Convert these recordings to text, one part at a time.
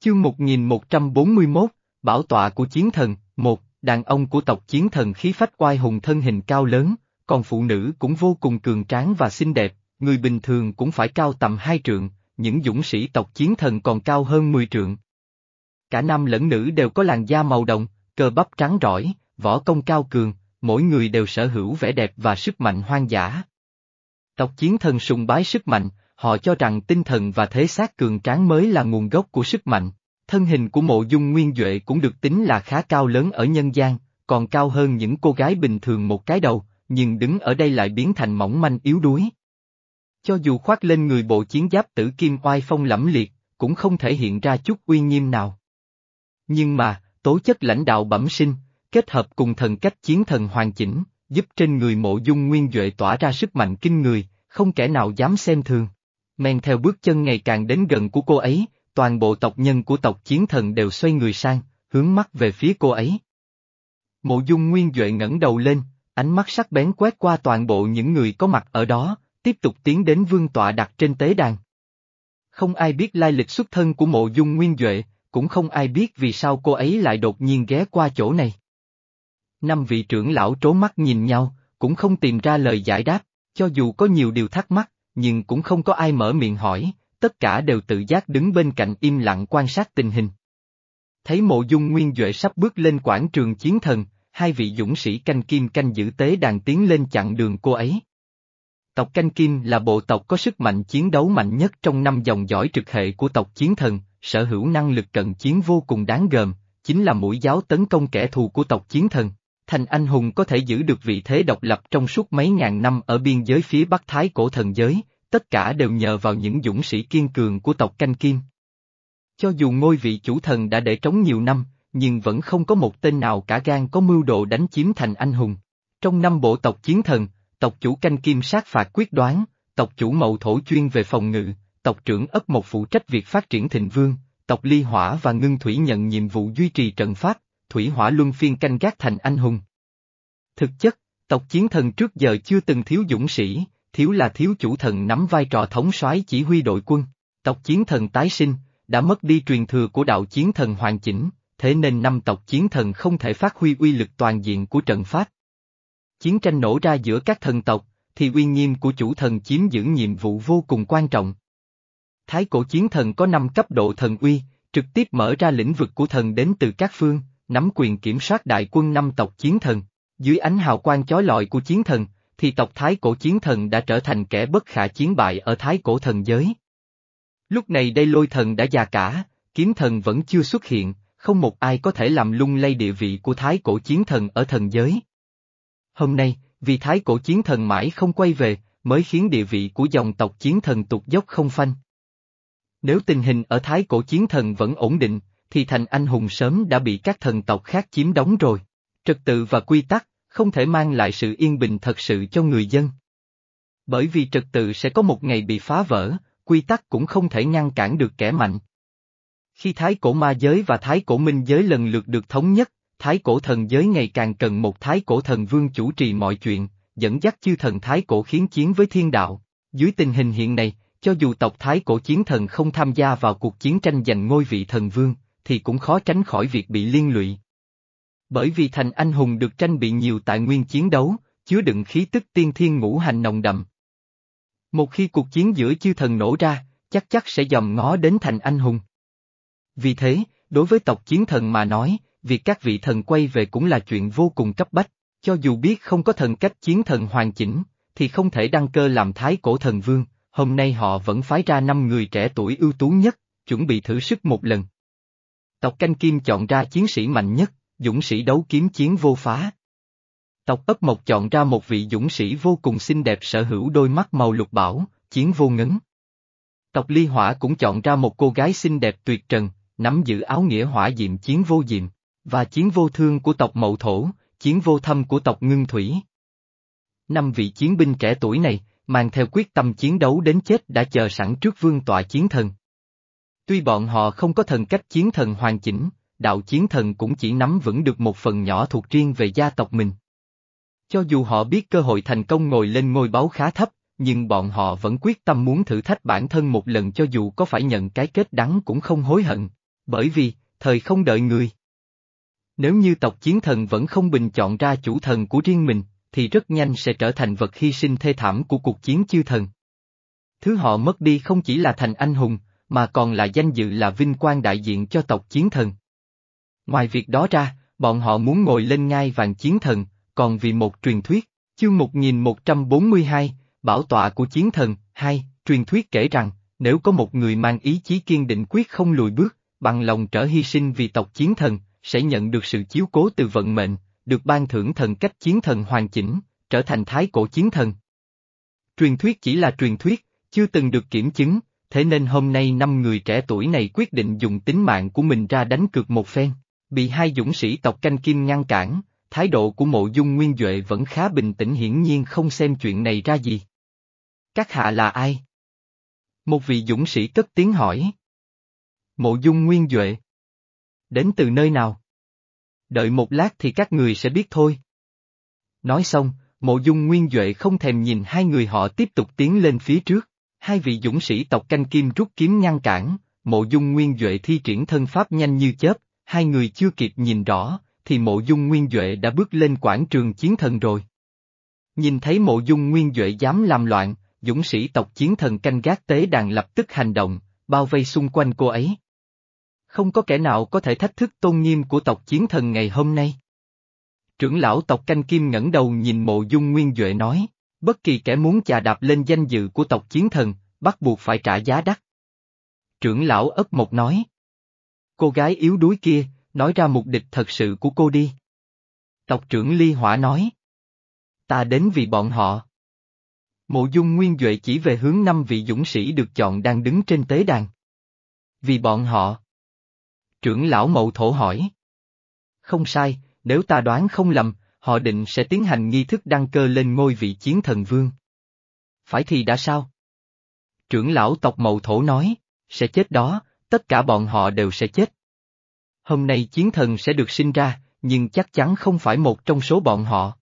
Chương 1141, Bảo tọa của chiến thần, một, đàn ông của tộc chiến thần khí phách oai hùng thân hình cao lớn, còn phụ nữ cũng vô cùng cường tráng và xinh đẹp, người bình thường cũng phải cao tầm hai trượng, những dũng sĩ tộc chiến thần còn cao hơn 10 trượng. Cả nam lẫn nữ đều có làn da màu đồng, cơ bắp trắng rõi, võ công cao cường, mỗi người đều sở hữu vẻ đẹp và sức mạnh hoang dã. Tộc chiến thần sùng bái sức mạnh, họ cho rằng tinh thần và thế xác cường tráng mới là nguồn gốc của sức mạnh. Thân hình của mộ dung nguyên Duệ cũng được tính là khá cao lớn ở nhân gian, còn cao hơn những cô gái bình thường một cái đầu, nhưng đứng ở đây lại biến thành mỏng manh yếu đuối. Cho dù khoác lên người bộ chiến giáp tử kim oai phong lẫm liệt, cũng không thể hiện ra chút uy nghiêm nào. Nhưng mà, tố chất lãnh đạo bẩm sinh, kết hợp cùng thần cách chiến thần hoàn chỉnh, giúp trên người mộ dung nguyên Duệ tỏa ra sức mạnh kinh người, không kẻ nào dám xem thường. Men theo bước chân ngày càng đến gần của cô ấy, toàn bộ tộc nhân của tộc chiến thần đều xoay người sang, hướng mắt về phía cô ấy. Mộ dung nguyên Duệ ngẩng đầu lên, ánh mắt sắc bén quét qua toàn bộ những người có mặt ở đó, tiếp tục tiến đến vương tọa đặt trên tế đàn. Không ai biết lai lịch xuất thân của mộ dung nguyên Duệ, cũng không ai biết vì sao cô ấy lại đột nhiên ghé qua chỗ này. Năm vị trưởng lão trố mắt nhìn nhau, cũng không tìm ra lời giải đáp, cho dù có nhiều điều thắc mắc, nhưng cũng không có ai mở miệng hỏi, tất cả đều tự giác đứng bên cạnh im lặng quan sát tình hình. Thấy mộ dung nguyên Duệ sắp bước lên quảng trường chiến thần, hai vị dũng sĩ canh kim canh giữ tế đàn tiến lên chặn đường cô ấy. Tộc canh kim là bộ tộc có sức mạnh chiến đấu mạnh nhất trong năm dòng dõi trực hệ của tộc chiến thần, sở hữu năng lực cận chiến vô cùng đáng gờm, chính là mũi giáo tấn công kẻ thù của tộc chiến thần. Thành anh hùng có thể giữ được vị thế độc lập trong suốt mấy ngàn năm ở biên giới phía bắc thái cổ thần giới, tất cả đều nhờ vào những dũng sĩ kiên cường của tộc canh kim. Cho dù ngôi vị chủ thần đã để trống nhiều năm, nhưng vẫn không có một tên nào cả gan có mưu đồ đánh chiếm thành anh hùng. Trong năm bộ tộc chiến thần, tộc chủ canh kim sát phạt quyết đoán, tộc chủ mậu thổ chuyên về phòng ngự, tộc trưởng ấp một phụ trách việc phát triển thịnh vương, tộc ly hỏa và ngưng thủy nhận nhiệm vụ duy trì trận pháp, thủy hỏa luân phiên canh gác thành anh hùng. Thực chất, tộc chiến thần trước giờ chưa từng thiếu dũng sĩ, thiếu là thiếu chủ thần nắm vai trò thống soái chỉ huy đội quân. Tộc chiến thần tái sinh, đã mất đi truyền thừa của đạo chiến thần hoàn chỉnh, thế nên năm tộc chiến thần không thể phát huy uy lực toàn diện của trận pháp. Chiến tranh nổ ra giữa các thần tộc, thì uy nghiêm của chủ thần chiếm giữ nhiệm vụ vô cùng quan trọng. Thái cổ chiến thần có 5 cấp độ thần uy, trực tiếp mở ra lĩnh vực của thần đến từ các phương, nắm quyền kiểm soát đại quân năm tộc chiến thần. Dưới ánh hào quang chói lọi của chiến thần, thì tộc Thái cổ chiến thần đã trở thành kẻ bất khả chiến bại ở Thái cổ thần giới. Lúc này đây lôi thần đã già cả, kiếm thần vẫn chưa xuất hiện, không một ai có thể làm lung lay địa vị của Thái cổ chiến thần ở thần giới. Hôm nay, vì Thái cổ chiến thần mãi không quay về, mới khiến địa vị của dòng tộc chiến thần tụt dốc không phanh. Nếu tình hình ở Thái cổ chiến thần vẫn ổn định, thì thành anh hùng sớm đã bị các thần tộc khác chiếm đóng rồi. Trật tự và quy tắc, không thể mang lại sự yên bình thật sự cho người dân. Bởi vì trật tự sẽ có một ngày bị phá vỡ, quy tắc cũng không thể ngăn cản được kẻ mạnh. Khi thái cổ ma giới và thái cổ minh giới lần lượt được thống nhất, thái cổ thần giới ngày càng cần một thái cổ thần vương chủ trì mọi chuyện, dẫn dắt chư thần thái cổ khiến chiến với thiên đạo. Dưới tình hình hiện nay, cho dù tộc thái cổ chiến thần không tham gia vào cuộc chiến tranh giành ngôi vị thần vương, thì cũng khó tránh khỏi việc bị liên lụy. Bởi vì thành anh hùng được tranh bị nhiều tài nguyên chiến đấu, chứa đựng khí tức tiên thiên ngũ hành nồng đậm. Một khi cuộc chiến giữa chư thần nổ ra, chắc chắc sẽ dòm ngó đến thành anh hùng. Vì thế, đối với tộc chiến thần mà nói, việc các vị thần quay về cũng là chuyện vô cùng cấp bách, cho dù biết không có thần cách chiến thần hoàn chỉnh, thì không thể đăng cơ làm thái cổ thần vương, hôm nay họ vẫn phái ra năm người trẻ tuổi ưu tú nhất, chuẩn bị thử sức một lần. Tộc canh kim chọn ra chiến sĩ mạnh nhất, dũng sĩ đấu kiếm chiến vô phá. Tộc ấp mộc chọn ra một vị dũng sĩ vô cùng xinh đẹp sở hữu đôi mắt màu lục bảo, chiến vô ngấn. Tộc ly hỏa cũng chọn ra một cô gái xinh đẹp tuyệt trần, nắm giữ áo nghĩa hỏa diệm chiến vô diệm, và chiến vô thương của tộc mậu thổ, chiến vô thâm của tộc ngưng thủy. Năm vị chiến binh trẻ tuổi này, mang theo quyết tâm chiến đấu đến chết đã chờ sẵn trước vương tọa chiến thần. Tuy bọn họ không có thần cách chiến thần hoàn chỉnh, đạo chiến thần cũng chỉ nắm vững được một phần nhỏ thuộc riêng về gia tộc mình. Cho dù họ biết cơ hội thành công ngồi lên ngôi báu khá thấp, nhưng bọn họ vẫn quyết tâm muốn thử thách bản thân một lần cho dù có phải nhận cái kết đắng cũng không hối hận. Bởi vì, thời không đợi người. Nếu như tộc chiến thần vẫn không bình chọn ra chủ thần của riêng mình, thì rất nhanh sẽ trở thành vật hy sinh thê thảm của cuộc chiến chư thần. Thứ họ mất đi không chỉ là thành anh hùng, mà còn là danh dự là vinh quang đại diện cho tộc chiến thần. Ngoài việc đó ra, bọn họ muốn ngồi lên ngai vàng chiến thần, còn vì một truyền thuyết, chương 1142, bảo tọa của chiến thần, hai, truyền thuyết kể rằng, nếu có một người mang ý chí kiên định quyết không lùi bước, bằng lòng trở hy sinh vì tộc chiến thần, sẽ nhận được sự chiếu cố từ vận mệnh, được ban thưởng thần cách chiến thần hoàn chỉnh, trở thành thái cổ chiến thần. Truyền thuyết chỉ là truyền thuyết, chưa từng được kiểm chứng, thế nên hôm nay năm người trẻ tuổi này quyết định dùng tính mạng của mình ra đánh cược một phen. Bị hai dũng sĩ tộc canh kim ngăn cản, thái độ của mộ dung nguyên Duệ vẫn khá bình tĩnh hiển nhiên không xem chuyện này ra gì. Các hạ là ai? Một vị dũng sĩ cất tiếng hỏi. Mộ dung nguyên Duệ. Đến từ nơi nào? Đợi một lát thì các người sẽ biết thôi. Nói xong, mộ dung nguyên Duệ không thèm nhìn hai người họ tiếp tục tiến lên phía trước. Hai vị dũng sĩ tộc canh kim rút kiếm ngăn cản, mộ dung nguyên Duệ thi triển thân pháp nhanh như chớp, hai người chưa kịp nhìn rõ, thì mộ dung nguyên Duệ đã bước lên quảng trường chiến thần rồi. Nhìn thấy mộ dung nguyên Duệ dám làm loạn, dũng sĩ tộc chiến thần canh gác tế đàn lập tức hành động, bao vây xung quanh cô ấy. Không có kẻ nào có thể thách thức tôn nghiêm của tộc chiến thần ngày hôm nay. Trưởng lão tộc canh kim ngẩng đầu nhìn mộ dung nguyên Duệ nói, bất kỳ kẻ muốn chà đạp lên danh dự của tộc chiến thần, bắt buộc phải trả giá đắt. Trưởng lão ấp một nói. Cô gái yếu đuối kia, nói ra mục đích thật sự của cô đi. Tộc trưởng Ly Hỏa nói. Ta đến vì bọn họ. Mộ dung nguyên Duệ chỉ về hướng năm vị dũng sĩ được chọn đang đứng trên tế đàn. Vì bọn họ. Trưởng lão mậu thổ hỏi. Không sai, nếu ta đoán không lầm, họ định sẽ tiến hành nghi thức đăng cơ lên ngôi vị chiến thần vương. Phải thì đã sao? Trưởng lão tộc mậu thổ nói, sẽ chết đó, tất cả bọn họ đều sẽ chết. Hôm nay chiến thần sẽ được sinh ra, nhưng chắc chắn không phải một trong số bọn họ.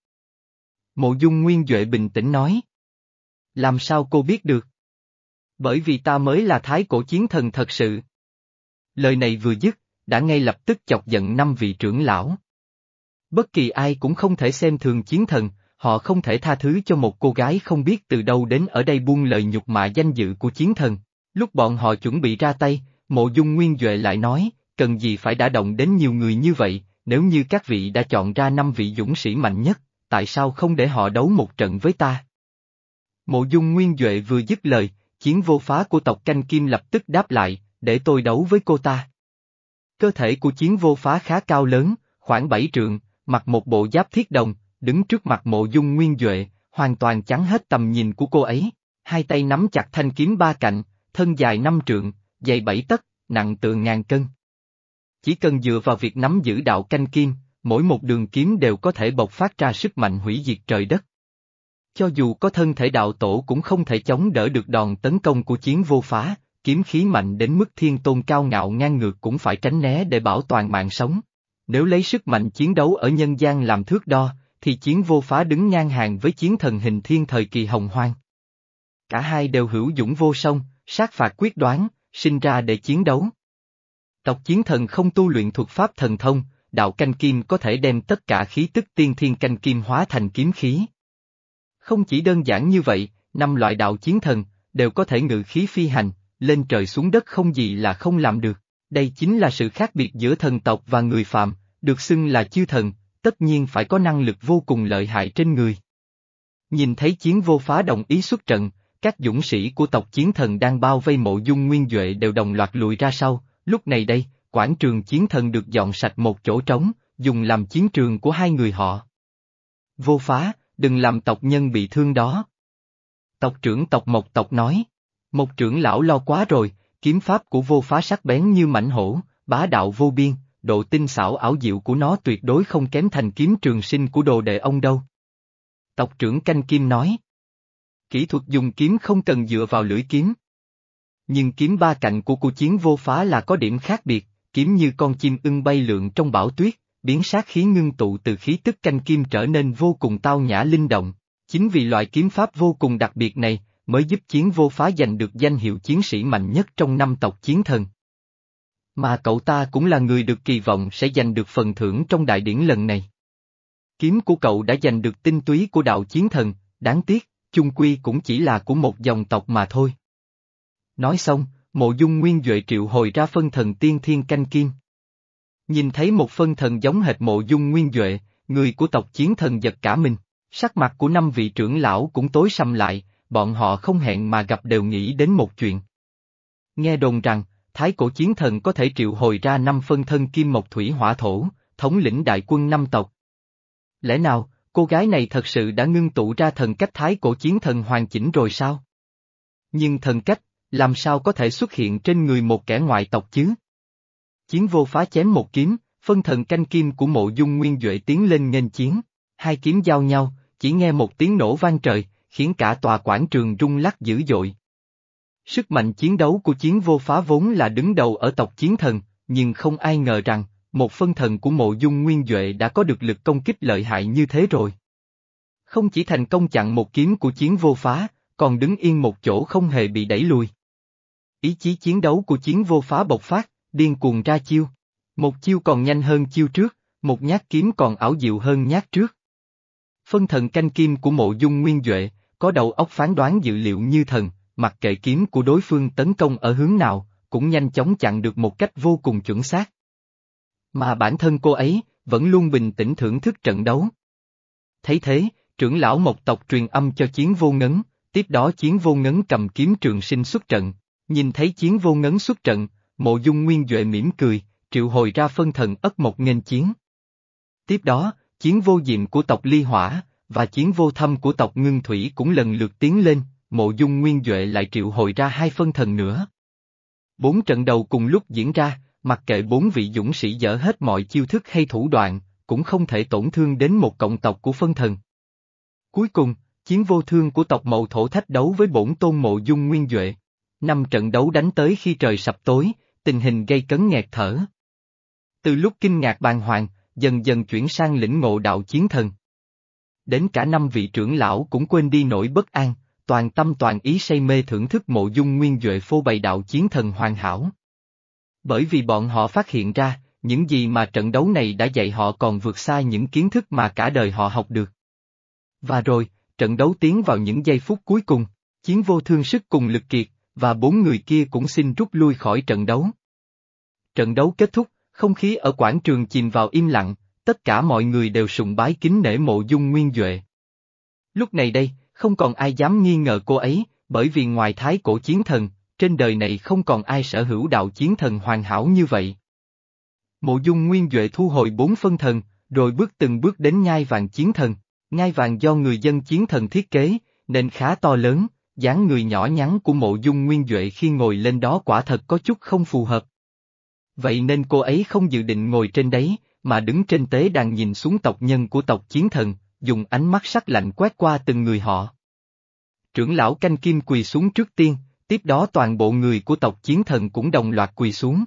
Mộ dung nguyên Duệ bình tĩnh nói. Làm sao cô biết được? Bởi vì ta mới là thái cổ chiến thần thật sự. Lời này vừa dứt, đã ngay lập tức chọc giận năm vị trưởng lão. Bất kỳ ai cũng không thể xem thường chiến thần, họ không thể tha thứ cho một cô gái không biết từ đâu đến ở đây buông lời nhục mạ danh dự của chiến thần. Lúc bọn họ chuẩn bị ra tay, mộ dung nguyên Duệ lại nói, cần gì phải đã động đến nhiều người như vậy, nếu như các vị đã chọn ra năm vị dũng sĩ mạnh nhất, tại sao không để họ đấu một trận với ta? Mộ dung nguyên Duệ vừa dứt lời, chiến vô phá của tộc canh kim lập tức đáp lại, để tôi đấu với cô ta. Cơ thể của chiến vô phá khá cao lớn, khoảng bảy trượng, mặc một bộ giáp thiết đồng, đứng trước mặt mộ dung nguyên Duệ, hoàn toàn chắn hết tầm nhìn của cô ấy, hai tay nắm chặt thanh kiếm ba cạnh, thân dài năm trượng, dày bảy tấc, nặng tượng ngàn cân. Chỉ cần dựa vào việc nắm giữ đạo canh kim, mỗi một đường kiếm đều có thể bộc phát ra sức mạnh hủy diệt trời đất. Cho dù có thân thể đạo tổ cũng không thể chống đỡ được đòn tấn công của chiến vô phá, kiếm khí mạnh đến mức thiên tôn cao ngạo ngang ngược cũng phải tránh né để bảo toàn mạng sống. Nếu lấy sức mạnh chiến đấu ở nhân gian làm thước đo, thì chiến vô phá đứng ngang hàng với chiến thần hình thiên thời kỳ hồng hoang. Cả hai đều hữu dũng vô song, sát phạt quyết đoán, sinh ra để chiến đấu. Tộc chiến thần không tu luyện thuật pháp thần thông, đạo canh kim có thể đem tất cả khí tức tiên thiên canh kim hóa thành kiếm khí. Không chỉ đơn giản như vậy, năm loại đạo chiến thần, đều có thể ngự khí phi hành, lên trời xuống đất không gì là không làm được. Đây chính là sự khác biệt giữa thần tộc và người phạm, được xưng là chư thần, tất nhiên phải có năng lực vô cùng lợi hại trên người. Nhìn thấy chiến vô phá đồng ý xuất trận, các dũng sĩ của tộc chiến thần đang bao vây mộ dung nguyên Duệ đều đồng loạt lùi ra sau, lúc này đây, quảng trường chiến thần được dọn sạch một chỗ trống, dùng làm chiến trường của hai người họ. Vô phá, đừng làm tộc nhân bị thương đó. Tộc trưởng tộc Mộc tộc nói, một trưởng lão lo quá rồi, kiếm pháp của vô phá sắc bén như mảnh hổ, bá đạo vô biên, độ tinh xảo ảo diệu của nó tuyệt đối không kém thành kiếm trường sinh của đồ đệ ông đâu. Tộc trưởng canh kim nói. Kỹ thuật dùng kiếm không cần dựa vào lưỡi kiếm. Nhưng kiếm ba cạnh của cuộc chiến vô phá là có điểm khác biệt, kiếm như con chim ưng bay lượn trong bão tuyết, biến sát khí ngưng tụ từ khí tức canh kim trở nên vô cùng tao nhã linh động. Chính vì loại kiếm pháp vô cùng đặc biệt này, mới giúp chiến vô phá giành được danh hiệu chiến sĩ mạnh nhất trong năm tộc chiến thần. Mà cậu ta cũng là người được kỳ vọng sẽ giành được phần thưởng trong đại điển lần này. Kiếm của cậu đã giành được tinh túy của đạo chiến thần, đáng tiếc, chung quy cũng chỉ là của một dòng tộc mà thôi. Nói xong, mộ dung nguyên Duệ triệu hồi ra phân thần tiên thiên canh kim. Nhìn thấy một phân thần giống hệt mộ dung nguyên Duệ, người của tộc chiến thần giật cả mình, sắc mặt của năm vị trưởng lão cũng tối sầm lại, bọn họ không hẹn mà gặp đều nghĩ đến một chuyện. Nghe đồn rằng, thái cổ chiến thần có thể triệu hồi ra năm phân thân kim mộc thủy hỏa thổ, thống lĩnh đại quân năm tộc. Lẽ nào, cô gái này thật sự đã ngưng tụ ra thần cách thái cổ chiến thần hoàn chỉnh rồi sao? Nhưng thần cách, làm sao có thể xuất hiện trên người một kẻ ngoại tộc chứ? Chiến vô phá chém một kiếm, phân thần canh kim của mộ dung nguyên Duệ tiến lên nghênh chiến, hai kiếm giao nhau, chỉ nghe một tiếng nổ vang trời, khiến cả tòa quảng trường rung lắc dữ dội. Sức mạnh chiến đấu của chiến vô phá vốn là đứng đầu ở tộc chiến thần, nhưng không ai ngờ rằng, một phân thần của mộ dung nguyên Duệ đã có được lực công kích lợi hại như thế rồi. Không chỉ thành công chặn một kiếm của chiến vô phá, còn đứng yên một chỗ không hề bị đẩy lùi. Ý chí chiến đấu của chiến vô phá bộc phát, điên cuồng ra chiêu. Một chiêu còn nhanh hơn chiêu trước, một nhát kiếm còn ảo diệu hơn nhát trước. Phân thần canh kim của mộ dung nguyên Duệ, có đầu óc phán đoán dự liệu như thần, mặc kệ kiếm của đối phương tấn công ở hướng nào, cũng nhanh chóng chặn được một cách vô cùng chuẩn xác. Mà bản thân cô ấy, vẫn luôn bình tĩnh thưởng thức trận đấu. Thấy thế, trưởng lão một tộc truyền âm cho chiến vô ngấn, tiếp đó chiến vô ngấn cầm kiếm trường sinh xuất trận, nhìn thấy chiến vô ngấn xuất trận, mộ dung nguyên Duệ mỉm cười, triệu hồi ra phân thần ất một nghênh chiến. Tiếp đó, chiến vô diệm của tộc ly hỏa, và chiến vô thâm của tộc ngưng thủy cũng lần lượt tiến lên, mộ dung nguyên Duệ lại triệu hồi ra hai phân thần nữa. Bốn trận đầu cùng lúc diễn ra, mặc kệ bốn vị dũng sĩ dở hết mọi chiêu thức hay thủ đoạn, cũng không thể tổn thương đến một cộng tộc của phân thần. Cuối cùng, chiến vô thương của tộc mậu thổ thách đấu với bổn tôn mộ dung nguyên Duệ. Năm trận đấu đánh tới khi trời sập tối, tình hình gây cấn nghẹt thở. Từ lúc kinh ngạc bàng hoàng, dần dần chuyển sang lĩnh ngộ đạo chiến thần. Đến cả năm vị trưởng lão cũng quên đi nỗi bất an, toàn tâm toàn ý say mê thưởng thức mộ dung nguyên Duệ phô bày đạo chiến thần hoàn hảo. Bởi vì bọn họ phát hiện ra, những gì mà trận đấu này đã dạy họ còn vượt xa những kiến thức mà cả đời họ học được. Và rồi, trận đấu tiến vào những giây phút cuối cùng, chiến vô thương sức cùng lực kiệt, và bốn người kia cũng xin rút lui khỏi trận đấu. Trận đấu kết thúc, không khí ở quảng trường chìm vào im lặng, tất cả mọi người đều sùng bái kính nể mộ dung nguyên Duệ. Lúc này đây, không còn ai dám nghi ngờ cô ấy, bởi vì ngoài thái cổ chiến thần, trên đời này không còn ai sở hữu đạo chiến thần hoàn hảo như vậy. Mộ dung nguyên Duệ thu hồi bốn phân thần, rồi bước từng bước đến ngai vàng chiến thần, ngai vàng do người dân chiến thần thiết kế, nên khá to lớn, dáng người nhỏ nhắn của mộ dung nguyên Duệ khi ngồi lên đó quả thật có chút không phù hợp. Vậy nên cô ấy không dự định ngồi trên đấy, mà đứng trên tế đàn nhìn xuống tộc nhân của tộc chiến thần, dùng ánh mắt sắc lạnh quét qua từng người họ. Trưởng lão canh kim quỳ xuống trước tiên, tiếp đó toàn bộ người của tộc chiến thần cũng đồng loạt quỳ xuống.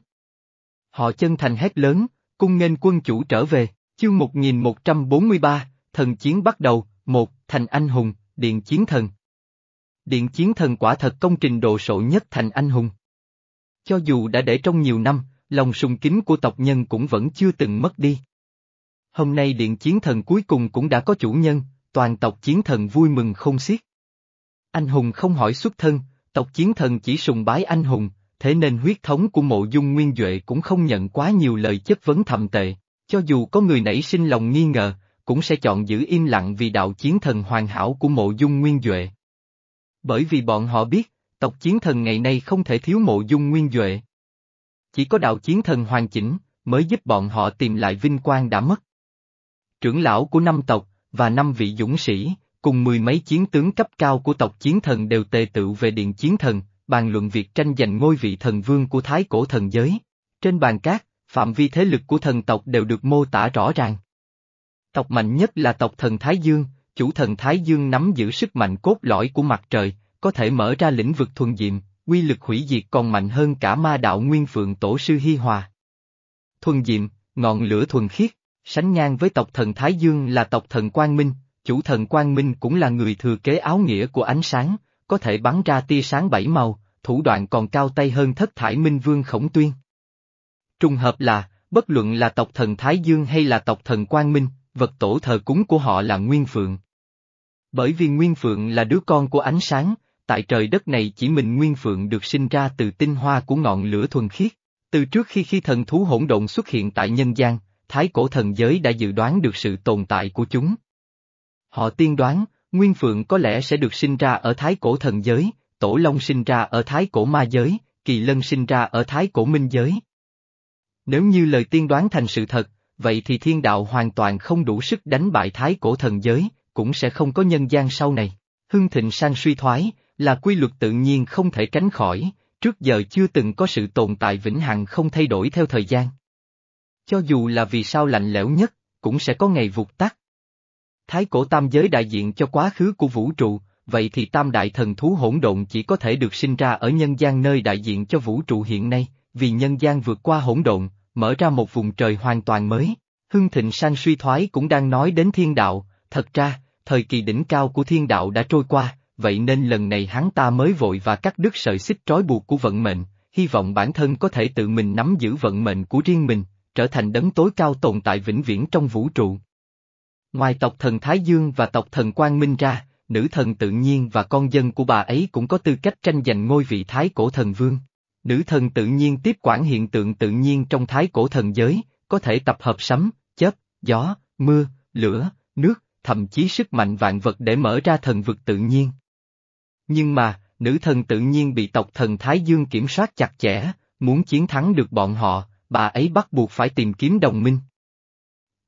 Họ chân thành hét lớn, cung nghênh quân chủ trở về, chương 1143, thần chiến bắt đầu, một, thành anh hùng, điện chiến thần. Điện chiến thần quả thật công trình đồ sộ nhất thành anh hùng. Cho dù đã để trong nhiều năm, lòng sùng kính của tộc nhân cũng vẫn chưa từng mất đi. Hôm nay điện chiến thần cuối cùng cũng đã có chủ nhân, toàn tộc chiến thần vui mừng không xiết. Anh hùng không hỏi xuất thân, tộc chiến thần chỉ sùng bái anh hùng, thế nên huyết thống của mộ dung nguyên Duệ cũng không nhận quá nhiều lời chất vấn thầm tệ, cho dù có người nảy sinh lòng nghi ngờ, cũng sẽ chọn giữ im lặng vì đạo chiến thần hoàn hảo của mộ dung nguyên Duệ. Bởi vì bọn họ biết, tộc chiến thần ngày nay không thể thiếu mộ dung nguyên Duệ. Chỉ có đạo chiến thần hoàn chỉnh, mới giúp bọn họ tìm lại vinh quang đã mất. Trưởng lão của năm tộc, và năm vị dũng sĩ, cùng mười mấy chiến tướng cấp cao của tộc chiến thần đều tề tự về điện chiến thần, bàn luận việc tranh giành ngôi vị thần vương của thái cổ thần giới. Trên bàn cát, phạm vi thế lực của thần tộc đều được mô tả rõ ràng. Tộc mạnh nhất là tộc thần Thái Dương, chủ thần Thái Dương nắm giữ sức mạnh cốt lõi của mặt trời, có thể mở ra lĩnh vực thuần diệm, quy lực hủy diệt còn mạnh hơn cả ma đạo nguyên phượng tổ sư Hi Hòa. Thuần diệm, ngọn lửa thuần khiết, sánh ngang với tộc thần Thái Dương là tộc thần Quang Minh, chủ thần Quang Minh cũng là người thừa kế áo nghĩa của ánh sáng, có thể bắn ra tia sáng bảy màu, thủ đoạn còn cao tay hơn thất thải minh vương khổng tuyên. Trùng hợp là, bất luận là tộc thần Thái Dương hay là tộc thần Quang Minh, vật tổ thờ cúng của họ là Nguyên Phượng. Bởi vì Nguyên Phượng là đứa con của ánh sáng, tại trời đất này chỉ mình Nguyên Phượng được sinh ra từ tinh hoa của ngọn lửa thuần khiết. Từ trước khi khi thần thú hỗn độn xuất hiện tại nhân gian, thái cổ thần giới đã dự đoán được sự tồn tại của chúng. Họ tiên đoán, Nguyên Phượng có lẽ sẽ được sinh ra ở thái cổ thần giới, Tổ Long sinh ra ở thái cổ ma giới, Kỳ Lân sinh ra ở thái cổ minh giới. Nếu như lời tiên đoán thành sự thật, vậy thì thiên đạo hoàn toàn không đủ sức đánh bại thái cổ thần giới, cũng sẽ không có nhân gian sau này. Hưng thịnh sang suy thoái, là quy luật tự nhiên không thể tránh khỏi, trước giờ chưa từng có sự tồn tại vĩnh hằng không thay đổi theo thời gian. Cho dù là vì sao lạnh lẽo nhất, cũng sẽ có ngày vụt tắt. Thái cổ tam giới đại diện cho quá khứ của vũ trụ, vậy thì tam đại thần thú hỗn độn chỉ có thể được sinh ra ở nhân gian nơi đại diện cho vũ trụ hiện nay, vì nhân gian vượt qua hỗn độn, mở ra một vùng trời hoàn toàn mới. Hưng thịnh sang suy thoái cũng đang nói đến thiên đạo, thật ra, thời kỳ đỉnh cao của thiên đạo đã trôi qua, vậy nên lần này hắn ta mới vội và cắt đứt sợi xích trói buộc của vận mệnh, hy vọng bản thân có thể tự mình nắm giữ vận mệnh của riêng mình, trở thành đấng tối cao tồn tại vĩnh viễn trong vũ trụ. Ngoài tộc thần Thái Dương và tộc thần Quang Minh ra, nữ thần tự nhiên và con dân của bà ấy cũng có tư cách tranh giành ngôi vị Thái Cổ Thần Vương. Nữ thần tự nhiên tiếp quản hiện tượng tự nhiên trong Thái Cổ Thần giới, có thể tập hợp sấm, chớp, gió, mưa, lửa, nước, thậm chí sức mạnh vạn vật để mở ra thần vực tự nhiên. Nhưng mà, nữ thần tự nhiên bị tộc thần Thái Dương kiểm soát chặt chẽ, muốn chiến thắng được bọn họ, bà ấy bắt buộc phải tìm kiếm đồng minh.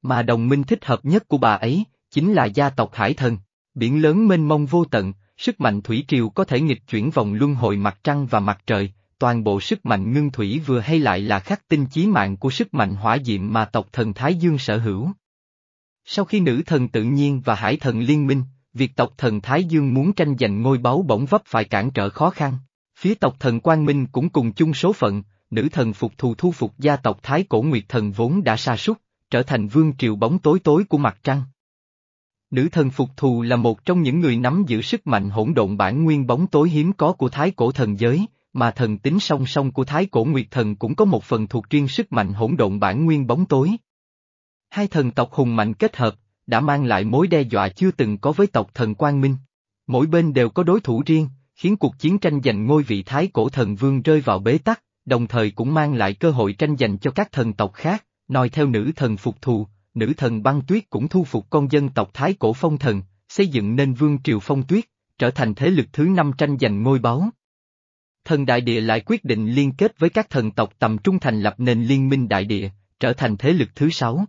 Mà đồng minh thích hợp nhất của bà ấy, chính là gia tộc Hải Thần, biển lớn mênh mông vô tận, sức mạnh thủy triều có thể nghịch chuyển vòng luân hồi mặt trăng và mặt trời, toàn bộ sức mạnh ngưng thủy vừa hay lại là khắc tinh chí mạng của sức mạnh hỏa diệm mà tộc thần Thái Dương sở hữu. Sau khi nữ thần tự nhiên và hải thần liên minh, việc tộc thần Thái Dương muốn tranh giành ngôi báu bỗng vấp phải cản trở khó khăn. Phía tộc thần Quang Minh cũng cùng chung số phận, nữ thần phục thù thu phục gia tộc Thái Cổ Nguyệt Thần vốn đã sa sút, trở thành vương triều bóng tối tối của mặt trăng. Nữ thần phục thù là một trong những người nắm giữ sức mạnh hỗn độn bản nguyên bóng tối hiếm có của Thái Cổ thần giới, mà thần tính song song của Thái Cổ Nguyệt Thần cũng có một phần thuộc riêng sức mạnh hỗn độn bản nguyên bóng tối. Hai thần tộc hùng mạnh kết hợp, đã mang lại mối đe dọa chưa từng có với tộc thần Quang Minh. Mỗi bên đều có đối thủ riêng, khiến cuộc chiến tranh giành ngôi vị Thái Cổ thần vương rơi vào bế tắc, đồng thời cũng mang lại cơ hội tranh giành cho các thần tộc khác, nói theo nữ thần phục thù, nữ thần băng tuyết cũng thu phục con dân tộc Thái Cổ phong thần, xây dựng nên vương triều phong tuyết, trở thành thế lực thứ năm tranh giành ngôi báu. Thần Đại Địa lại quyết định liên kết với các thần tộc tầm trung thành lập nền liên minh Đại Địa, trở thành thế lực thứ sáu.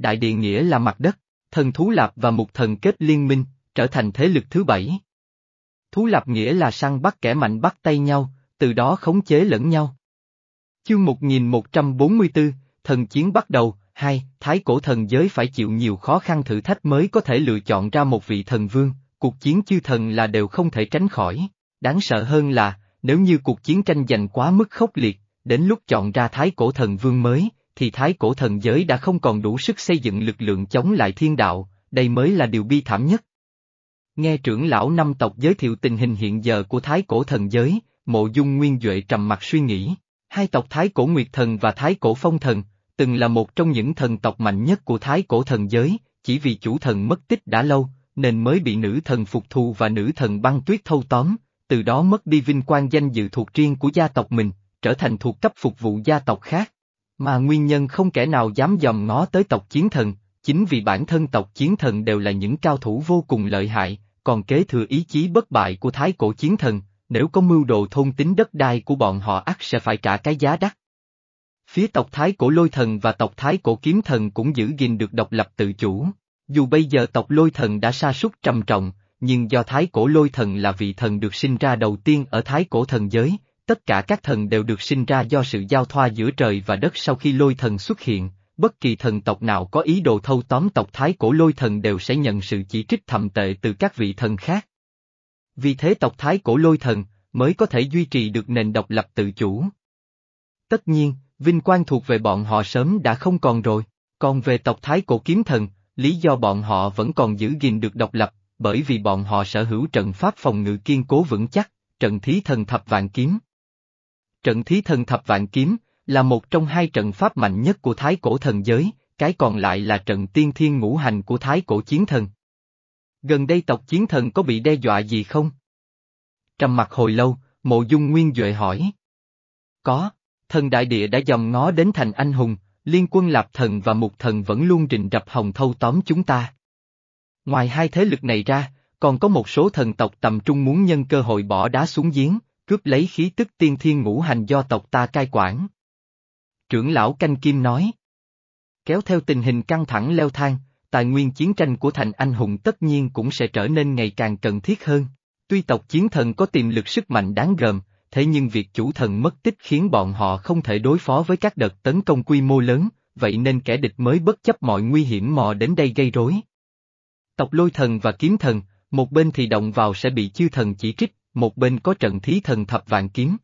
Đại Địa nghĩa là mặt đất, thần Thú Lạp và Mục Thần kết liên minh, trở thành thế lực thứ bảy. Thú Lạp nghĩa là săn bắt kẻ mạnh bắt tay nhau, từ đó khống chế lẫn nhau. Chương 1144, Thần Chiến bắt đầu, hai, Thái cổ thần giới phải chịu nhiều khó khăn thử thách mới có thể lựa chọn ra một vị thần vương, cuộc chiến chư thần là đều không thể tránh khỏi. Đáng sợ hơn là, nếu như cuộc chiến tranh giành quá mức khốc liệt, đến lúc chọn ra Thái cổ thần vương mới, thì Thái cổ thần giới đã không còn đủ sức xây dựng lực lượng chống lại thiên đạo, đây mới là điều bi thảm nhất. Nghe trưởng lão năm tộc giới thiệu tình hình hiện giờ của Thái cổ thần giới, mộ dung nguyên Duệ trầm mặt suy nghĩ, hai tộc Thái cổ Nguyệt Thần và Thái cổ Phong Thần, từng là một trong những thần tộc mạnh nhất của Thái cổ thần giới, chỉ vì chủ thần mất tích đã lâu, nên mới bị nữ thần phục thù và nữ thần băng tuyết thâu tóm, từ đó mất đi vinh quang danh dự thuộc riêng của gia tộc mình, trở thành thuộc cấp phục vụ gia tộc khác. Mà nguyên nhân không kẻ nào dám dòm ngó tới tộc chiến thần, chính vì bản thân tộc chiến thần đều là những cao thủ vô cùng lợi hại, còn kế thừa ý chí bất bại của thái cổ chiến thần, nếu có mưu đồ thôn tính đất đai của bọn họ ắt sẽ phải trả cái giá đắt. Phía tộc Thái Cổ Lôi Thần và tộc Thái Cổ Kiếm Thần cũng giữ gìn được độc lập tự chủ. Dù bây giờ tộc Lôi Thần đã sa sút trầm trọng, nhưng do Thái Cổ Lôi Thần là vị thần được sinh ra đầu tiên ở Thái Cổ Thần giới, tất cả các thần đều được sinh ra do sự giao thoa giữa trời và đất sau khi Lôi Thần xuất hiện, bất kỳ thần tộc nào có ý đồ thâu tóm tộc Thái Cổ Lôi Thần đều sẽ nhận sự chỉ trích thầm tệ từ các vị thần khác. Vì thế tộc Thái Cổ Lôi Thần mới có thể duy trì được nền độc lập tự chủ. Tất nhiên, vinh quang thuộc về bọn họ sớm đã không còn rồi, còn về tộc Thái Cổ Kiếm Thần, lý do bọn họ vẫn còn giữ gìn được độc lập, bởi vì bọn họ sở hữu trận pháp phòng ngự kiên cố vững chắc, trận thí thần thập vạn kiếm. Trận thí thần thập vạn kiếm là một trong hai trận pháp mạnh nhất của thái cổ thần giới, cái còn lại là trận tiên thiên ngũ hành của thái cổ chiến thần. Gần đây tộc chiến thần có bị đe dọa gì không? Trầm mặt hồi lâu, mộ dung nguyên Duệ hỏi. Có, thần đại địa đã dòm ngó đến thành anh hùng, liên quân lạp thần và mục thần vẫn luôn rình rập hồng thâu tóm chúng ta. Ngoài hai thế lực này ra, còn có một số thần tộc tầm trung muốn nhân cơ hội bỏ đá xuống giếng, cướp lấy khí tức tiên thiên ngũ hành do tộc ta cai quản. Trưởng lão Canh Kim nói. Kéo theo tình hình căng thẳng leo thang, tài nguyên chiến tranh của thành anh hùng tất nhiên cũng sẽ trở nên ngày càng cần thiết hơn. Tuy tộc chiến thần có tiềm lực sức mạnh đáng gờm, thế nhưng việc chủ thần mất tích khiến bọn họ không thể đối phó với các đợt tấn công quy mô lớn, vậy nên kẻ địch mới bất chấp mọi nguy hiểm mò đến đây gây rối. Tộc lôi thần và kiếm thần, một bên thì động vào sẽ bị chư thần chỉ trích, một bên có trận thí thần thập vạn kiếm.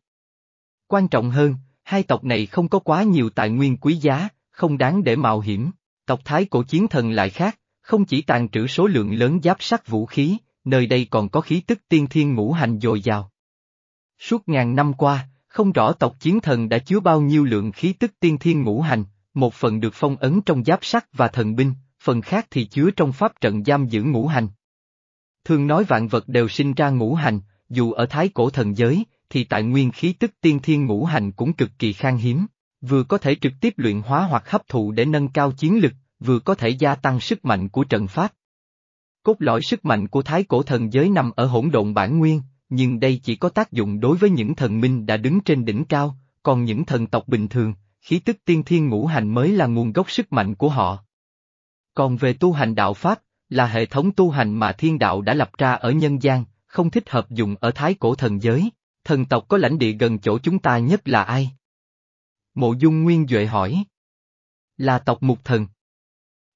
Quan trọng hơn, hai tộc này không có quá nhiều tài nguyên quý giá, không đáng để mạo hiểm. Tộc Thái cổ chiến thần lại khác, không chỉ tàn trữ số lượng lớn giáp sắt vũ khí, nơi đây còn có khí tức tiên thiên ngũ hành dồi dào. Suốt ngàn năm qua, không rõ tộc chiến thần đã chứa bao nhiêu lượng khí tức tiên thiên ngũ hành, một phần được phong ấn trong giáp sắt và thần binh, phần khác thì chứa trong pháp trận giam giữ ngũ hành. Thường nói vạn vật đều sinh ra ngũ hành, dù ở thái cổ thần giới, thì tại nguyên khí tức tiên thiên ngũ hành cũng cực kỳ khan hiếm, vừa có thể trực tiếp luyện hóa hoặc hấp thụ để nâng cao chiến lực, vừa có thể gia tăng sức mạnh của trận pháp. Cốt lõi sức mạnh của thái cổ thần giới nằm ở hỗn độn bản nguyên, nhưng đây chỉ có tác dụng đối với những thần minh đã đứng trên đỉnh cao, còn những thần tộc bình thường, khí tức tiên thiên ngũ hành mới là nguồn gốc sức mạnh của họ. Còn về tu hành đạo Pháp, là hệ thống tu hành mà thiên đạo đã lập ra ở nhân gian, không thích hợp dùng ở thái cổ thần giới. Thần tộc có lãnh địa gần chỗ chúng ta nhất là ai? Mộ dung nguyên Duệ hỏi. Là tộc mục thần.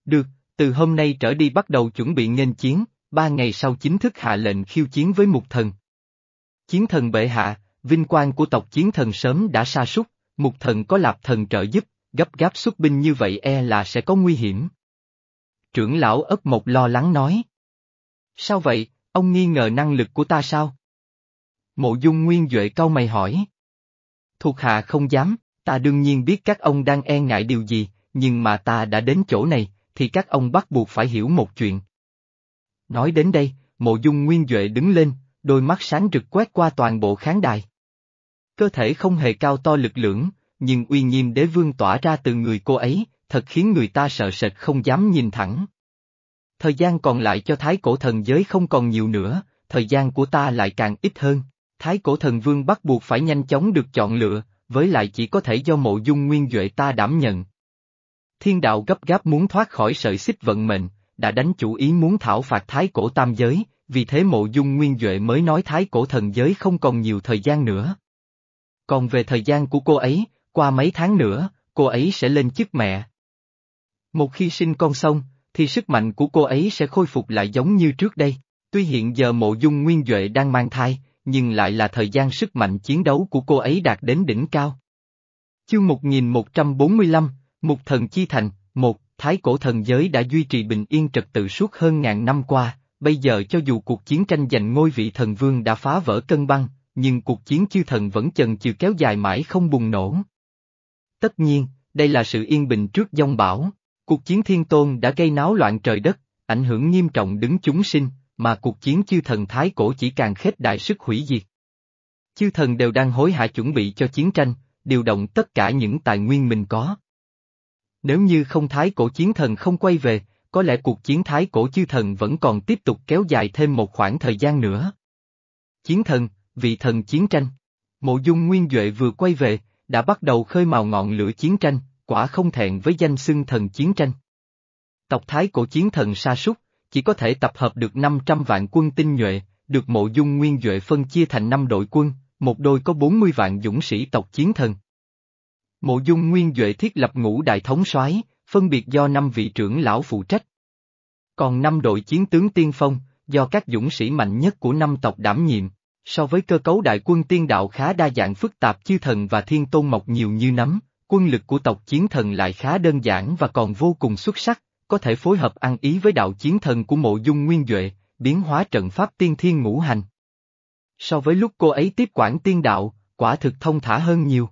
Được, từ hôm nay trở đi bắt đầu chuẩn bị nghênh chiến, ba ngày sau chính thức hạ lệnh khiêu chiến với mục thần. Chiến thần bệ hạ, vinh quang của tộc chiến thần sớm đã sa sút, mục thần có lạp thần trợ giúp, gấp gáp xuất binh như vậy e là sẽ có nguy hiểm. Trưởng lão ất mộc lo lắng nói. Sao vậy, ông nghi ngờ năng lực của ta sao? Mộ dung nguyên Duệ câu mày hỏi. Thuộc hạ không dám, ta đương nhiên biết các ông đang e ngại điều gì, nhưng mà ta đã đến chỗ này, thì các ông bắt buộc phải hiểu một chuyện. Nói đến đây, mộ dung nguyên Duệ đứng lên, đôi mắt sáng rực quét qua toàn bộ khán đài. Cơ thể không hề cao to lực lưỡng, nhưng uy nghiêm đế vương tỏa ra từ người cô ấy, thật khiến người ta sợ sệt không dám nhìn thẳng. Thời gian còn lại cho thái cổ thần giới không còn nhiều nữa, thời gian của ta lại càng ít hơn. Thái cổ thần vương bắt buộc phải nhanh chóng được chọn lựa, với lại chỉ có thể do mộ dung nguyên Duệ ta đảm nhận. Thiên đạo gấp gáp muốn thoát khỏi sợi xích vận mệnh, đã đánh chủ ý muốn thảo phạt thái cổ tam giới, vì thế mộ dung nguyên Duệ mới nói thái cổ thần giới không còn nhiều thời gian nữa. Còn về thời gian của cô ấy, qua mấy tháng nữa, cô ấy sẽ lên chức mẹ. Một khi sinh con xong, thì sức mạnh của cô ấy sẽ khôi phục lại giống như trước đây. Tuy hiện giờ mộ dung nguyên Duệ đang mang thai, nhưng lại là thời gian sức mạnh chiến đấu của cô ấy đạt đến đỉnh cao. Chương 1145, Mục Thần Chi Thành, một Thái cổ thần giới đã duy trì bình yên trật tự suốt hơn ngàn năm qua, bây giờ cho dù cuộc chiến tranh giành ngôi vị thần vương đã phá vỡ cân băng, nhưng cuộc chiến chư thần vẫn chần chừ kéo dài mãi không bùng nổ. Tất nhiên, đây là sự yên bình trước dông bão. Cuộc chiến thiên tôn đã gây náo loạn trời đất, ảnh hưởng nghiêm trọng đứng chúng sinh, mà cuộc chiến chư thần thái cổ chỉ càng khết đại sức hủy diệt. Chư thần đều đang hối hả chuẩn bị cho chiến tranh, điều động tất cả những tài nguyên mình có. Nếu như không thái cổ chiến thần không quay về, có lẽ cuộc chiến thái cổ chư thần vẫn còn tiếp tục kéo dài thêm một khoảng thời gian nữa. Chiến thần, vị thần chiến tranh. Mộ dung nguyên Duệ vừa quay về, đã bắt đầu khơi mào ngọn lửa chiến tranh, quả không thẹn với danh xưng thần chiến tranh. Tộc thái cổ chiến thần sa sút chỉ có thể tập hợp được 500 vạn quân tinh nhuệ, được mộ dung nguyên Duệ phân chia thành 5 đội quân, một đôi có 40 vạn dũng sĩ tộc chiến thần. Mộ dung nguyên Duệ thiết lập ngũ đại thống soái, phân biệt do năm vị trưởng lão phụ trách. Còn năm đội chiến tướng tiên phong, do các dũng sĩ mạnh nhất của năm tộc đảm nhiệm, so với cơ cấu đại quân tiên đạo khá đa dạng phức tạp chư thần và thiên tôn mọc nhiều như nắm, quân lực của tộc chiến thần lại khá đơn giản và còn vô cùng xuất sắc, có thể phối hợp ăn ý với đạo chiến thần của mộ dung nguyên Duệ, biến hóa trận pháp tiên thiên ngũ hành. So với lúc cô ấy tiếp quản tiên đạo, quả thực thông thả hơn nhiều.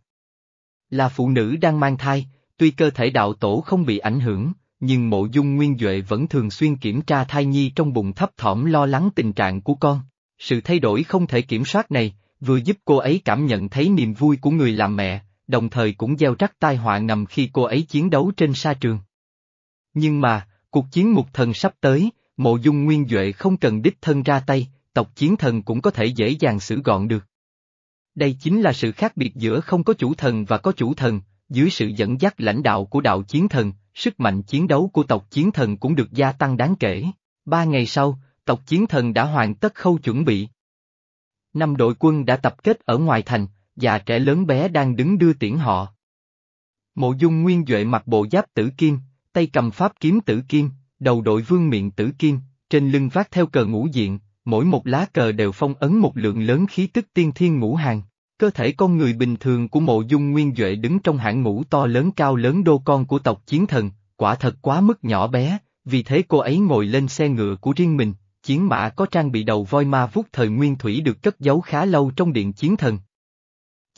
Là phụ nữ đang mang thai, tuy cơ thể đạo tổ không bị ảnh hưởng, nhưng mộ dung nguyên Duệ vẫn thường xuyên kiểm tra thai nhi trong bụng thấp thỏm lo lắng tình trạng của con. Sự thay đổi không thể kiểm soát này, vừa giúp cô ấy cảm nhận thấy niềm vui của người làm mẹ, đồng thời cũng gieo rắc tai họa ngầm khi cô ấy chiến đấu trên sa trường. Nhưng mà, cuộc chiến mục thần sắp tới, mộ dung nguyên Duệ không cần đích thân ra tay, tộc chiến thần cũng có thể dễ dàng xử gọn được. Đây chính là sự khác biệt giữa không có chủ thần và có chủ thần, dưới sự dẫn dắt lãnh đạo của đạo chiến thần, sức mạnh chiến đấu của tộc chiến thần cũng được gia tăng đáng kể. Ba ngày sau, tộc chiến thần đã hoàn tất khâu chuẩn bị. Năm đội quân đã tập kết ở ngoài thành, già trẻ lớn bé đang đứng đưa tiễn họ. Mộ dung nguyên Duệ mặc bộ giáp tử kim, tay cầm pháp kiếm tử kim, đầu đội vương miệng tử kim, trên lưng vác theo cờ ngũ diện, mỗi một lá cờ đều phong ấn một lượng lớn khí tức tiên thiên ngũ hàng. Cơ thể con người bình thường của mộ dung nguyên Duệ đứng trong hạng ngũ to lớn cao lớn đô con của tộc chiến thần, quả thật quá mức nhỏ bé, vì thế cô ấy ngồi lên xe ngựa của riêng mình, chiến mã có trang bị đầu voi ma vút thời nguyên thủy được cất giấu khá lâu trong điện chiến thần.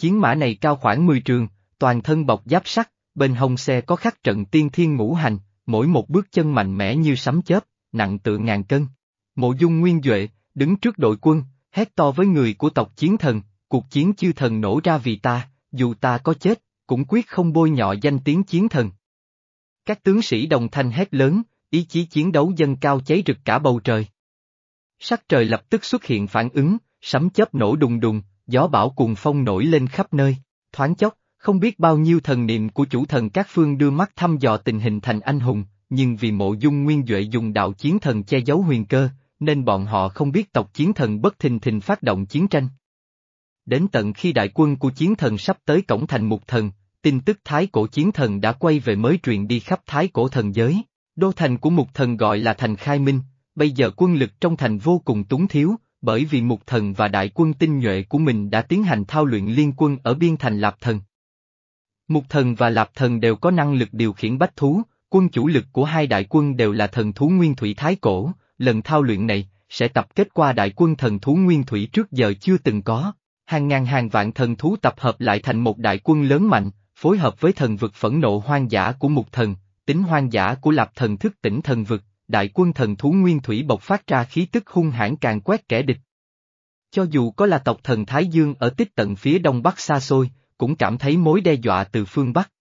Chiến mã này cao khoảng 10 trường, toàn thân bọc giáp sắt, bên hông xe có khắc trận tiên thiên ngũ hành, mỗi một bước chân mạnh mẽ như sấm chớp, nặng tự ngàn cân. Mộ dung nguyên Duệ, đứng trước đội quân, hét to với người của tộc chiến thần, cuộc chiến chư thần nổ ra vì ta, dù ta có chết, cũng quyết không bôi nhọ danh tiếng chiến thần. Các tướng sĩ đồng thanh hét lớn, ý chí chiến đấu dâng cao cháy rực cả bầu trời. Sắc trời lập tức xuất hiện phản ứng, sấm chớp nổ đùng đùng, gió bão cuồng phong nổi lên khắp nơi, thoáng chốc, không biết bao nhiêu thần niệm của chủ thần các phương đưa mắt thăm dò tình hình thành anh hùng, nhưng vì mộ dung nguyên Duệ dùng đạo chiến thần che giấu huyền cơ, nên bọn họ không biết tộc chiến thần bất thình thình phát động chiến tranh. Đến tận khi đại quân của chiến thần sắp tới cổng thành mục thần, tin tức thái cổ chiến thần đã quay về mới truyền đi khắp thái cổ thần giới. Đô thành của mục thần gọi là thành khai minh, bây giờ quân lực trong thành vô cùng túng thiếu, bởi vì mục thần và đại quân tinh nhuệ của mình đã tiến hành thao luyện liên quân ở biên thành Lạp Thần. Mục thần và Lạp Thần đều có năng lực điều khiển bách thú, quân chủ lực của hai đại quân đều là thần thú nguyên thủy thái cổ, lần thao luyện này, sẽ tập kết qua đại quân thần thú nguyên thủy trước giờ chưa từng có. Hàng ngàn hàng vạn thần thú tập hợp lại thành một đại quân lớn mạnh, phối hợp với thần vực phẫn nộ hoang dã của mục thần, tính hoang dã của lạp thần thức tỉnh thần vực, đại quân thần thú nguyên thủy bộc phát ra khí tức hung hãn càng quét kẻ địch. Cho dù có là tộc thần Thái Dương ở tích tận phía đông bắc xa xôi, cũng cảm thấy mối đe dọa từ phương bắc.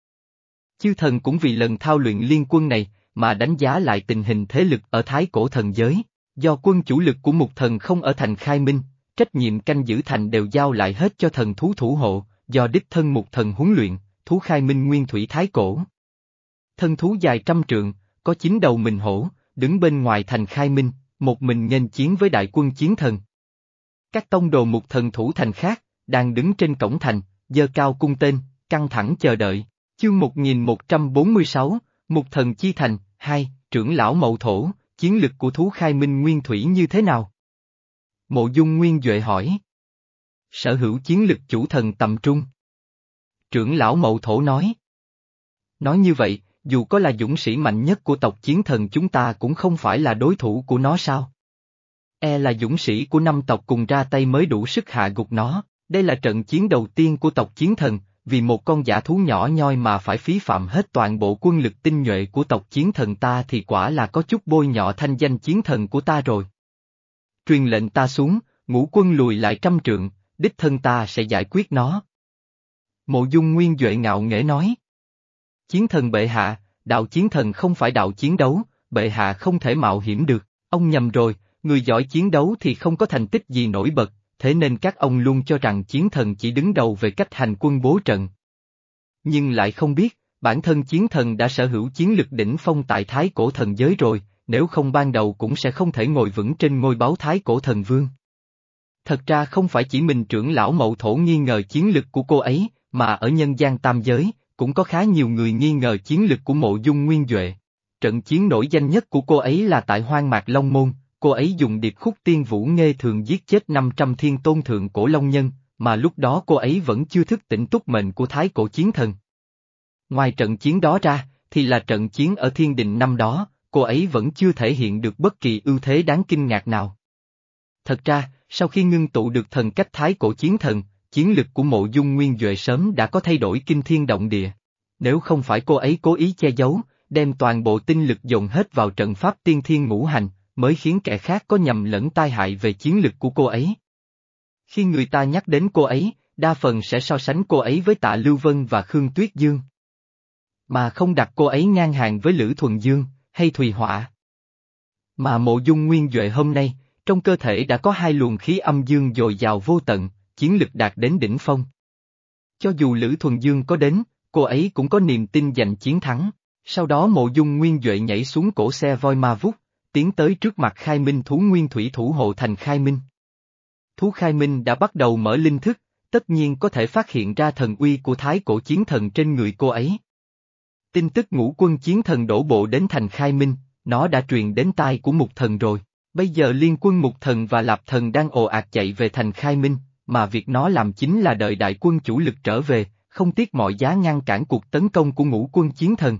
Chư thần cũng vì lần thao luyện liên quân này, mà đánh giá lại tình hình thế lực ở Thái cổ thần giới, do quân chủ lực của một thần không ở thành khai minh, trách nhiệm canh giữ thành đều giao lại hết cho thần thú thủ hộ, do đích thân một thần huấn luyện, thú khai minh nguyên thủy thái cổ. Thần thú dài trăm trượng, có chín đầu mình hổ, đứng bên ngoài thành khai minh, một mình nghênh chiến với đại quân chiến thần. Các tông đồ mục thần thủ thành khác, đang đứng trên cổng thành, giơ cao cung tên, căng thẳng chờ đợi. Chương 1146, Mục thần chi thành, hai, trưởng lão mậu thổ, chiến lực của thú khai minh nguyên thủy như thế nào? Mộ dung nguyên Duệ hỏi. Sở hữu chiến lực chủ thần tầm trung. Trưởng lão mậu thổ nói. Nói như vậy, dù có là dũng sĩ mạnh nhất của tộc chiến thần chúng ta cũng không phải là đối thủ của nó sao? E là dũng sĩ của năm tộc cùng ra tay mới đủ sức hạ gục nó, đây là trận chiến đầu tiên của tộc chiến thần, vì một con giả thú nhỏ nhoi mà phải phí phạm hết toàn bộ quân lực tinh nhuệ của tộc chiến thần ta thì quả là có chút bôi nhọ thanh danh chiến thần của ta rồi. Truyền lệnh ta xuống, ngũ quân lùi lại trăm trượng, đích thân ta sẽ giải quyết nó. Mộ dung nguyên Duệ ngạo nghễ nói. Chiến thần bệ hạ, đạo chiến thần không phải đạo chiến đấu, bệ hạ không thể mạo hiểm được, ông nhầm rồi, người giỏi chiến đấu thì không có thành tích gì nổi bật, thế nên các ông luôn cho rằng chiến thần chỉ đứng đầu về cách hành quân bố trận. Nhưng lại không biết, bản thân chiến thần đã sở hữu chiến lực đỉnh phong tại thái cổ thần giới rồi, nếu không ban đầu cũng sẽ không thể ngồi vững trên ngôi báo thái cổ thần vương. Thật ra không phải chỉ mình trưởng lão mậu thổ nghi ngờ chiến lực của cô ấy, mà ở nhân gian tam giới, cũng có khá nhiều người nghi ngờ chiến lực của mộ dung nguyên Duệ. Trận chiến nổi danh nhất của cô ấy là tại hoang mạc Long Môn, cô ấy dùng điệp khúc tiên vũ nghê thường giết chết 500 thiên tôn thượng cổ Long Nhân, mà lúc đó cô ấy vẫn chưa thức tỉnh túc mệnh của thái cổ chiến thần. Ngoài trận chiến đó ra, thì là trận chiến ở thiên đình năm đó, cô ấy vẫn chưa thể hiện được bất kỳ ưu thế đáng kinh ngạc nào. Thật ra, sau khi ngưng tụ được thần cách thái cổ chiến thần, chiến lực của mộ dung nguyên Duệ sớm đã có thay đổi kinh thiên động địa. Nếu không phải cô ấy cố ý che giấu, đem toàn bộ tinh lực dồn hết vào trận pháp tiên thiên ngũ hành, mới khiến kẻ khác có nhầm lẫn tai hại về chiến lực của cô ấy. Khi người ta nhắc đến cô ấy, đa phần sẽ so sánh cô ấy với tạ Lưu Vân và Khương Tuyết Dương. Mà không đặt cô ấy ngang hàng với Lữ Thuần Dương, hay Thùy Họa. Mà mộ dung nguyên Duệ hôm nay, trong cơ thể đã có hai luồng khí âm dương dồi dào vô tận, chiến lực đạt đến đỉnh phong. Cho dù Lữ Thuần Dương có đến, cô ấy cũng có niềm tin giành chiến thắng. Sau đó mộ dung nguyên Duệ nhảy xuống cổ xe voi ma vút, tiến tới trước mặt khai minh thú nguyên thủy thủ hộ thành khai minh. Thú khai minh đã bắt đầu mở linh thức, tất nhiên có thể phát hiện ra thần uy của thái cổ chiến thần trên người cô ấy. Tin tức ngũ quân chiến thần đổ bộ đến thành khai minh, nó đã truyền đến tai của mục thần rồi. Bây giờ liên quân mục thần và lạp thần đang ồ ạt chạy về thành khai minh, mà việc nó làm chính là đợi đại quân chủ lực trở về, không tiếc mọi giá ngăn cản cuộc tấn công của ngũ quân chiến thần.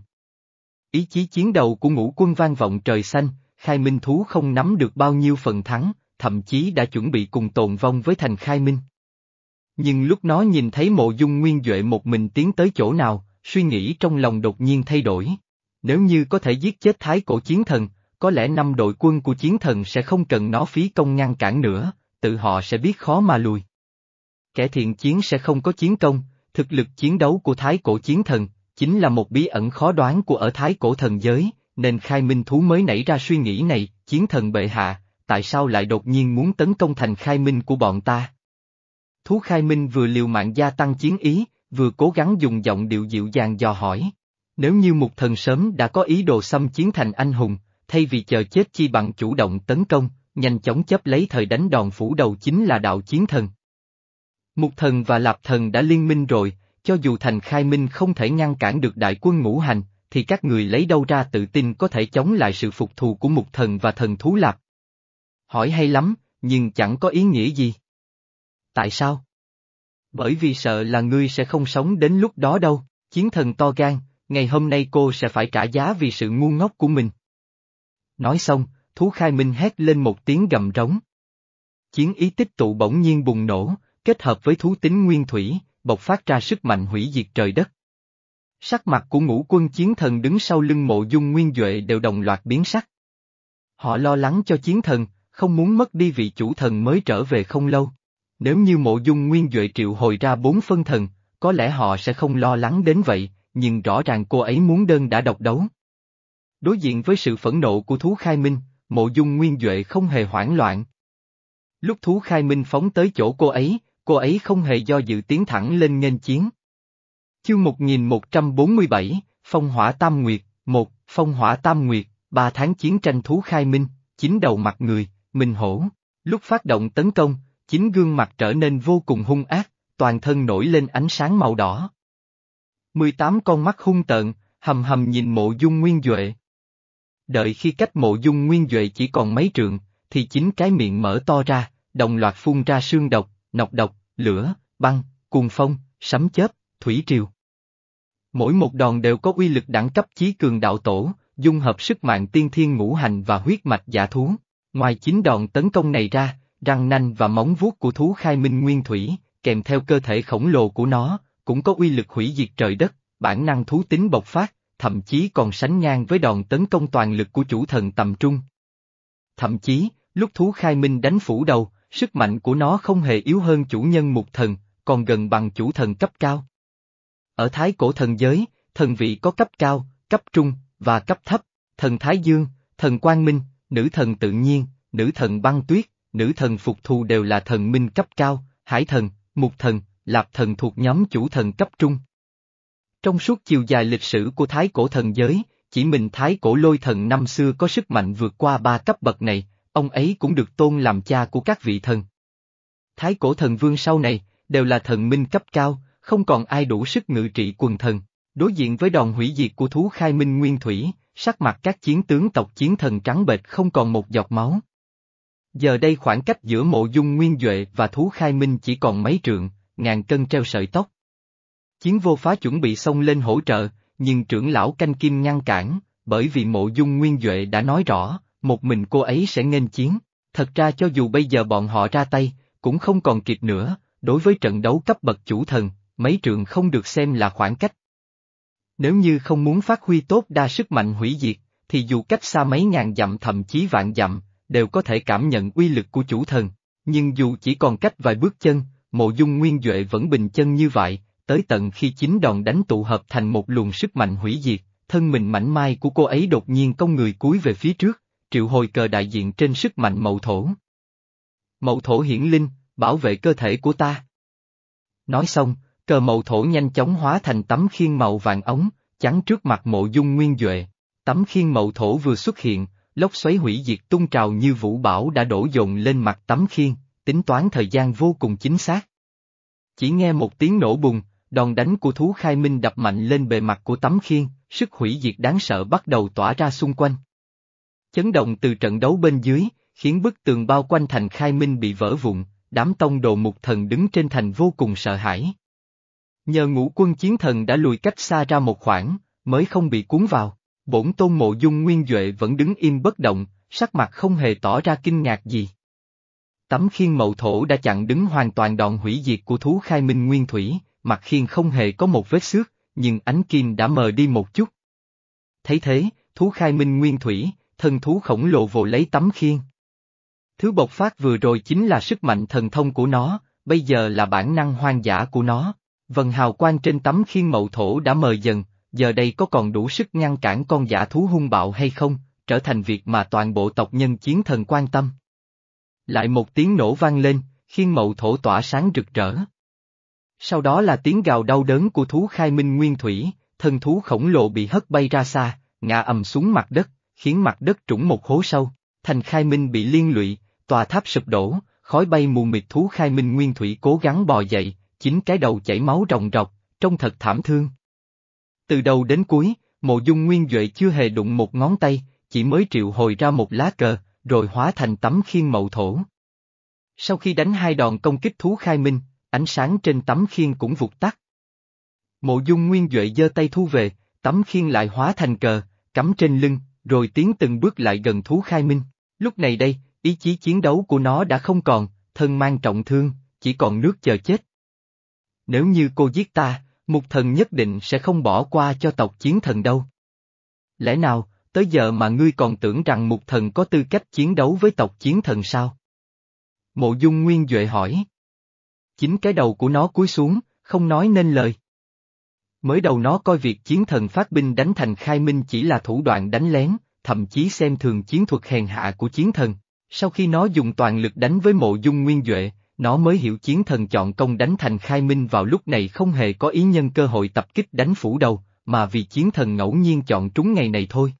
Ý chí chiến đầu của ngũ quân vang vọng trời xanh, khai minh thú không nắm được bao nhiêu phần thắng, thậm chí đã chuẩn bị cùng tồn vong với thành khai minh. Nhưng lúc nó nhìn thấy mộ dung nguyên Duệ một mình tiến tới chỗ nào, suy nghĩ trong lòng đột nhiên thay đổi. Nếu như có thể giết chết thái cổ chiến thần, có lẽ năm đội quân của chiến thần sẽ không cần nó phí công ngăn cản nữa, tự họ sẽ biết khó mà lùi. Kẻ thiện chiến sẽ không có chiến công, thực lực chiến đấu của thái cổ chiến thần, chính là một bí ẩn khó đoán của ở thái cổ thần giới, nên khai minh thú mới nảy ra suy nghĩ này, chiến thần bệ hạ, tại sao lại đột nhiên muốn tấn công thành khai minh của bọn ta? Thú khai minh vừa liều mạng gia tăng chiến ý, vừa cố gắng dùng giọng điệu dịu dàng dò hỏi. Nếu như một thần sớm đã có ý đồ xâm chiến thành anh hùng, thay vì chờ chết chi bằng chủ động tấn công, nhanh chóng chấp lấy thời đánh đòn phủ đầu chính là đạo chiến thần. Mục thần và lạp thần đã liên minh rồi, cho dù thành khai minh không thể ngăn cản được đại quân ngũ hành, thì các người lấy đâu ra tự tin có thể chống lại sự phục thù của mục thần và thần thú lạp. Hỏi hay lắm, nhưng chẳng có ý nghĩa gì. Tại sao? Bởi vì sợ là ngươi sẽ không sống đến lúc đó đâu, chiến thần to gan, ngày hôm nay cô sẽ phải trả giá vì sự ngu ngốc của mình. Nói xong, thú khai minh hét lên một tiếng gầm rống. Chiến ý tích tụ bỗng nhiên bùng nổ, kết hợp với thú tính nguyên thủy, bộc phát ra sức mạnh hủy diệt trời đất. Sắc mặt của ngũ quân chiến thần đứng sau lưng mộ dung nguyên Duệ đều đồng loạt biến sắc. Họ lo lắng cho chiến thần, không muốn mất đi vị chủ thần mới trở về không lâu. Nếu như mộ dung nguyên Duệ triệu hồi ra bốn phân thần, có lẽ họ sẽ không lo lắng đến vậy, nhưng rõ ràng cô ấy muốn đơn đã độc đấu. Đối diện với sự phẫn nộ của thú khai minh, mộ dung nguyên Duệ không hề hoảng loạn. Lúc thú khai minh phóng tới chỗ cô ấy, cô ấy không hề do dự tiến thẳng lên nghênh chiến. Chương 1147, Phong hỏa tam nguyệt, một, Phong hỏa tam nguyệt, ba tháng chiến tranh thú khai minh, chính đầu mặt người, minh hổ. Lúc phát động tấn công, chính gương mặt trở nên vô cùng hung ác, toàn thân nổi lên ánh sáng màu đỏ. 18 con mắt hung tợn, hầm hầm nhìn mộ dung nguyên Duệ. Đợi khi cách mộ dung nguyên Duệ chỉ còn mấy trượng, thì chính cái miệng mở to ra, đồng loạt phun ra sương độc, nọc độc, lửa, băng, cuồng phong, sấm chớp, thủy triều. Mỗi một đòn đều có uy lực đẳng cấp chí cường đạo tổ, dung hợp sức mạnh tiên thiên ngũ hành và huyết mạch giả thú. Ngoài chín đòn tấn công này ra, răng nanh và móng vuốt của thú khai minh nguyên thủy, kèm theo cơ thể khổng lồ của nó, cũng có uy lực hủy diệt trời đất, bản năng thú tính bộc phát, thậm chí còn sánh ngang với đòn tấn công toàn lực của chủ thần tầm trung. Thậm chí, lúc thú khai minh đánh phủ đầu, sức mạnh của nó không hề yếu hơn chủ nhân mục thần, còn gần bằng chủ thần cấp cao. Ở thái cổ thần giới, thần vị có cấp cao, cấp trung, và cấp thấp, thần Thái Dương, thần Quang Minh, nữ thần tự nhiên, nữ thần băng tuyết, nữ thần phục thù đều là thần minh cấp cao, hải thần, mục thần, lạp thần thuộc nhóm chủ thần cấp trung. Trong suốt chiều dài lịch sử của thái cổ thần giới, chỉ mình thái cổ lôi thần năm xưa có sức mạnh vượt qua ba cấp bậc này, ông ấy cũng được tôn làm cha của các vị thần. Thái cổ thần vương sau này, đều là thần minh cấp cao, không còn ai đủ sức ngự trị quần thần. Đối diện với đòn hủy diệt của thú khai minh nguyên thủy, sắc mặt các chiến tướng tộc chiến thần trắng bệch không còn một giọt máu. Giờ đây khoảng cách giữa mộ dung nguyên Duệ và thú khai minh chỉ còn mấy trượng, ngàn cân treo sợi tóc. Chiến vô phá chuẩn bị xông lên hỗ trợ, nhưng trưởng lão canh kim ngăn cản, bởi vì mộ dung nguyên Duệ đã nói rõ, một mình cô ấy sẽ nghênh chiến. Thật ra cho dù bây giờ bọn họ ra tay, cũng không còn kịp nữa, đối với trận đấu cấp bậc chủ thần, mấy trường không được xem là khoảng cách. Nếu như không muốn phát huy tốt đa sức mạnh hủy diệt, thì dù cách xa mấy ngàn dặm thậm chí vạn dặm, đều có thể cảm nhận uy lực của chủ thần. Nhưng dù chỉ còn cách vài bước chân, mộ dung nguyên Duệ vẫn bình chân như vậy, tới tận khi chính đòn đánh tụ hợp thành một luồng sức mạnh hủy diệt, thân mình mảnh mai của cô ấy đột nhiên cong người cúi về phía trước, triệu hồi cờ đại diện trên sức mạnh mậu thổ. Mậu thổ hiển linh, bảo vệ cơ thể của ta. Nói xong, cờ mậu thổ nhanh chóng hóa thành tấm khiên màu vàng ống, chắn trước mặt mộ dung nguyên Duệ. Tấm khiên mậu thổ vừa xuất hiện, lốc xoáy hủy diệt tung trào như vũ bão đã đổ dồn lên mặt tấm khiên, tính toán thời gian vô cùng chính xác. Chỉ nghe một tiếng nổ bùng, đòn đánh của thú khai minh đập mạnh lên bề mặt của tấm khiên, sức hủy diệt đáng sợ bắt đầu tỏa ra xung quanh. Chấn động từ trận đấu bên dưới, khiến bức tường bao quanh thành khai minh bị vỡ vụn, đám tông đồ mục thần đứng trên thành vô cùng sợ hãi. Nhờ ngũ quân chiến thần đã lùi cách xa ra một khoảng, mới không bị cuốn vào, bổn tôn mộ dung nguyên Duệ vẫn đứng im bất động, sắc mặt không hề tỏ ra kinh ngạc gì. Tấm khiên mậu thổ đã chặn đứng hoàn toàn đòn hủy diệt của thú khai minh nguyên thủy, mặt khiên không hề có một vết xước, nhưng ánh kim đã mờ đi một chút. Thấy thế, thú khai minh nguyên thủy, thần thú khổng lồ vồ lấy tấm khiên. Thứ bộc phát vừa rồi chính là sức mạnh thần thông của nó, bây giờ là bản năng hoang dã của nó. Vần hào quang trên tấm khiên mậu thổ đã mờ dần, giờ đây có còn đủ sức ngăn cản con giả thú hung bạo hay không, trở thành việc mà toàn bộ tộc nhân chiến thần quan tâm. Lại một tiếng nổ vang lên, khiên mậu thổ tỏa sáng rực rỡ. Sau đó là tiếng gào đau đớn của thú khai minh nguyên thủy, thần thú khổng lồ bị hất bay ra xa, ngã ầm xuống mặt đất, khiến mặt đất trũng một hố sâu, thành khai minh bị liên lụy, tòa tháp sụp đổ, khói bay mù mịt thú khai minh nguyên thủy cố gắng bò dậy, chính cái đầu chảy máu ròng rọc, trông thật thảm thương. Từ đầu đến cuối, mộ dung nguyên Duệ chưa hề đụng một ngón tay, chỉ mới triệu hồi ra một lá cờ, rồi hóa thành tấm khiên mậu thổ. Sau khi đánh hai đòn công kích thú khai minh, ánh sáng trên tấm khiên cũng vụt tắt. Mộ dung nguyên Duệ giơ tay thu về, tấm khiên lại hóa thành cờ, cắm trên lưng, rồi tiến từng bước lại gần thú khai minh. Lúc này đây, ý chí chiến đấu của nó đã không còn, thân mang trọng thương, chỉ còn nước chờ chết. Nếu như cô giết ta, mục thần nhất định sẽ không bỏ qua cho tộc chiến thần đâu. Lẽ nào, tới giờ mà ngươi còn tưởng rằng mục thần có tư cách chiến đấu với tộc chiến thần sao? Mộ dung nguyên Duệ hỏi. Chính cái đầu của nó cúi xuống, không nói nên lời. Mới đầu nó coi việc chiến thần phát binh đánh thành khai minh chỉ là thủ đoạn đánh lén, thậm chí xem thường chiến thuật hèn hạ của chiến thần. Sau khi nó dùng toàn lực đánh với mộ dung nguyên Duệ, nó mới hiểu chiến thần chọn công đánh thành khai minh vào lúc này không hề có ý nhân cơ hội tập kích đánh phủ đầu, mà vì chiến thần ngẫu nhiên chọn trúng ngày này thôi.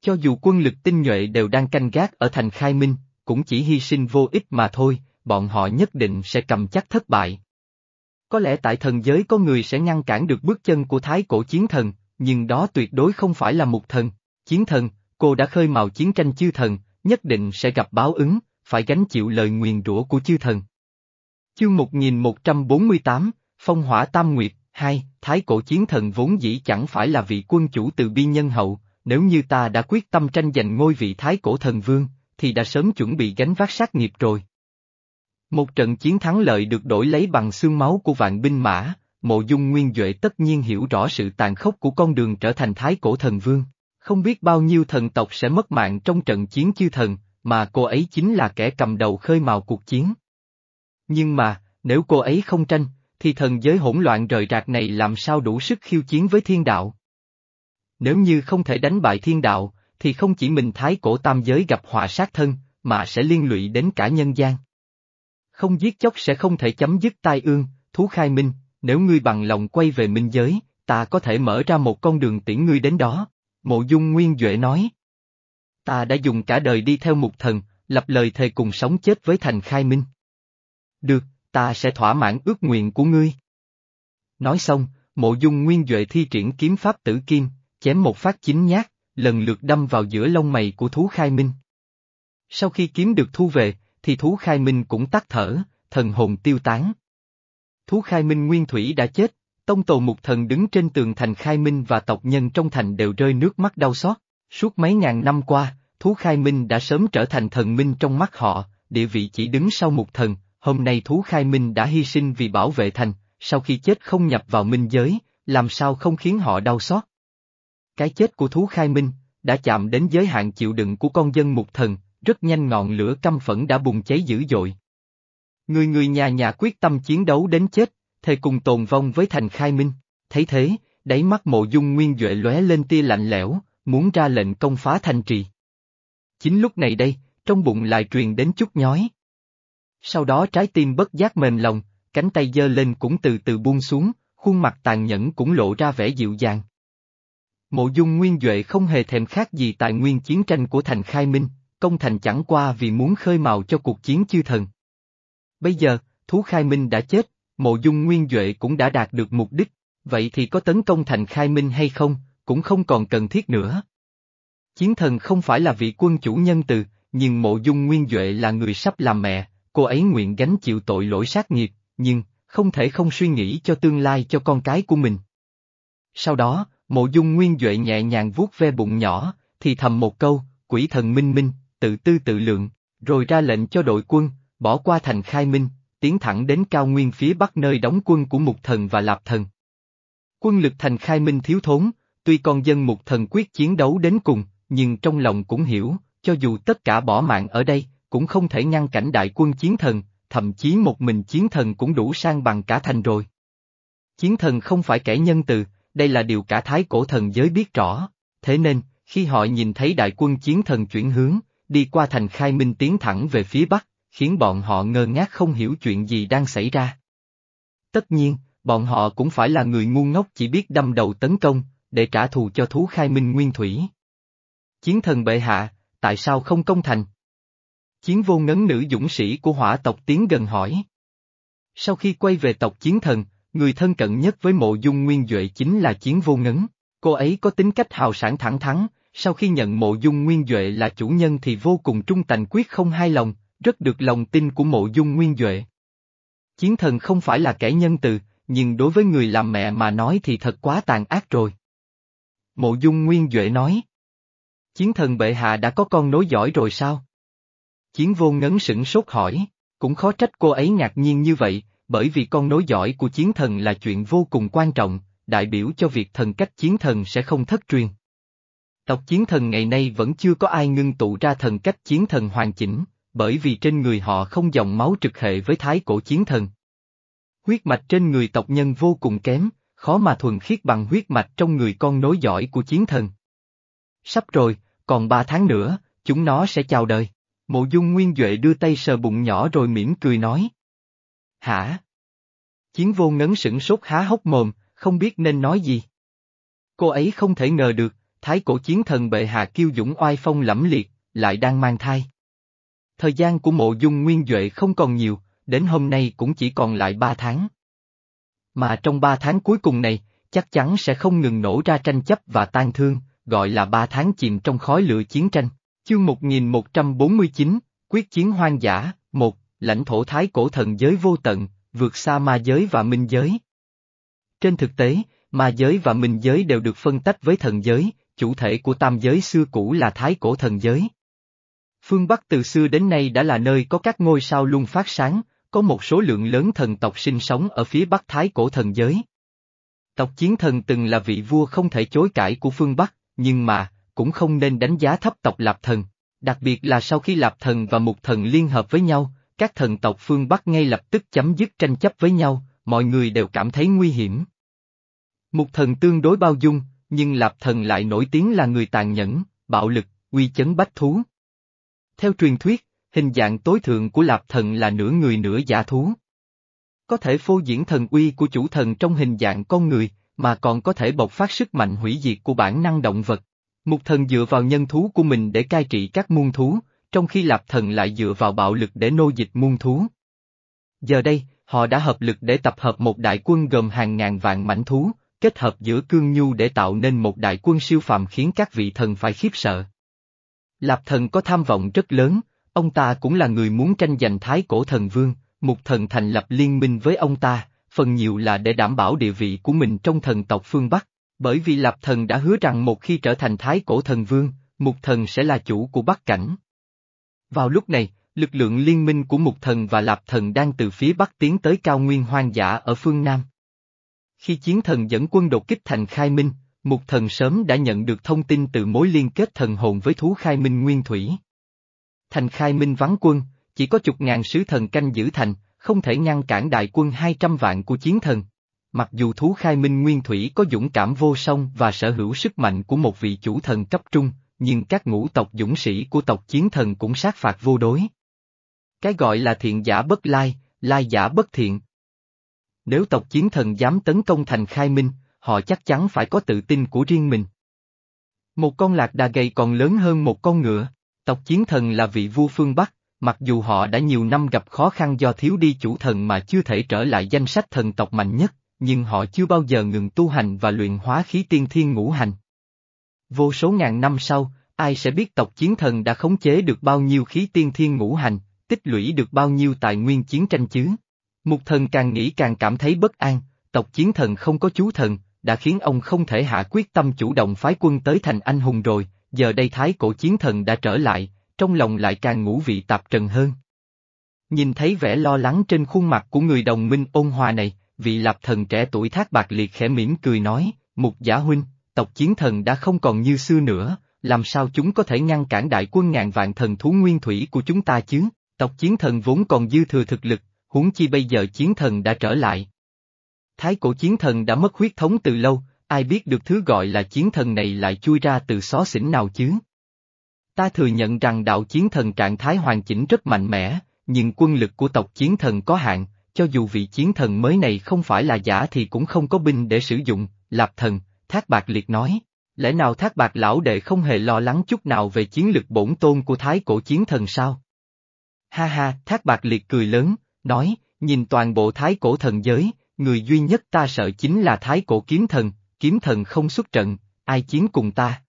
Cho dù quân lực tinh nhuệ đều đang canh gác ở thành khai minh, cũng chỉ hy sinh vô ích mà thôi, bọn họ nhất định sẽ cầm chắc thất bại. Có lẽ tại thần giới có người sẽ ngăn cản được bước chân của thái cổ chiến thần, nhưng đó tuyệt đối không phải là một thần. Chiến thần, cô đã khơi mào chiến tranh chư thần, nhất định sẽ gặp báo ứng, phải gánh chịu lời nguyền rủa của chư thần. Chương 1148, Phong hỏa tam nguyệt, 2, Thái cổ chiến thần vốn dĩ chẳng phải là vị quân chủ từ bi nhân hậu, nếu như ta đã quyết tâm tranh giành ngôi vị Thái cổ thần vương, thì đã sớm chuẩn bị gánh vác sát nghiệp rồi. Một trận chiến thắng lợi được đổi lấy bằng xương máu của vạn binh mã, mộ dung nguyên Duệ tất nhiên hiểu rõ sự tàn khốc của con đường trở thành Thái cổ thần vương. Không biết bao nhiêu thần tộc sẽ mất mạng trong trận chiến chư thần, mà cô ấy chính là kẻ cầm đầu khơi mào cuộc chiến. Nhưng mà, nếu cô ấy không tranh, thì thần giới hỗn loạn rời rạc này làm sao đủ sức khiêu chiến với thiên đạo? Nếu như không thể đánh bại thiên đạo, thì không chỉ mình thái cổ tam giới gặp họa sát thân, mà sẽ liên lụy đến cả nhân gian. Không giết chóc sẽ không thể chấm dứt tai ương, thú khai minh, nếu ngươi bằng lòng quay về minh giới, ta có thể mở ra một con đường tiễn ngươi đến đó, mộ dung nguyên Duệ nói. Ta đã dùng cả đời đi theo mục thần, lập lời thề cùng sống chết với thành khai minh. Được, ta sẽ thỏa mãn ước nguyện của ngươi. Nói xong, mộ dung nguyên Duệ thi triển kiếm pháp tử kim, chém một phát chính nhát, lần lượt đâm vào giữa lông mày của thú khai minh. Sau khi kiếm được thu về, thì thú khai minh cũng tắt thở, thần hồn tiêu tán. Thú khai minh nguyên thủy đã chết, tông tổ mục thần đứng trên tường thành khai minh và tộc nhân trong thành đều rơi nước mắt đau xót. Suốt mấy ngàn năm qua, thú khai minh đã sớm trở thành thần minh trong mắt họ, địa vị chỉ đứng sau mục thần, hôm nay thú khai minh đã hy sinh vì bảo vệ thành, sau khi chết không nhập vào minh giới, làm sao không khiến họ đau xót. Cái chết của thú khai minh, đã chạm đến giới hạn chịu đựng của con dân mục thần, rất nhanh ngọn lửa căm phẫn đã bùng cháy dữ dội. Người người nhà nhà quyết tâm chiến đấu đến chết, thề cùng tồn vong với thành khai minh, thấy thế, đáy mắt mộ dung nguyên Duệ lóe lên tia lạnh lẽo, muốn ra lệnh công phá Thành trì. Chính lúc này đây, trong bụng lại truyền đến chút nhói. Sau đó trái tim bất giác mềm lòng, cánh tay giơ lên cũng từ từ buông xuống, khuôn mặt tàn nhẫn cũng lộ ra vẻ dịu dàng. Mộ dung nguyên Duệ không hề thèm khác gì tại nguyên chiến tranh của thành khai minh, công thành chẳng qua vì muốn khơi mào cho cuộc chiến chư thần. Bây giờ, thú khai minh đã chết, mộ dung nguyên Duệ cũng đã đạt được mục đích, vậy thì có tấn công thành khai minh hay không, cũng không còn cần thiết nữa. Chiến thần không phải là vị quân chủ nhân từ, nhưng mộ dung nguyên Duệ là người sắp làm mẹ, cô ấy nguyện gánh chịu tội lỗi sát nghiệp, nhưng, không thể không suy nghĩ cho tương lai cho con cái của mình. Sau đó, mộ dung nguyên Duệ nhẹ nhàng vuốt ve bụng nhỏ, thì thầm một câu, quỷ thần minh minh, tự tư tự lượng, rồi ra lệnh cho đội quân, bỏ qua thành khai minh, tiến thẳng đến cao nguyên phía bắc nơi đóng quân của mục thần và lạp thần. Quân lực thành khai minh thiếu thốn, tuy con dân mục thần quyết chiến đấu đến cùng, nhưng trong lòng cũng hiểu, cho dù tất cả bỏ mạng ở đây, cũng không thể ngăn cảnh đại quân chiến thần, thậm chí một mình chiến thần cũng đủ sang bằng cả thành rồi. Chiến thần không phải kẻ nhân từ, đây là điều cả thái cổ thần giới biết rõ, thế nên, khi họ nhìn thấy đại quân chiến thần chuyển hướng, đi qua thành khai minh tiến thẳng về phía bắc, khiến bọn họ ngơ ngác không hiểu chuyện gì đang xảy ra. Tất nhiên, bọn họ cũng phải là người ngu ngốc chỉ biết đâm đầu tấn công, để trả thù cho thú khai minh nguyên thủy. Chiến thần bệ hạ, tại sao không công thành? Chiến vô ngấn nữ dũng sĩ của hỏa tộc tiến gần hỏi. Sau khi quay về tộc chiến thần, người thân cận nhất với mộ dung nguyên Duệ chính là chiến vô ngấn. Cô ấy có tính cách hào sản thẳng thắn, sau khi nhận mộ dung nguyên Duệ là chủ nhân thì vô cùng trung thành quyết không hai lòng, rất được lòng tin của mộ dung nguyên Duệ. Chiến thần không phải là kẻ nhân từ, nhưng đối với người làm mẹ mà nói thì thật quá tàn ác rồi. Mộ dung nguyên Duệ nói. Chiến thần bệ hạ đã có con nối giỏi rồi sao? Chiến vô ngấn sửng sốt hỏi, cũng khó trách cô ấy ngạc nhiên như vậy, bởi vì con nối giỏi của chiến thần là chuyện vô cùng quan trọng, đại biểu cho việc thần cách chiến thần sẽ không thất truyền. Tộc chiến thần ngày nay vẫn chưa có ai ngưng tụ ra thần cách chiến thần hoàn chỉnh, bởi vì trên người họ không dòng máu trực hệ với thái cổ chiến thần. Huyết mạch trên người tộc nhân vô cùng kém, khó mà thuần khiết bằng huyết mạch trong người con nối giỏi của chiến thần. Sắp rồi, còn ba tháng nữa, chúng nó sẽ chào đời. Mộ dung nguyên Duệ đưa tay sờ bụng nhỏ rồi mỉm cười nói. Hả? Chiến vô ngấn sửng sốt há hốc mồm, không biết nên nói gì. Cô ấy không thể ngờ được, thái cổ chiến thần bệ hạ kiêu dũng oai phong lẫm liệt, lại đang mang thai. Thời gian của mộ dung nguyên Duệ không còn nhiều, đến hôm nay cũng chỉ còn lại ba tháng. Mà trong ba tháng cuối cùng này, chắc chắn sẽ không ngừng nổ ra tranh chấp và tan thương, gọi là ba tháng chìm trong khói lửa chiến tranh. Chương 1149, Quyết chiến hoang dã, một lãnh thổ thái cổ thần giới vô tận, vượt xa ma giới và minh giới. Trên thực tế, ma giới và minh giới đều được phân tách với thần giới, chủ thể của tam giới xưa cũ là thái cổ thần giới. Phương Bắc từ xưa đến nay đã là nơi có các ngôi sao luôn phát sáng, có một số lượng lớn thần tộc sinh sống ở phía Bắc thái cổ thần giới. Tộc chiến thần từng là vị vua không thể chối cãi của phương Bắc, nhưng mà, cũng không nên đánh giá thấp tộc Lạp Thần. Đặc biệt là sau khi Lạp Thần và Mục Thần liên hợp với nhau, các thần tộc phương Bắc ngay lập tức chấm dứt tranh chấp với nhau, mọi người đều cảm thấy nguy hiểm. Mục Thần tương đối bao dung, nhưng Lạp Thần lại nổi tiếng là người tàn nhẫn, bạo lực, uy chấn bách thú. Theo truyền thuyết, hình dạng tối thượng của Lạp Thần là nửa người nửa giả thú. Có thể phô diễn thần uy của chủ thần trong hình dạng con người, mà còn có thể bộc phát sức mạnh hủy diệt của bản năng động vật. Mục thần dựa vào nhân thú của mình để cai trị các muôn thú, trong khi lạp thần lại dựa vào bạo lực để nô dịch muôn thú. Giờ đây, họ đã hợp lực để tập hợp một đại quân gồm hàng ngàn vạn mảnh thú, kết hợp giữa cương nhu để tạo nên một đại quân siêu phàm khiến các vị thần phải khiếp sợ. Lạp thần có tham vọng rất lớn, ông ta cũng là người muốn tranh giành thái cổ thần vương, mục thần thành lập liên minh với ông ta, phần nhiều là để đảm bảo địa vị của mình trong thần tộc phương Bắc. Bởi vì Lạp Thần đã hứa rằng một khi trở thành Thái Cổ Thần Vương, Mục Thần sẽ là chủ của Bắc Cảnh. Vào lúc này, Lực lượng liên minh của Mục Thần và Lạp Thần đang từ phía Bắc tiến tới cao nguyên hoang dã ở phương Nam. Khi chiến thần dẫn quân đột kích thành Khai Minh, Mục Thần sớm đã nhận được thông tin từ mối liên kết thần hồn với thú Khai Minh Nguyên Thủy. Thành Khai Minh vắng quân, chỉ có chục ngàn sứ thần canh giữ thành, không thể ngăn cản đại quân 200 vạn của chiến thần. Mặc dù thú khai minh nguyên thủy có dũng cảm vô song và sở hữu sức mạnh của một vị chủ thần cấp trung, nhưng các ngũ tộc dũng sĩ của tộc chiến thần cũng sát phạt vô đối. Cái gọi là thiện giả bất lai, lai giả bất thiện. Nếu tộc chiến thần dám tấn công thành khai minh, họ chắc chắn phải có tự tin của riêng mình. Một con lạc đà gầy còn lớn hơn một con ngựa, tộc chiến thần là vị vua phương Bắc, mặc dù họ đã nhiều năm gặp khó khăn do thiếu đi chủ thần mà chưa thể trở lại danh sách thần tộc mạnh nhất, nhưng họ chưa bao giờ ngừng tu hành và luyện hóa khí tiên thiên ngũ hành. Vô số ngàn năm sau, ai sẽ biết tộc chiến thần đã khống chế được bao nhiêu khí tiên thiên ngũ hành, tích lũy được bao nhiêu tài nguyên chiến tranh chứ? Mục thần càng nghĩ càng cảm thấy bất an, tộc chiến thần không có chú thần, đã khiến ông không thể hạ quyết tâm chủ động phái quân tới thành anh hùng rồi, giờ đây thái cổ chiến thần đã trở lại, trong lòng lại càng ngũ vị tạp trần hơn. Nhìn thấy vẻ lo lắng trên khuôn mặt của người đồng minh ôn hòa này, vị lập thần trẻ tuổi thác bạc liệt khẽ mỉm cười nói, mục giả huynh, tộc chiến thần đã không còn như xưa nữa, làm sao chúng có thể ngăn cản đại quân ngàn vạn thần thú nguyên thủy của chúng ta chứ, tộc chiến thần vốn còn dư thừa thực lực, huống chi bây giờ chiến thần đã trở lại. Thái cổ chiến thần đã mất huyết thống từ lâu, ai biết được thứ gọi là chiến thần này lại chui ra từ xó xỉnh nào chứ? Ta thừa nhận rằng đạo chiến thần trạng thái hoàn chỉnh rất mạnh mẽ, nhưng quân lực của tộc chiến thần có hạn, cho dù vị chiến thần mới này không phải là giả thì cũng không có binh để sử dụng, lạp thần, Thác Bạc Liệt nói. Lẽ nào Thác Bạc lão đệ không hề lo lắng chút nào về chiến lực bổn tôn của thái cổ chiến thần sao? Ha ha, Thác Bạc Liệt cười lớn, nói, nhìn toàn bộ thái cổ thần giới, người duy nhất ta sợ chính là thái cổ kiếm thần, kiếm thần không xuất trận, ai chiến cùng ta.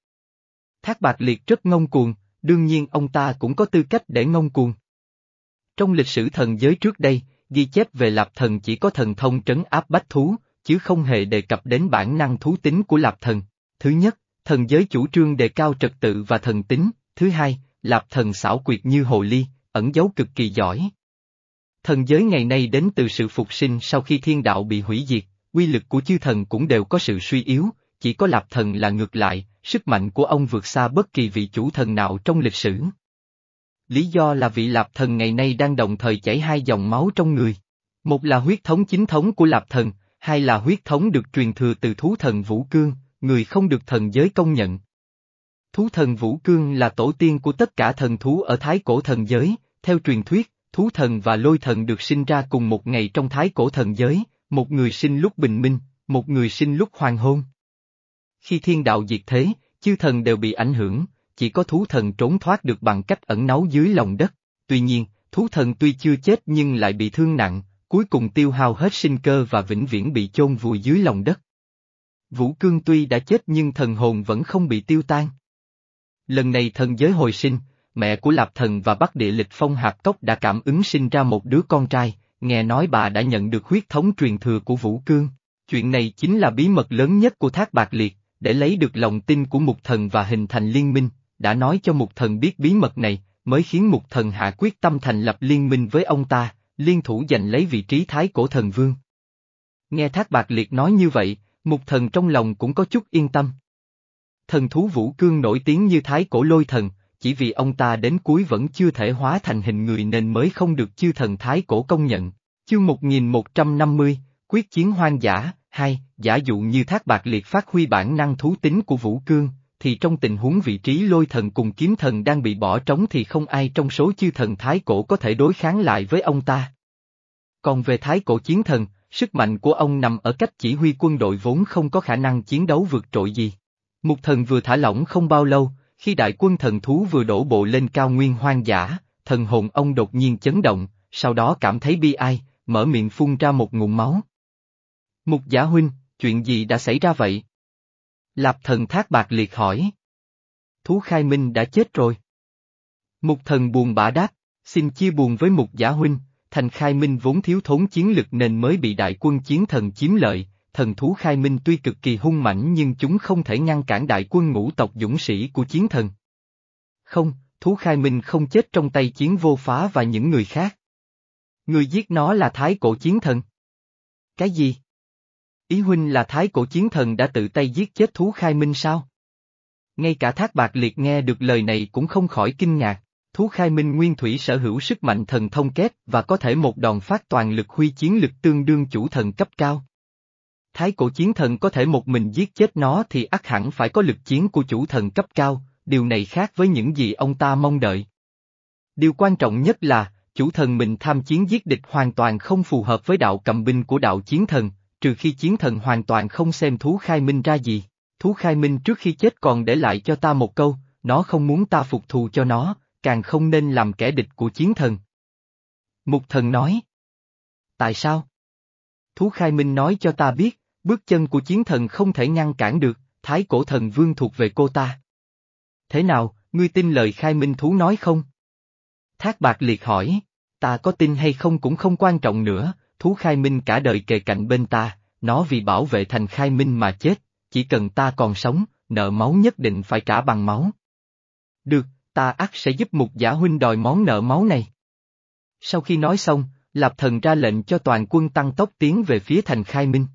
Thác Bạc Liệt rất ngông cuồng, đương nhiên ông ta cũng có tư cách để ngông cuồng. Trong lịch sử thần giới trước đây, ghi chép về Lạp Thần chỉ có thần thông trấn áp bách thú, chứ không hề đề cập đến bản năng thú tính của Lạp Thần. Thứ nhất, thần giới chủ trương đề cao trật tự và thần tính, thứ hai, Lạp Thần xảo quyệt như hồ ly, ẩn giấu cực kỳ giỏi. Thần giới ngày nay đến từ sự phục sinh sau khi thiên đạo bị hủy diệt, quy lực của chư thần cũng đều có sự suy yếu, chỉ có Lạp Thần là ngược lại, sức mạnh của ông vượt xa bất kỳ vị chủ thần nào trong lịch sử. Lý do là vị Lạp Thần ngày nay đang đồng thời chảy hai dòng máu trong người. Một là huyết thống chính thống của Lạp Thần, hai là huyết thống được truyền thừa từ thú thần Vũ Cương, người không được thần giới công nhận. Thú thần Vũ Cương là tổ tiên của tất cả thần thú ở thái cổ thần giới, theo truyền thuyết, thú thần và lôi thần được sinh ra cùng một ngày trong thái cổ thần giới, một người sinh lúc bình minh, một người sinh lúc hoàng hôn. Khi thiên đạo diệt thế, chư thần đều bị ảnh hưởng, chỉ có thú thần trốn thoát được bằng cách ẩn náu dưới lòng đất. Tuy nhiên, thú thần tuy chưa chết nhưng lại bị thương nặng, cuối cùng tiêu hao hết sinh cơ và vĩnh viễn bị chôn vùi dưới lòng đất. Vũ Cương tuy đã chết nhưng thần hồn vẫn không bị tiêu tan. Lần này thần giới hồi sinh, mẹ của Lạp Thần và Bắc Địa Lịch Phong Hạp Cốc đã cảm ứng sinh ra một đứa con trai, nghe nói bà đã nhận được huyết thống truyền thừa của Vũ Cương. Chuyện này chính là bí mật lớn nhất của Thác Bạc Liệt, để lấy được lòng tin của Mục Thần và hình thành liên minh, đã nói cho Mục Thần biết bí mật này, mới khiến Mục Thần hạ quyết tâm thành lập liên minh với ông ta, liên thủ giành lấy vị trí Thái Cổ Thần Vương. Nghe Thác Bạc Liệt nói như vậy, Mục Thần trong lòng cũng có chút yên tâm. Thần thú Vũ Cương nổi tiếng như Thái Cổ Lôi Thần, chỉ vì ông ta đến cuối vẫn chưa thể hóa thành hình người nên mới không được chư thần Thái Cổ công nhận. Chương 1150, Quyết chiến hoang dã, hai, giả dụ như thác bạc liệt phát huy bản năng thú tính của Vũ Cương, thì trong tình huống vị trí lôi thần cùng kiếm thần đang bị bỏ trống thì không ai trong số chư thần thái cổ có thể đối kháng lại với ông ta. Còn về thái cổ chiến thần, sức mạnh của ông nằm ở cách chỉ huy quân đội vốn không có khả năng chiến đấu vượt trội gì. Mục thần vừa thả lỏng không bao lâu, khi đại quân thần thú vừa đổ bộ lên cao nguyên hoang dã, thần hồn ông đột nhiên chấn động, sau đó cảm thấy bi ai, mở miệng phun ra một ngụm máu. Mục giả huynh, chuyện gì đã xảy ra vậy? Lạp thần thác bạc liệt hỏi. Thú khai minh đã chết rồi. Mục thần buồn bã đáp, xin chia buồn với mục giả huynh, thành khai minh vốn thiếu thốn chiến lực nên mới bị đại quân chiến thần chiếm lợi, thần thú khai minh tuy cực kỳ hung mãnh nhưng chúng không thể ngăn cản đại quân ngũ tộc dũng sĩ của chiến thần. Không, thú khai minh không chết trong tay chiến vô phá và những người khác. Người giết nó là thái cổ chiến thần. Cái gì? Ý huynh là thái cổ chiến thần đã tự tay giết chết thú khai minh sao? Ngay cả thác bạc liệt nghe được lời này cũng không khỏi kinh ngạc, thú khai minh nguyên thủy sở hữu sức mạnh thần thông kép và có thể một đòn phát toàn lực huy chiến lực tương đương chủ thần cấp cao. Thái cổ chiến thần có thể một mình giết chết nó thì ắt hẳn phải có lực chiến của chủ thần cấp cao, điều này khác với những gì ông ta mong đợi. Điều quan trọng nhất là, chủ thần mình tham chiến giết địch hoàn toàn không phù hợp với đạo cầm binh của đạo chiến thần, trừ khi chiến thần hoàn toàn không xem thú khai minh ra gì. Thú khai minh trước khi chết còn để lại cho ta một câu, nó không muốn ta phục thù cho nó, càng không nên làm kẻ địch của chiến thần. Mục thần nói. Tại sao? Thú khai minh nói cho ta biết, bước chân của chiến thần không thể ngăn cản được, thái cổ thần vương thuộc về cô ta. Thế nào, ngươi tin lời khai minh thú nói không? Thác bạc liệt hỏi, ta có tin hay không cũng không quan trọng nữa, thú khai minh cả đời kề cạnh bên ta, nó vì bảo vệ thành khai minh mà chết, chỉ cần ta còn sống, nợ máu nhất định phải trả bằng máu. Được, ta ắt sẽ giúp mục giả huynh đòi món nợ máu này. Sau khi nói xong, Lạp Thần ra lệnh cho toàn quân tăng tốc tiến về phía thành khai minh.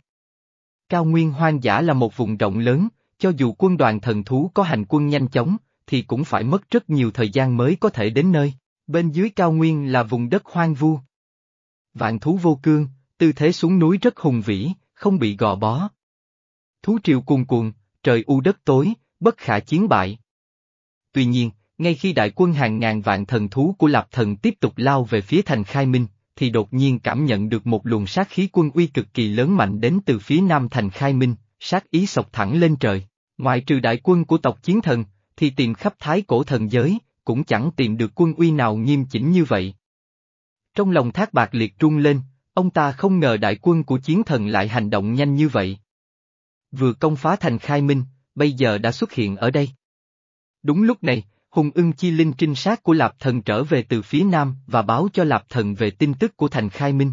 Cao nguyên hoang dã là một vùng rộng lớn, cho dù quân đoàn thần thú có hành quân nhanh chóng, thì cũng phải mất rất nhiều thời gian mới có thể đến nơi. Bên dưới cao nguyên là vùng đất hoang vu. Vạn thú vô cương, tư thế xuống núi rất hùng vĩ, không bị gò bó. Thú triều cuồn cuồn, trời u đất tối, bất khả chiến bại. Tuy nhiên, ngay khi đại quân hàng ngàn vạn thần thú của Lạp Thần tiếp tục lao về phía thành Khai Minh, thì đột nhiên cảm nhận được một luồng sát khí quân uy cực kỳ lớn mạnh đến từ phía nam thành Khai Minh, sát ý sộc thẳng lên trời. Ngoài trừ đại quân của tộc chiến thần, thì tìm khắp thái cổ thần giới, cũng chẳng tìm được quân uy nào nghiêm chỉnh như vậy. Trong lòng thác bạc liệt trung lên, ông ta không ngờ đại quân của chiến thần lại hành động nhanh như vậy. Vừa công phá thành khai minh, bây giờ đã xuất hiện ở đây. Đúng lúc này, Hùng ưng chi linh trinh sát của Lạp Thần trở về từ phía nam và báo cho Lạp Thần về tin tức của thành khai minh.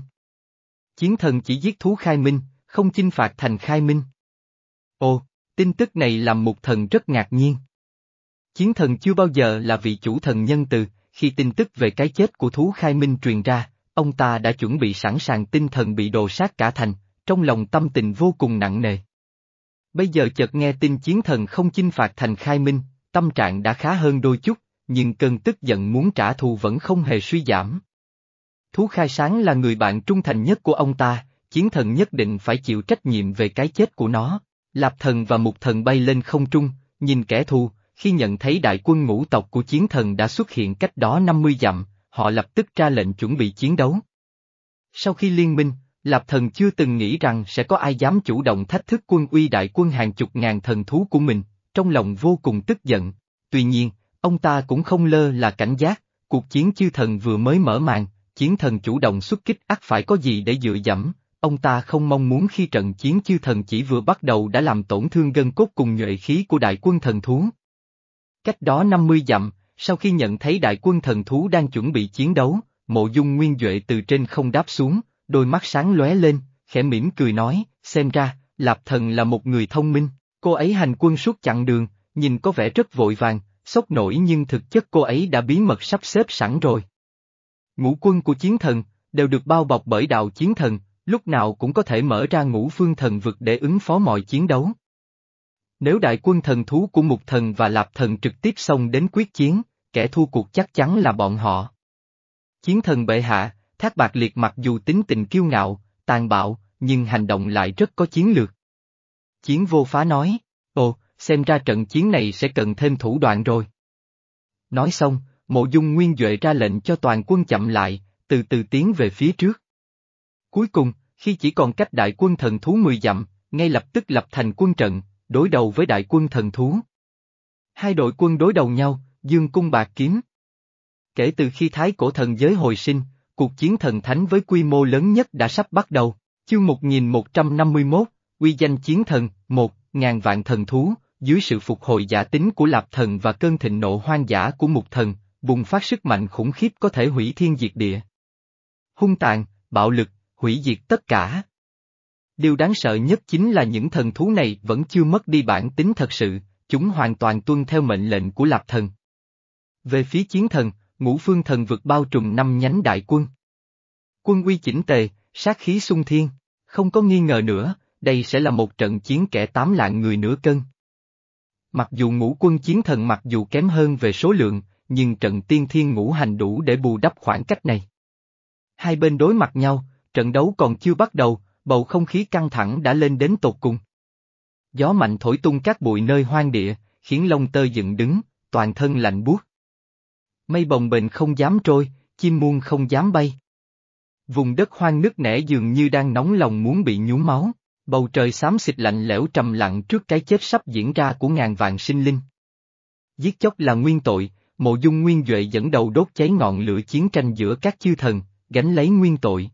Chiến thần chỉ giết thú khai minh, không chinh phạt thành khai minh. Ồ, tin tức này làm một thần rất ngạc nhiên. Chiến thần chưa bao giờ là vị chủ thần nhân từ, khi tin tức về cái chết của thú khai minh truyền ra, ông ta đã chuẩn bị sẵn sàng tinh thần bị đồ sát cả thành, trong lòng tâm tình vô cùng nặng nề. Bây giờ chợt nghe tin chiến thần không chinh phạt thành khai minh, tâm trạng đã khá hơn đôi chút, nhưng cơn tức giận muốn trả thù vẫn không hề suy giảm. Thú khai sáng là người bạn trung thành nhất của ông ta, chiến thần nhất định phải chịu trách nhiệm về cái chết của nó. Lạp thần và mục thần bay lên không trung, nhìn kẻ thù, khi nhận thấy đại quân ngũ tộc của chiến thần đã xuất hiện cách đó 50 dặm, họ lập tức ra lệnh chuẩn bị chiến đấu. Sau khi liên minh, Lạp thần chưa từng nghĩ rằng sẽ có ai dám chủ động thách thức quân uy đại quân hàng chục ngàn thần thú của mình, trong lòng vô cùng tức giận. Tuy nhiên, ông ta cũng không lơ là cảnh giác, cuộc chiến chư thần vừa mới mở màn, chiến thần chủ động xuất kích ắt phải có gì để dựa dẫm, ông ta không mong muốn khi trận chiến chư thần chỉ vừa bắt đầu đã làm tổn thương gân cốt cùng nhuệ khí của đại quân thần thú. Cách đó 50 dặm, sau khi nhận thấy đại quân thần thú đang chuẩn bị chiến đấu, mộ dung nguyên Duệ từ trên không đáp xuống, đôi mắt sáng lóe lên, khẽ mỉm cười nói, xem ra, Lạp Thần là một người thông minh, cô ấy hành quân suốt chặng đường, nhìn có vẻ rất vội vàng, sốc nổi nhưng thực chất cô ấy đã bí mật sắp xếp sẵn rồi. Ngũ quân của chiến thần, đều được bao bọc bởi đạo chiến thần, lúc nào cũng có thể mở ra ngũ phương thần vực để ứng phó mọi chiến đấu. Nếu đại quân thần thú của Mục Thần và Lạp Thần trực tiếp xông đến quyết chiến, kẻ thua cuộc chắc chắn là bọn họ. Chiến thần bệ hạ, Thác Bạc Liệt mặc dù tính tình kiêu ngạo, tàn bạo, nhưng hành động lại rất có chiến lược. Chiến vô phá nói, ồ, xem ra trận chiến này sẽ cần thêm thủ đoạn rồi. Nói xong, mộ dung nguyên Duệ ra lệnh cho toàn quân chậm lại, từ từ tiến về phía trước. Cuối cùng, khi chỉ còn cách đại quân thần thú 10 dặm, ngay lập tức lập thành quân trận, đối đầu với đại quân thần thú. Hai đội quân đối đầu nhau, dương cung bạc kiếm. Kể từ khi thái cổ thần giới hồi sinh, cuộc chiến thần thánh với quy mô lớn nhất đã sắp bắt đầu. Chương 1151, uy danh chiến thần, một, ngàn vạn thần thú, dưới sự phục hồi giả tính của lạp thần và cơn thịnh nộ hoang dã của mục thần, bùng phát sức mạnh khủng khiếp có thể hủy thiên diệt địa. Hung tàn, bạo lực, hủy diệt tất cả. Điều đáng sợ nhất chính là những thần thú này vẫn chưa mất đi bản tính thật sự, chúng hoàn toàn tuân theo mệnh lệnh của Lạp Thần. Về phía chiến thần, ngũ phương thần vực bao trùm năm nhánh đại quân. Quân uy chỉnh tề, sát khí sung thiên, không có nghi ngờ nữa, đây sẽ là một trận chiến kẻ tám lạng người nửa cân. Mặc dù ngũ quân chiến thần mặc dù kém hơn về số lượng, nhưng trận tiên thiên ngũ hành đủ để bù đắp khoảng cách này. Hai bên đối mặt nhau, trận đấu còn chưa bắt đầu, bầu không khí căng thẳng đã lên đến tột cùng. Gió mạnh thổi tung các bụi nơi hoang địa, khiến lông tơ dựng đứng, toàn thân lạnh buốt. Mây bồng bềnh không dám trôi, chim muôn không dám bay. Vùng đất hoang nứt nẻ dường như đang nóng lòng muốn bị nhúm máu, bầu trời xám xịt lạnh lẽo trầm lặng trước cái chết sắp diễn ra của ngàn vạn sinh linh. Giết chóc là nguyên tội, mộ dung nguyên Duệ dẫn đầu đốt cháy ngọn lửa chiến tranh giữa các chư thần, gánh lấy nguyên tội.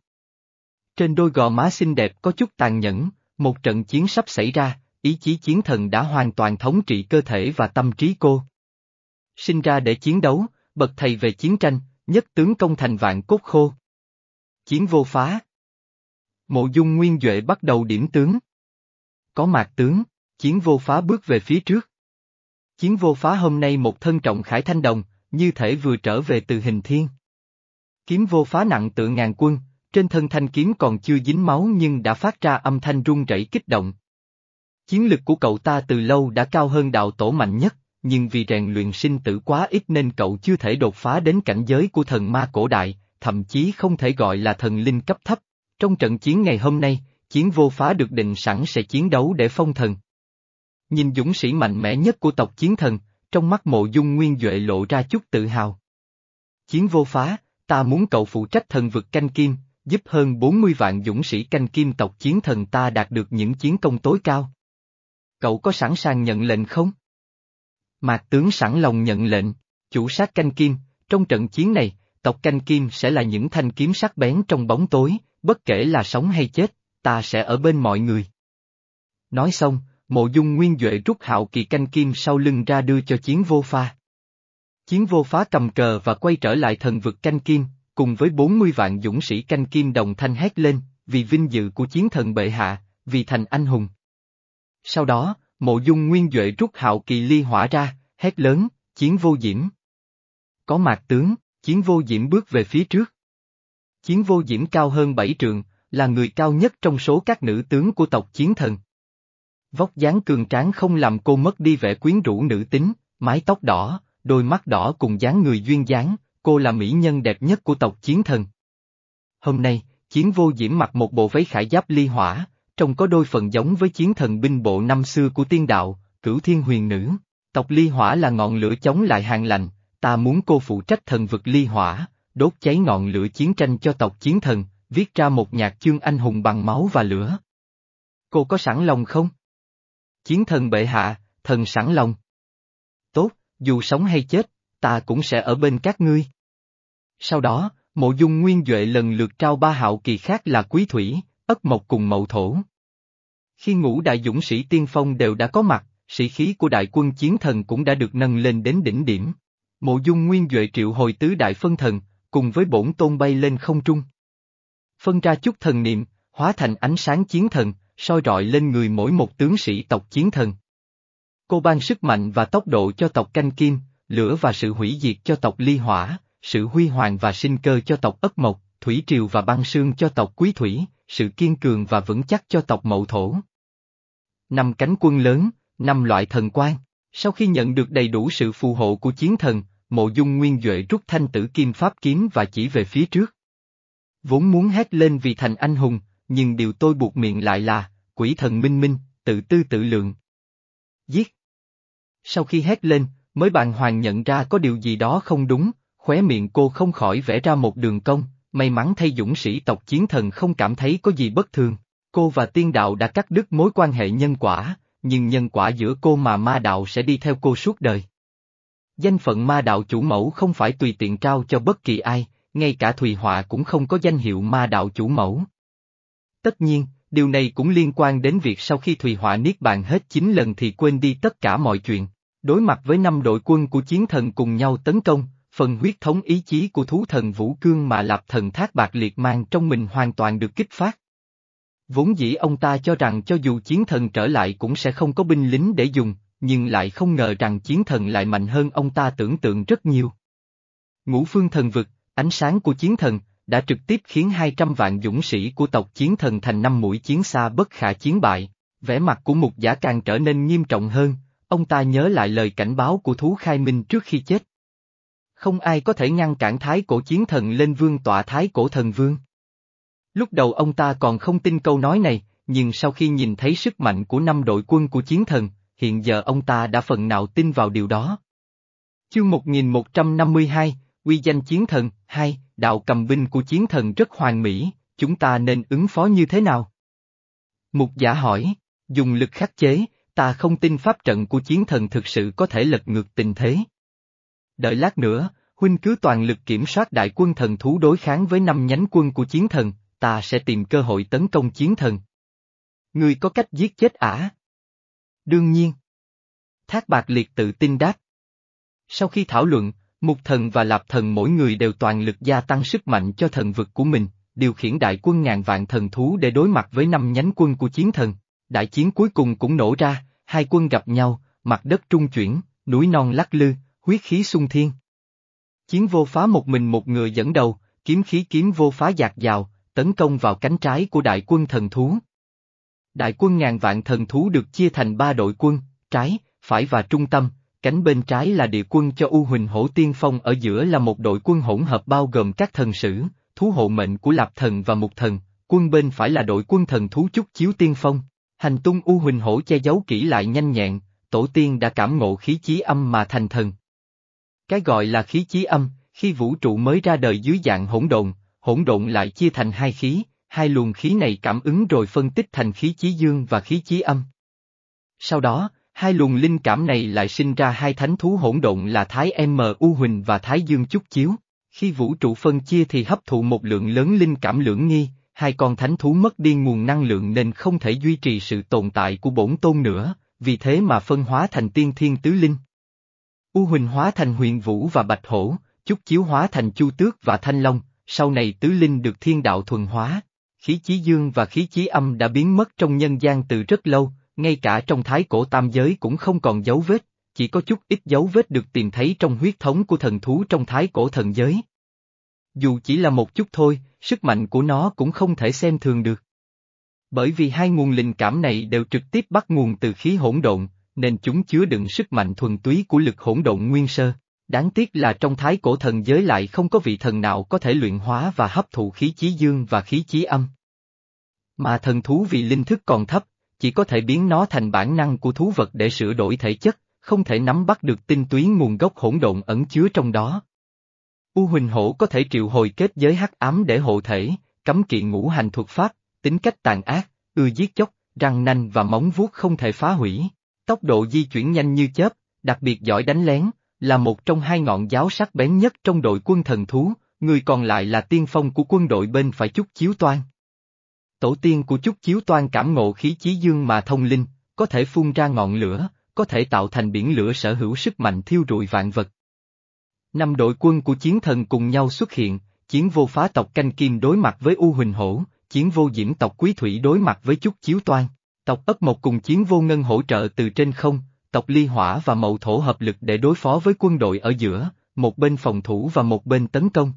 Trên đôi gò má xinh đẹp có chút tàn nhẫn, một trận chiến sắp xảy ra, ý chí chiến thần đã hoàn toàn thống trị cơ thể và tâm trí cô. Sinh ra để chiến đấu, bậc thầy về chiến tranh, nhất tướng công thành vạn cốt khô. Chiến vô phá. Mộ dung nguyên Duệ bắt đầu điểm tướng. Có mạc tướng, chiến vô phá bước về phía trước. Chiến vô phá hôm nay một thân trọng khải thanh đồng, như thể vừa trở về từ hình thiên. Kiếm vô phá nặng tự ngàn quân, trên thân thanh kiếm còn chưa dính máu nhưng đã phát ra âm thanh run rẩy kích động. Chiến lực của cậu ta từ lâu đã cao hơn đạo tổ mạnh nhất, nhưng vì rèn luyện sinh tử quá ít nên cậu chưa thể đột phá đến cảnh giới của thần ma cổ đại, thậm chí không thể gọi là thần linh cấp thấp. Trong trận chiến ngày hôm nay, chiến vô phá được định sẵn sẽ chiến đấu để phong thần. Nhìn dũng sĩ mạnh mẽ nhất của tộc chiến thần, trong mắt mộ dung nguyên Duệ lộ ra chút tự hào. Chiến vô phá, ta muốn cậu phụ trách thần vực canh kim, giúp hơn 40 vạn dũng sĩ canh kim tộc chiến thần ta đạt được những chiến công tối cao. Cậu có sẵn sàng nhận lệnh không? Mạc tướng sẵn lòng nhận lệnh, chủ sát canh kim, trong trận chiến này, tộc canh kim sẽ là những thanh kiếm sắc bén trong bóng tối, bất kể là sống hay chết, ta sẽ ở bên mọi người. Nói xong, mộ dung nguyên Duệ rút hạo kỳ canh kim sau lưng ra đưa cho chiến vô pha. Chiến vô phá cầm cờ và quay trở lại thần vực canh kim, cùng với 40 vạn dũng sĩ canh kim đồng thanh hét lên, vì vinh dự của chiến thần bệ hạ, vì thành anh hùng. Sau đó, mộ dung nguyên Duệ rút hạo kỳ ly hỏa ra, hét lớn, chiến vô diễm. Có mạc tướng, chiến vô diễm bước về phía trước. Chiến vô diễm cao hơn bảy trường, là người cao nhất trong số các nữ tướng của tộc chiến thần. Vóc dáng cường tráng không làm cô mất đi vẻ quyến rũ nữ tính, mái tóc đỏ, đôi mắt đỏ cùng dáng người duyên dáng, cô là mỹ nhân đẹp nhất của tộc chiến thần. Hôm nay, chiến vô diễm mặc một bộ váy khải giáp ly hỏa, trông có đôi phần giống với chiến thần binh bộ năm xưa của tiên đạo, cửu thiên huyền nữ. Tộc ly hỏa là ngọn lửa chống lại hàng lành, ta muốn cô phụ trách thần vực ly hỏa, đốt cháy ngọn lửa chiến tranh cho tộc chiến thần, viết ra một nhạc chương anh hùng bằng máu và lửa. Cô có sẵn lòng không? Chiến thần bệ hạ, thần sẵn lòng. Tốt, dù sống hay chết, ta cũng sẽ ở bên các ngươi. Sau đó, mộ dung nguyên Duệ lần lượt trao ba hạo kỳ khác là quý thủy, ất mộc cùng mậu thổ. Khi ngũ đại dũng sĩ tiên phong đều đã có mặt, sĩ khí của đại quân chiến thần cũng đã được nâng lên đến đỉnh điểm. Mộ dung nguyên Duệ triệu hồi tứ đại phân thần, cùng với bổn tôn bay lên không trung. Phân ra chút thần niệm, hóa thành ánh sáng chiến thần, soi rọi lên người mỗi một tướng sĩ tộc chiến thần. Cô ban sức mạnh và tốc độ cho tộc canh kim, lửa và sự hủy diệt cho tộc ly hỏa, sự huy hoàng và sinh cơ cho tộc ất mộc, thủy triều và băng sương cho tộc quý thủy, sự kiên cường và vững chắc cho tộc mậu thổ. Năm cánh quân lớn, năm loại thần quan, sau khi nhận được đầy đủ sự phù hộ của chiến thần, mộ dung nguyên Duệ rút thanh tử kim pháp kiếm và chỉ về phía trước. Vốn muốn hét lên vì thành anh hùng, nhưng điều tôi buộc miệng lại là, quỷ thần minh minh, tự tư tự lượng. Giết! Sau khi hét lên, mới bàn hoàng nhận ra có điều gì đó không đúng, khóe miệng cô không khỏi vẽ ra một đường cong, may mắn thay dũng sĩ tộc chiến thần không cảm thấy có gì bất thường. Cô và tiên đạo đã cắt đứt mối quan hệ nhân quả, nhưng nhân quả giữa cô mà ma đạo sẽ đi theo cô suốt đời. Danh phận ma đạo chủ mẫu không phải tùy tiện trao cho bất kỳ ai, ngay cả Thùy Họa cũng không có danh hiệu ma đạo chủ mẫu. Tất nhiên, điều này cũng liên quan đến việc sau khi Thùy Họa niết bàn hết 9 lần thì quên đi tất cả mọi chuyện. Đối mặt với năm đội quân của chiến thần cùng nhau tấn công, phần huyết thống ý chí của thú thần Vũ Cương mà Lạp thần thác bạc liệt mang trong mình hoàn toàn được kích phát. Vốn dĩ ông ta cho rằng cho dù chiến thần trở lại cũng sẽ không có binh lính để dùng, nhưng lại không ngờ rằng chiến thần lại mạnh hơn ông ta tưởng tượng rất nhiều. Ngũ phương thần vực, ánh sáng của chiến thần, đã trực tiếp khiến 200 vạn dũng sĩ của tộc chiến thần thành năm mũi chiến xa bất khả chiến bại. Vẻ mặt của mục giả càng trở nên nghiêm trọng hơn, ông ta nhớ lại lời cảnh báo của thú khai minh trước khi chết. Không ai có thể ngăn cản thái cổ chiến thần lên vương tọa thái cổ thần vương. Lúc đầu ông ta còn không tin câu nói này, nhưng sau khi nhìn thấy sức mạnh của năm đội quân của chiến thần, hiện giờ ông ta đã phần nào tin vào điều đó. Chương 1152, Quy danh chiến thần, 2, đạo cầm binh của chiến thần rất hoàn mỹ, chúng ta nên ứng phó như thế nào? Mục giả hỏi, dùng lực khắc chế, ta không tin pháp trận của chiến thần thực sự có thể lật ngược tình thế. Đợi lát nữa, huynh cứ toàn lực kiểm soát đại quân thần thú đối kháng với năm nhánh quân của chiến thần, ta sẽ tìm cơ hội tấn công chiến thần. Ngươi có cách giết chết ả? Đương nhiên. Thác bạc liệt tự tin đáp. Sau khi thảo luận, Mục thần và Lạp thần mỗi người đều toàn lực gia tăng sức mạnh cho thần vực của mình, điều khiển đại quân ngàn vạn thần thú để đối mặt với năm nhánh quân của chiến thần. Đại chiến cuối cùng cũng nổ ra, hai quân gặp nhau, mặt đất trung chuyển, núi non lắc lư, huyết khí sung thiên. Chiến vô phá một mình một người dẫn đầu, kiếm khí kiếm vô phá dạt dào, tấn công vào cánh trái của đại quân thần thú. Đại quân ngàn vạn thần thú được chia thành ba đội quân, trái, phải và trung tâm, cánh bên trái là địa quân cho U Huỳnh Hổ Tiên Phong ở giữa là một đội quân hỗn hợp bao gồm các thần sử, thú hộ mệnh của Lạp Thần và Mục Thần, quân bên phải là đội quân thần thú chúc Chiếu Tiên Phong. Hành tung U Huỳnh Hổ che giấu kỹ lại nhanh nhẹn, tổ tiên đã cảm ngộ khí chí âm mà thành thần. Cái gọi là khí chí âm, khi vũ trụ mới ra đời dưới dạng hỗn độn, hỗn độn lại chia thành hai khí, hai luồng khí này cảm ứng rồi phân tích thành khí chí dương và khí chí âm. Sau đó, hai luồng linh cảm này lại sinh ra hai thánh thú hỗn độn là Thái M U Huỳnh và Thái Dương Chúc Chiếu. Khi vũ trụ phân chia thì hấp thụ một lượng lớn linh cảm lưỡng nghi, hai con thánh thú mất đi nguồn năng lượng nên không thể duy trì sự tồn tại của bổn tôn nữa, vì thế mà phân hóa thành tiên thiên tứ linh. U Huỳnh hóa thành huyền vũ và bạch hổ, Chúc Chiếu hóa thành chu tước và thanh long, sau này tứ linh được thiên đạo thuần hóa. Khí chí dương và khí chí âm đã biến mất trong nhân gian từ rất lâu, ngay cả trong thái cổ tam giới cũng không còn dấu vết, chỉ có chút ít dấu vết được tìm thấy trong huyết thống của thần thú trong thái cổ thần giới. Dù chỉ là một chút thôi, sức mạnh của nó cũng không thể xem thường được. Bởi vì hai nguồn linh cảm này đều trực tiếp bắt nguồn từ khí hỗn độn, nên chúng chứa đựng sức mạnh thuần túy của lực hỗn độn nguyên sơ. Đáng tiếc là trong thái cổ thần giới lại không có vị thần nào có thể luyện hóa và hấp thụ khí chí dương và khí chí âm. Mà thần thú vì linh thức còn thấp, chỉ có thể biến nó thành bản năng của thú vật để sửa đổi thể chất, không thể nắm bắt được tinh túy nguồn gốc hỗn độn ẩn chứa trong đó. U Huỳnh Hổ có thể triệu hồi kết giới hắc ám để hộ thể, cấm kỵ ngũ hành thuật pháp, tính cách tàn ác, ưa giết chóc, răng nanh và móng vuốt không thể phá hủy, tốc độ di chuyển nhanh như chớp, đặc biệt giỏi đánh lén, là một trong hai ngọn giáo sắc bén nhất trong đội quân thần thú, người còn lại là tiên phong của quân đội bên phải chút chiếu toan. Tổ tiên của chút chiếu toan cảm ngộ khí chí dương mà thông linh, có thể phun ra ngọn lửa, có thể tạo thành biển lửa sở hữu sức mạnh thiêu rụi vạn vật. Năm đội quân của chiến thần cùng nhau xuất hiện, chiến vô phá tộc canh kim đối mặt với U Huỳnh Hổ, chiến vô diễm tộc quý thủy đối mặt với chút chiếu toan, tộc ất một cùng chiến vô ngân hỗ trợ từ trên không, tộc ly hỏa và mậu thổ hợp lực để đối phó với quân đội ở giữa, một bên phòng thủ và một bên tấn công.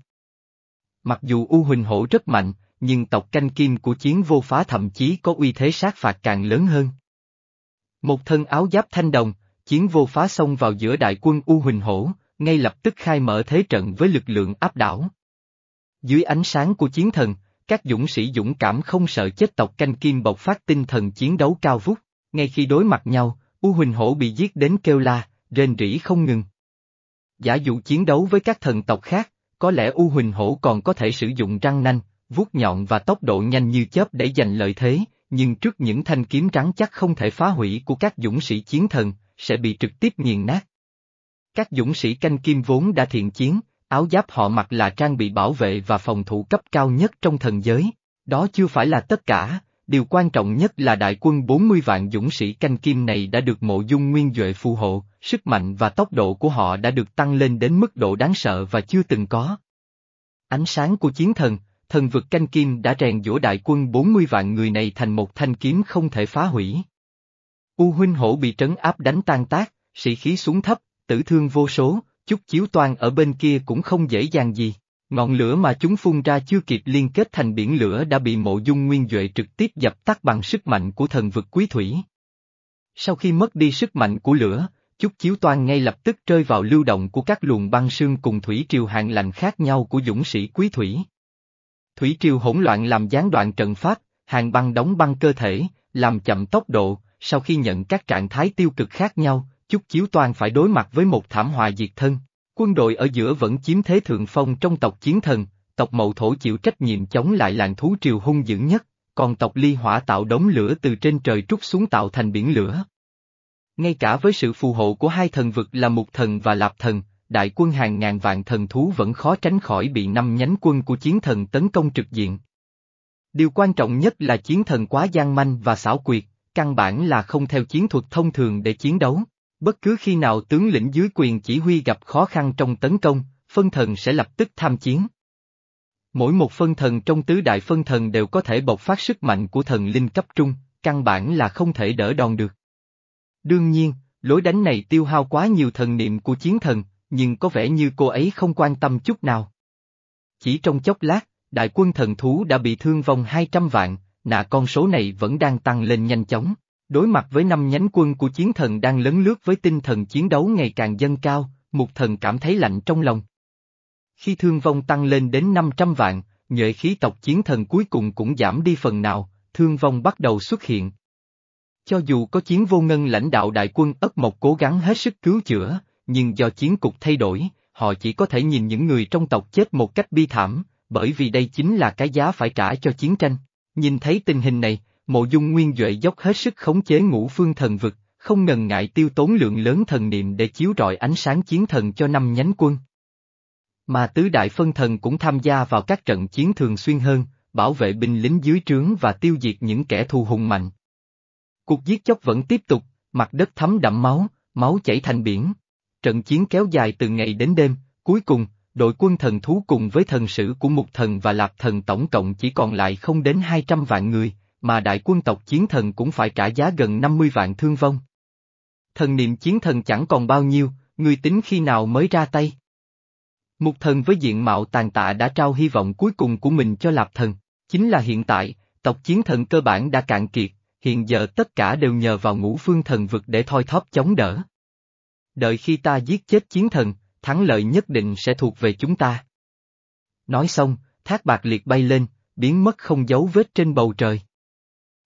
Mặc dù U Huỳnh Hổ rất mạnh, nhưng tộc canh kim của chiến vô phá thậm chí có uy thế sát phạt càng lớn hơn. Một thân áo giáp thanh đồng, chiến vô phá xông vào giữa đại quân U Huỳnh Hổ, ngay lập tức khai mở thế trận với lực lượng áp đảo. Dưới ánh sáng của chiến thần, các dũng sĩ dũng cảm không sợ chết tộc canh kim bộc phát tinh thần chiến đấu cao vút, ngay khi đối mặt nhau, U Huỳnh Hổ bị giết đến kêu la, rên rỉ không ngừng. Giả dụ chiến đấu với các thần tộc khác, có lẽ U Huỳnh Hổ còn có thể sử dụng răng nanh, vuốt nhọn và tốc độ nhanh như chớp để giành lợi thế, nhưng trước những thanh kiếm trắng chắc không thể phá hủy của các dũng sĩ chiến thần, sẽ bị trực tiếp nghiền nát. Các dũng sĩ canh kim vốn đã thiện chiến, áo giáp họ mặc là trang bị bảo vệ và phòng thủ cấp cao nhất trong thần giới. Đó chưa phải là tất cả, điều quan trọng nhất là đại quân 40 vạn dũng sĩ canh kim này đã được mộ dung nguyên Duệ phù hộ, sức mạnh và tốc độ của họ đã được tăng lên đến mức độ đáng sợ và chưa từng có. Ánh sáng của chiến thần, thần vực canh kim đã rèn dũa đại quân 40 vạn người này thành một thanh kiếm không thể phá hủy. U huynh hổ bị trấn áp đánh tan tác, sĩ khí xuống thấp, tử thương vô số, chút chiếu toan ở bên kia cũng không dễ dàng gì. Ngọn lửa mà chúng phun ra chưa kịp liên kết thành biển lửa đã bị mộ dung nguyên Duệ trực tiếp dập tắt bằng sức mạnh của thần vực quý thủy. Sau khi mất đi sức mạnh của lửa, chút chiếu toan ngay lập tức rơi vào lưu động của các luồng băng sương cùng thủy triều hạng lạnh khác nhau của dũng sĩ quý thủy. Thủy triều hỗn loạn làm gián đoạn trận pháp, hàng băng đóng băng cơ thể, làm chậm tốc độ, sau khi nhận các trạng thái tiêu cực khác nhau, chút chiếu Toàn phải đối mặt với một thảm họa diệt thân. Quân đội ở giữa vẫn chiếm thế thượng phong trong tộc chiến thần, tộc mậu thổ chịu trách nhiệm chống lại làng thú triều hung dữ nhất, còn tộc ly hỏa tạo đống lửa từ trên trời trút xuống tạo thành biển lửa. Ngay cả với sự phù hộ của hai thần vực là mục thần và lạp thần, đại quân hàng ngàn vạn thần thú vẫn khó tránh khỏi bị năm nhánh quân của chiến thần tấn công trực diện. Điều quan trọng nhất là chiến thần quá gian manh và xảo quyệt, căn bản là không theo chiến thuật thông thường để chiến đấu. Bất cứ khi nào tướng lĩnh dưới quyền chỉ huy gặp khó khăn trong tấn công, phân thần sẽ lập tức tham chiến. Mỗi một phân thần trong tứ đại phân thần đều có thể bộc phát sức mạnh của thần linh cấp trung, căn bản là không thể đỡ đòn được. Đương nhiên, lối đánh này tiêu hao quá nhiều thần niệm của chiến thần, nhưng có vẻ như cô ấy không quan tâm chút nào. Chỉ trong chốc lát, đại quân thần thú đã bị thương vong 200 vạn, nạ con số này vẫn đang tăng lên nhanh chóng. Đối mặt với năm nhánh quân của chiến thần đang lấn lướt với tinh thần chiến đấu ngày càng dâng cao, một thần cảm thấy lạnh trong lòng. Khi thương vong tăng lên đến 500 vạn, nhuệ khí tộc chiến thần cuối cùng cũng giảm đi phần nào, thương vong bắt đầu xuất hiện. Cho dù có chiến vô ngân lãnh đạo đại quân ất mộc cố gắng hết sức cứu chữa, nhưng do chiến cục thay đổi, họ chỉ có thể nhìn những người trong tộc chết một cách bi thảm, bởi vì đây chính là cái giá phải trả cho chiến tranh. Nhìn thấy tình hình này, mộ dung nguyên Duệ dốc hết sức khống chế ngũ phương thần vực, không ngần ngại tiêu tốn lượng lớn thần niệm để chiếu rọi ánh sáng chiến thần cho năm nhánh quân. Mà tứ đại phân thần cũng tham gia vào các trận chiến thường xuyên hơn, bảo vệ binh lính dưới trướng và tiêu diệt những kẻ thù hùng mạnh. Cuộc giết chóc vẫn tiếp tục, mặt đất thấm đẫm máu, máu chảy thành biển. Trận chiến kéo dài từ ngày đến đêm, cuối cùng, đội quân thần thú cùng với thần sử của Mục Thần và Lạp Thần tổng cộng chỉ còn lại không đến 200 vạn người, mà đại quân tộc chiến thần cũng phải trả giá gần 50 vạn thương vong. Thần niệm chiến thần chẳng còn bao nhiêu, người tính khi nào mới ra tay. Mục thần với diện mạo tàn tạ đã trao hy vọng cuối cùng của mình cho Lạp Thần, chính là hiện tại, tộc chiến thần cơ bản đã cạn kiệt, hiện giờ tất cả đều nhờ vào ngũ phương thần vực để thoi thóp chống đỡ. Đợi khi ta giết chết chiến thần, thắng lợi nhất định sẽ thuộc về chúng ta. Nói xong, thác bạc liệt bay lên, biến mất không dấu vết trên bầu trời.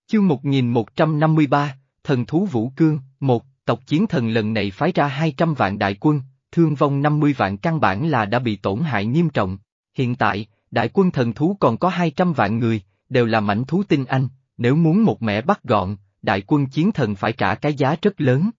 Chương 1153, Thần Thú Vũ Cương, một tộc chiến thần lần này phái ra 200 vạn đại quân, thương vong 50 vạn căn bản là đã bị tổn hại nghiêm trọng. Hiện tại, đại quân thần thú còn có 200 vạn người, đều là mảnh thú tinh anh, nếu muốn một mẻ bắt gọn, đại quân chiến thần phải trả cái giá rất lớn.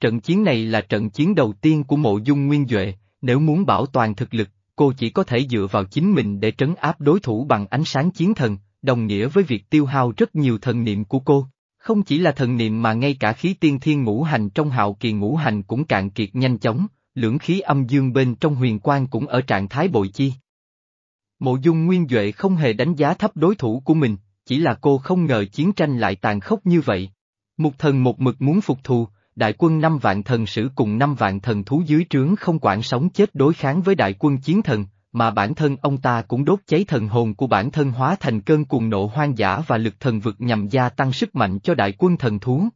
Trận chiến này là trận chiến đầu tiên của mộ dung nguyên Duệ, nếu muốn bảo toàn thực lực, cô chỉ có thể dựa vào chính mình để trấn áp đối thủ bằng ánh sáng chiến thần, đồng nghĩa với việc tiêu hao rất nhiều thần niệm của cô. Không chỉ là thần niệm mà ngay cả khí tiên thiên ngũ hành trong hạo kỳ ngũ hành cũng cạn kiệt nhanh chóng, lưỡng khí âm dương bên trong huyền quang cũng ở trạng thái bội chi. Mộ dung nguyên Duệ không hề đánh giá thấp đối thủ của mình, chỉ là cô không ngờ chiến tranh lại tàn khốc như vậy. Một thần một mực muốn phục thù, đại quân năm vạn thần sử cùng năm vạn thần thú dưới trướng không quản sống chết đối kháng với đại quân chiến thần, mà bản thân ông ta cũng đốt cháy thần hồn của bản thân hóa thành cơn cuồng nộ hoang dã và lực thần vực nhằm gia tăng sức mạnh cho đại quân thần thú.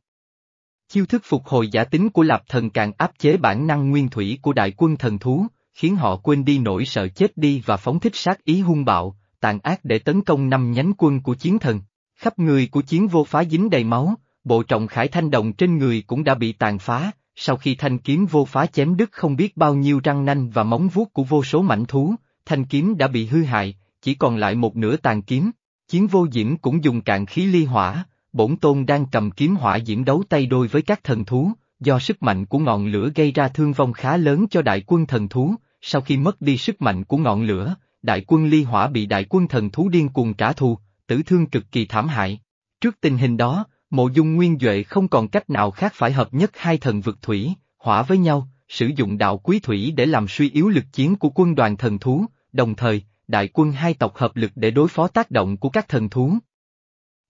Chiêu thức phục hồi giả tính của Lạp Thần càng áp chế bản năng nguyên thủy của đại quân thần thú, khiến họ quên đi nỗi sợ chết đi và phóng thích sát ý hung bạo, tàn ác để tấn công năm nhánh quân của chiến thần. Khắp người của chiến vô phá dính đầy máu, bộ trọng khải thanh đồng trên người cũng đã bị tàn phá, sau khi thanh kiếm vô phá chém đứt không biết bao nhiêu răng nanh và móng vuốt của vô số mảnh thú, thanh kiếm đã bị hư hại, chỉ còn lại một nửa tàn kiếm. Chiến vô diễm cũng dùng cạn khí ly hỏa, bổn tôn đang cầm kiếm hỏa diễm đấu tay đôi với các thần thú, do sức mạnh của ngọn lửa gây ra thương vong khá lớn cho đại quân thần thú, sau khi mất đi sức mạnh của ngọn lửa, đại quân ly hỏa bị đại quân thần thú điên cuồng trả thù, tử thương cực kỳ thảm hại. Trước tình hình đó, mộ dung nguyên Duệ không còn cách nào khác phải hợp nhất hai thần vực thủy, hỏa với nhau, sử dụng đạo quý thủy để làm suy yếu lực chiến của quân đoàn thần thú, đồng thời, đại quân hai tộc hợp lực để đối phó tác động của các thần thú.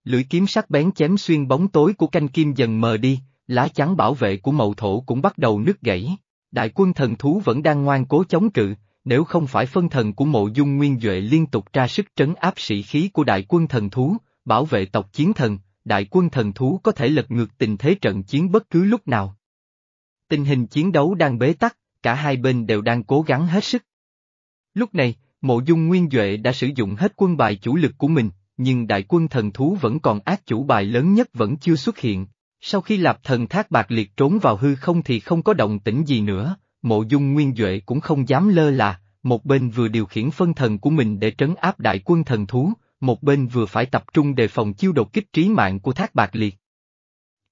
Lưỡi kiếm sắc bén chém xuyên bóng tối của canh kim dần mờ đi, lá chắn bảo vệ của mậu thổ cũng bắt đầu nứt gãy. đại quân thần thú vẫn đang ngoan cố chống cự, nếu không phải phân thần của mộ dung nguyên Duệ liên tục ra sức trấn áp sĩ khí của đại quân thần thú, bảo vệ tộc chiến thần, đại quân thần thú có thể lật ngược tình thế trận chiến bất cứ lúc nào. Tình hình chiến đấu đang bế tắc, cả hai bên đều đang cố gắng hết sức. Lúc này, mộ dung nguyên Duệ đã sử dụng hết quân bài chủ lực của mình, nhưng đại quân thần thú vẫn còn ác chủ bài lớn nhất vẫn chưa xuất hiện. Sau khi lạp thần thác bạc liệt trốn vào hư không thì không có động tĩnh gì nữa, mộ dung nguyên Duệ cũng không dám lơ là, một bên vừa điều khiển phân thần của mình để trấn áp đại quân thần thú, một bên vừa phải tập trung đề phòng chiêu đột kích trí mạng của thác bạc liệt.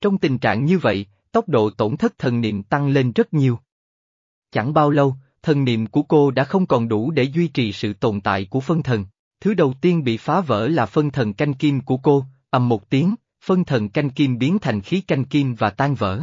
Trong tình trạng như vậy, tốc độ tổn thất thần niệm tăng lên rất nhiều. Chẳng bao lâu, thần niệm của cô đã không còn đủ để duy trì sự tồn tại của phân thần. Thứ đầu tiên bị phá vỡ là phân thần canh kim của cô, ầm một tiếng, phân thần canh kim biến thành khí canh kim và tan vỡ.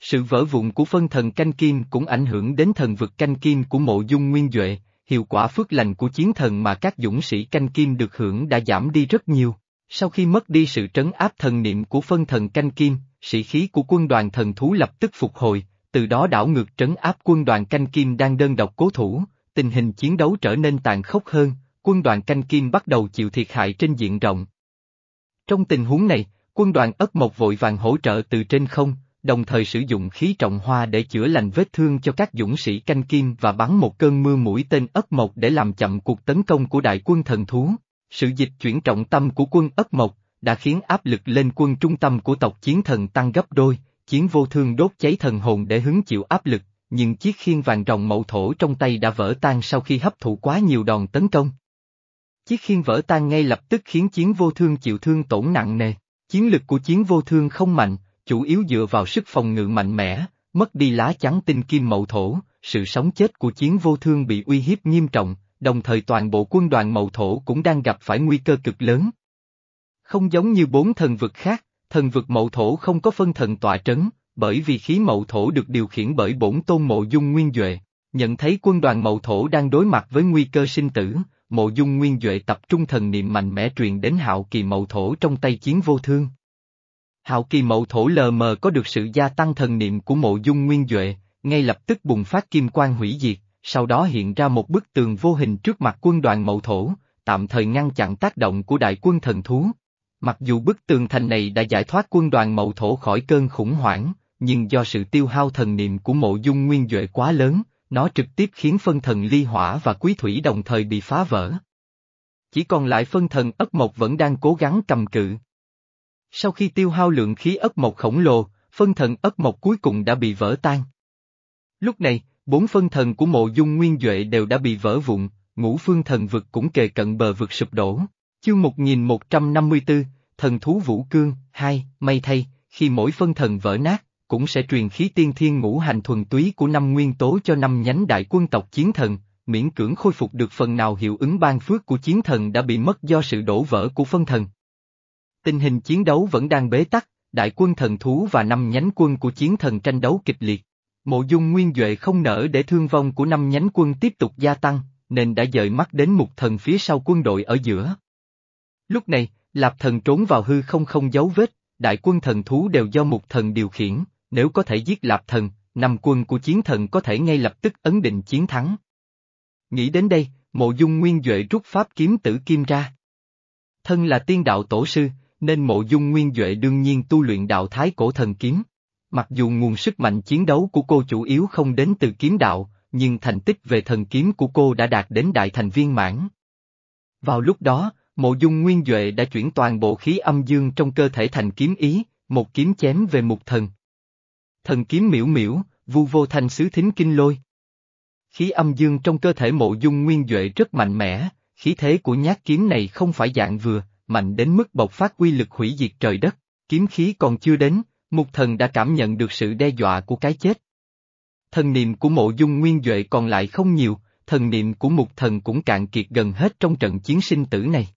Sự vỡ vụn của phân thần canh kim cũng ảnh hưởng đến thần vực canh kim của mộ dung nguyên Duệ, hiệu quả phước lành của chiến thần mà các dũng sĩ canh kim được hưởng đã giảm đi rất nhiều. Sau khi mất đi sự trấn áp thần niệm của phân thần canh kim, sĩ khí của quân đoàn thần thú lập tức phục hồi, từ đó đảo ngược trấn áp quân đoàn canh kim đang đơn độc cố thủ, tình hình chiến đấu trở nên tàn khốc hơn, quân đoàn canh kim bắt đầu chịu thiệt hại trên diện rộng. Trong tình huống này, quân đoàn ất mộc vội vàng hỗ trợ từ trên không, đồng thời sử dụng khí trọng hoa để chữa lành vết thương cho các dũng sĩ canh kim và bắn một cơn mưa mũi tên ất mộc để làm chậm cuộc tấn công của đại quân thần thú. Sự dịch chuyển trọng tâm của quân ất mộc đã khiến áp lực lên quân trung tâm của tộc chiến thần tăng gấp đôi, chiến vô thương đốt cháy thần hồn để hứng chịu áp lực, nhưng chiếc khiên vàng rồng mậu thổ trong tay đã vỡ tan sau khi hấp thụ quá nhiều đòn tấn công. Chiếc khiên vỡ tan ngay lập tức khiến chiến vô thương chịu thương tổn nặng nề, chiến lực của chiến vô thương không mạnh, chủ yếu dựa vào sức phòng ngự mạnh mẽ, mất đi lá chắn tinh kim mậu thổ, sự sống chết của chiến vô thương bị uy hiếp nghiêm trọng, đồng thời toàn bộ quân đoàn mậu thổ cũng đang gặp phải nguy cơ cực lớn. Không giống như bốn thần vực khác, thần vực mậu thổ không có phân thần tọa trấn, bởi vì khí mậu thổ được điều khiển bởi bổn tôn mộ dung nguyên Duệ. Nhận thấy quân đoàn mậu thổ đang đối mặt với nguy cơ sinh tử, mộ dung nguyên Duệ tập trung thần niệm mạnh mẽ truyền đến hạo kỳ mậu thổ trong tay chiến vô thương. Hạo kỳ mậu thổ lờ mờ có được sự gia tăng thần niệm của mộ dung nguyên Duệ, ngay lập tức bùng phát kim quang hủy diệt, sau đó hiện ra một bức tường vô hình trước mặt quân đoàn mậu thổ, tạm thời ngăn chặn tác động của đại quân thần thú. Mặc dù bức tường thành này đã giải thoát quân đoàn mậu thổ khỏi cơn khủng hoảng, nhưng do sự tiêu hao thần niệm của mộ dung nguyên Duệ quá lớn, nó trực tiếp khiến phân thần ly hỏa và quý thủy đồng thời bị phá vỡ. Chỉ còn lại phân thần ất mộc vẫn đang cố gắng cầm cự. Sau khi tiêu hao lượng khí ất mộc khổng lồ, phân thần ất mộc cuối cùng đã bị vỡ tan. Lúc này, bốn phân thần của mộ dung nguyên Duệ đều đã bị vỡ vụn, ngũ phương thần vực cũng kề cận bờ vực sụp đổ. Chương 1154, Thần thú Vũ Cương, 2, may thay, khi mỗi phân thần vỡ nát, cũng sẽ truyền khí tiên thiên ngũ hành thuần túy của năm nguyên tố cho năm nhánh đại quân tộc chiến thần, miễn cưỡng khôi phục được phần nào hiệu ứng ban phước của chiến thần đã bị mất do sự đổ vỡ của phân thần. Tình hình chiến đấu vẫn đang bế tắc, đại quân thần thú và năm nhánh quân của chiến thần tranh đấu kịch liệt. Mộ dung nguyên Duệ không nở để thương vong của năm nhánh quân tiếp tục gia tăng, nên đã dời mắt đến mục thần phía sau quân đội ở giữa. Lúc này, Lạp thần trốn vào hư không không dấu vết, đại quân thần thú đều do mục thần điều khiển, nếu có thể giết Lạp thần, năm quân của chiến thần có thể ngay lập tức ấn định chiến thắng. Nghĩ đến đây, mộ dung nguyên Duệ rút pháp kiếm tử kim ra. Thân là tiên đạo tổ sư, nên mộ dung nguyên Duệ đương nhiên tu luyện đạo thái cổ thần kiếm. Mặc dù nguồn sức mạnh chiến đấu của cô chủ yếu không đến từ kiếm đạo, nhưng thành tích về thần kiếm của cô đã đạt đến đại thành viên mãn. Vào lúc đó, mộ dung nguyên Duệ đã chuyển toàn bộ khí âm dương trong cơ thể thành kiếm ý, một kiếm chém về mục thần. Thần kiếm miễu miễu, vu vô thanh sứ thính kinh lôi. Khí âm dương trong cơ thể mộ dung nguyên Duệ rất mạnh mẽ, khí thế của nhát kiếm này không phải dạng vừa, mạnh đến mức bộc phát quy lực hủy diệt trời đất, kiếm khí còn chưa đến, mục thần đã cảm nhận được sự đe dọa của cái chết. Thần niệm của mộ dung nguyên Duệ còn lại không nhiều, thần niệm của mục thần cũng cạn kiệt gần hết trong trận chiến sinh tử này.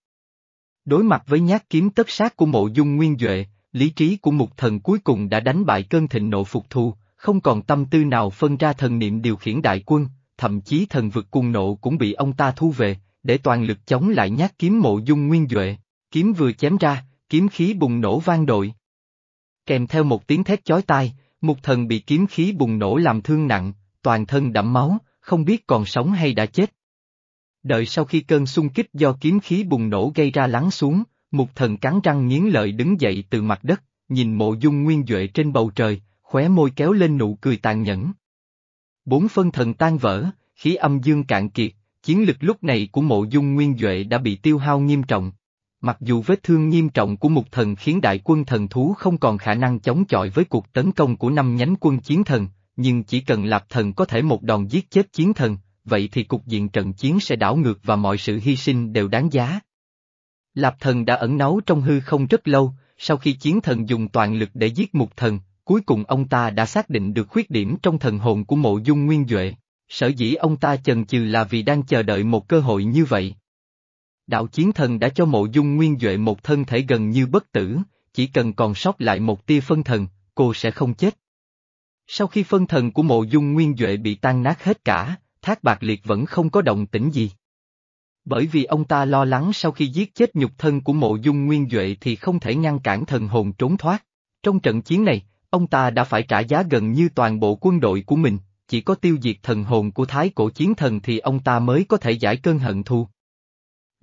Đối mặt với nhát kiếm tất sát của mộ dung nguyên Duệ, lý trí của mục thần cuối cùng đã đánh bại cơn thịnh nộ phục thù, không còn tâm tư nào phân ra thần niệm điều khiển đại quân, thậm chí thần vực cung nộ cũng bị ông ta thu về, để toàn lực chống lại nhát kiếm mộ dung nguyên Duệ. Kiếm vừa chém ra, kiếm khí bùng nổ vang đội. Kèm theo một tiếng thét chói tai, Mục thần bị kiếm khí bùng nổ làm thương nặng, toàn thân đẫm máu, không biết còn sống hay đã chết. Đợi sau khi cơn xung kích do kiếm khí bùng nổ gây ra lắng xuống, mục thần cắn răng nghiến lợi đứng dậy từ mặt đất, nhìn mộ dung nguyên Duệ trên bầu trời, khóe môi kéo lên nụ cười tàn nhẫn. Bốn phân thần tan vỡ, khí âm dương cạn kiệt, chiến lực lúc này của mộ dung nguyên Duệ đã bị tiêu hao nghiêm trọng. Mặc dù vết thương nghiêm trọng của mục thần khiến đại quân thần thú không còn khả năng chống chọi với cuộc tấn công của năm nhánh quân chiến thần, nhưng chỉ cần lạp thần có thể một đòn giết chết chiến thần, vậy thì cục diện trận chiến sẽ đảo ngược và mọi sự hy sinh đều đáng giá. Lạp thần đã ẩn náu trong hư không rất lâu, sau khi chiến thần dùng toàn lực để giết mục thần, cuối cùng ông ta đã xác định được khuyết điểm trong thần hồn của mộ dung nguyên Duệ. Sở dĩ ông ta chần chừ là vì đang chờ đợi một cơ hội như vậy. Đạo chiến thần đã cho mộ dung nguyên Duệ một thân thể gần như bất tử, chỉ cần còn sót lại một tia phân thần, cô sẽ không chết. Sau khi phân thần của mộ dung nguyên Duệ bị tan nát hết cả, Thác Bạc Liệt vẫn không có động tĩnh gì. Bởi vì ông ta lo lắng sau khi giết chết nhục thân của mộ dung nguyên Duệ thì không thể ngăn cản thần hồn trốn thoát. Trong trận chiến này, ông ta đã phải trả giá gần như toàn bộ quân đội của mình, chỉ có tiêu diệt thần hồn của thái cổ chiến thần thì ông ta mới có thể giải cơn hận thù.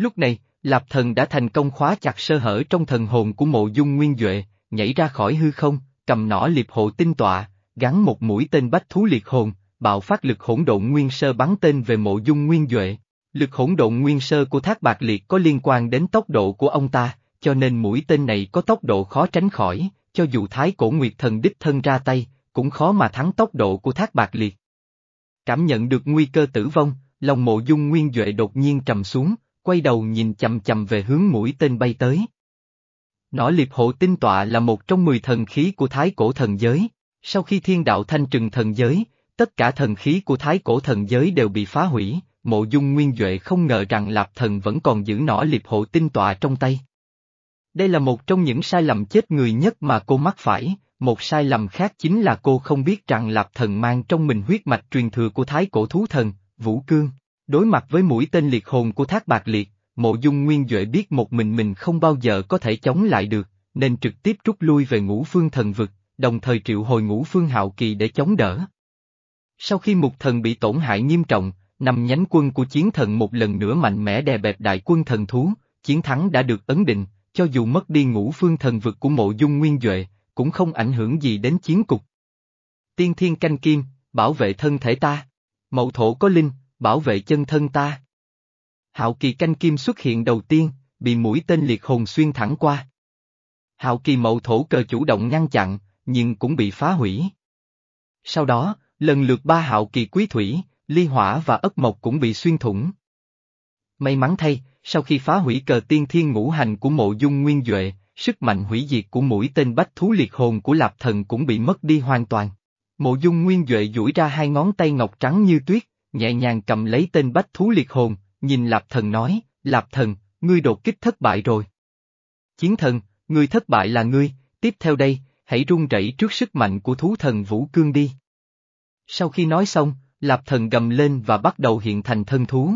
Lúc này, Lạp Thần đã thành công khóa chặt sơ hở trong thần hồn của mộ dung nguyên Duệ, nhảy ra khỏi hư không, cầm nỏ liệp hộ tinh tọa, gắn một mũi tên bách thú liệt hồn, bạo phát lực hỗn độn nguyên sơ bắn tên về mộ dung nguyên Duệ. Lực hỗn độn nguyên sơ của thác bạc liệt có liên quan đến tốc độ của ông ta, cho nên mũi tên này có tốc độ khó tránh khỏi, cho dù thái cổ nguyệt thần đích thân ra tay, cũng khó mà thắng tốc độ của thác bạc liệt. Cảm nhận được nguy cơ tử vong, lòng mộ dung nguyên Duệ đột nhiên trầm xuống, quay đầu nhìn chầm chầm về hướng mũi tên bay tới. Nỏ liệp hộ tinh tọa là một trong mười thần khí của thái cổ thần giới, sau khi thiên đạo thanh trừng thần giới, tất cả thần khí của thái cổ thần giới đều bị phá hủy, mộ dung nguyên Duệ không ngờ rằng Lạp Thần vẫn còn giữ nỏ liệp hộ tinh tọa trong tay. Đây là một trong những sai lầm chết người nhất mà cô mắc phải, một sai lầm khác chính là cô không biết rằng Lạp Thần mang trong mình huyết mạch truyền thừa của thái cổ thú thần, Vũ Cương. Đối mặt với mũi tên liệt hồn của thác bạc liệt, mộ dung nguyên Duệ biết một mình mình không bao giờ có thể chống lại được, nên trực tiếp rút lui về ngũ phương thần vực, đồng thời triệu hồi ngũ phương hạo kỳ để chống đỡ. Sau khi mục thần bị tổn hại nghiêm trọng, năm nhánh quân của chiến thần một lần nữa mạnh mẽ đè bẹp đại quân thần thú, chiến thắng đã được ấn định, cho dù mất đi ngũ phương thần vực của mộ dung nguyên Duệ, cũng không ảnh hưởng gì đến chiến cục. Tiên thiên canh kim, bảo vệ thân thể ta. Mậu thổ có linh, bảo vệ chân thân ta. Hạo kỳ canh kim xuất hiện đầu tiên, bị mũi tên liệt hồn xuyên thẳng qua. Hạo kỳ mậu thổ cờ chủ động ngăn chặn, nhưng cũng bị phá hủy. Sau đó, lần lượt ba hạo kỳ quý thủy, ly hỏa và ất mộc cũng bị xuyên thủng. May mắn thay, sau khi phá hủy cờ tiên thiên ngũ hành của mộ dung nguyên Duệ, sức mạnh hủy diệt của mũi tên bách thú liệt hồn của lạp thần cũng bị mất đi hoàn toàn. Mộ dung nguyên Duệ duỗi ra hai ngón tay ngọc trắng như tuyết, nhẹ nhàng cầm lấy tên bách thú liệt hồn, nhìn lạp thần nói, lạp thần, ngươi đột kích thất bại rồi. Chiến thần, ngươi thất bại là ngươi, tiếp theo đây, hãy run rẩy trước sức mạnh của thú thần Vũ Cương đi. Sau khi nói xong, Lạp thần gầm lên và bắt đầu hiện thành thân thú.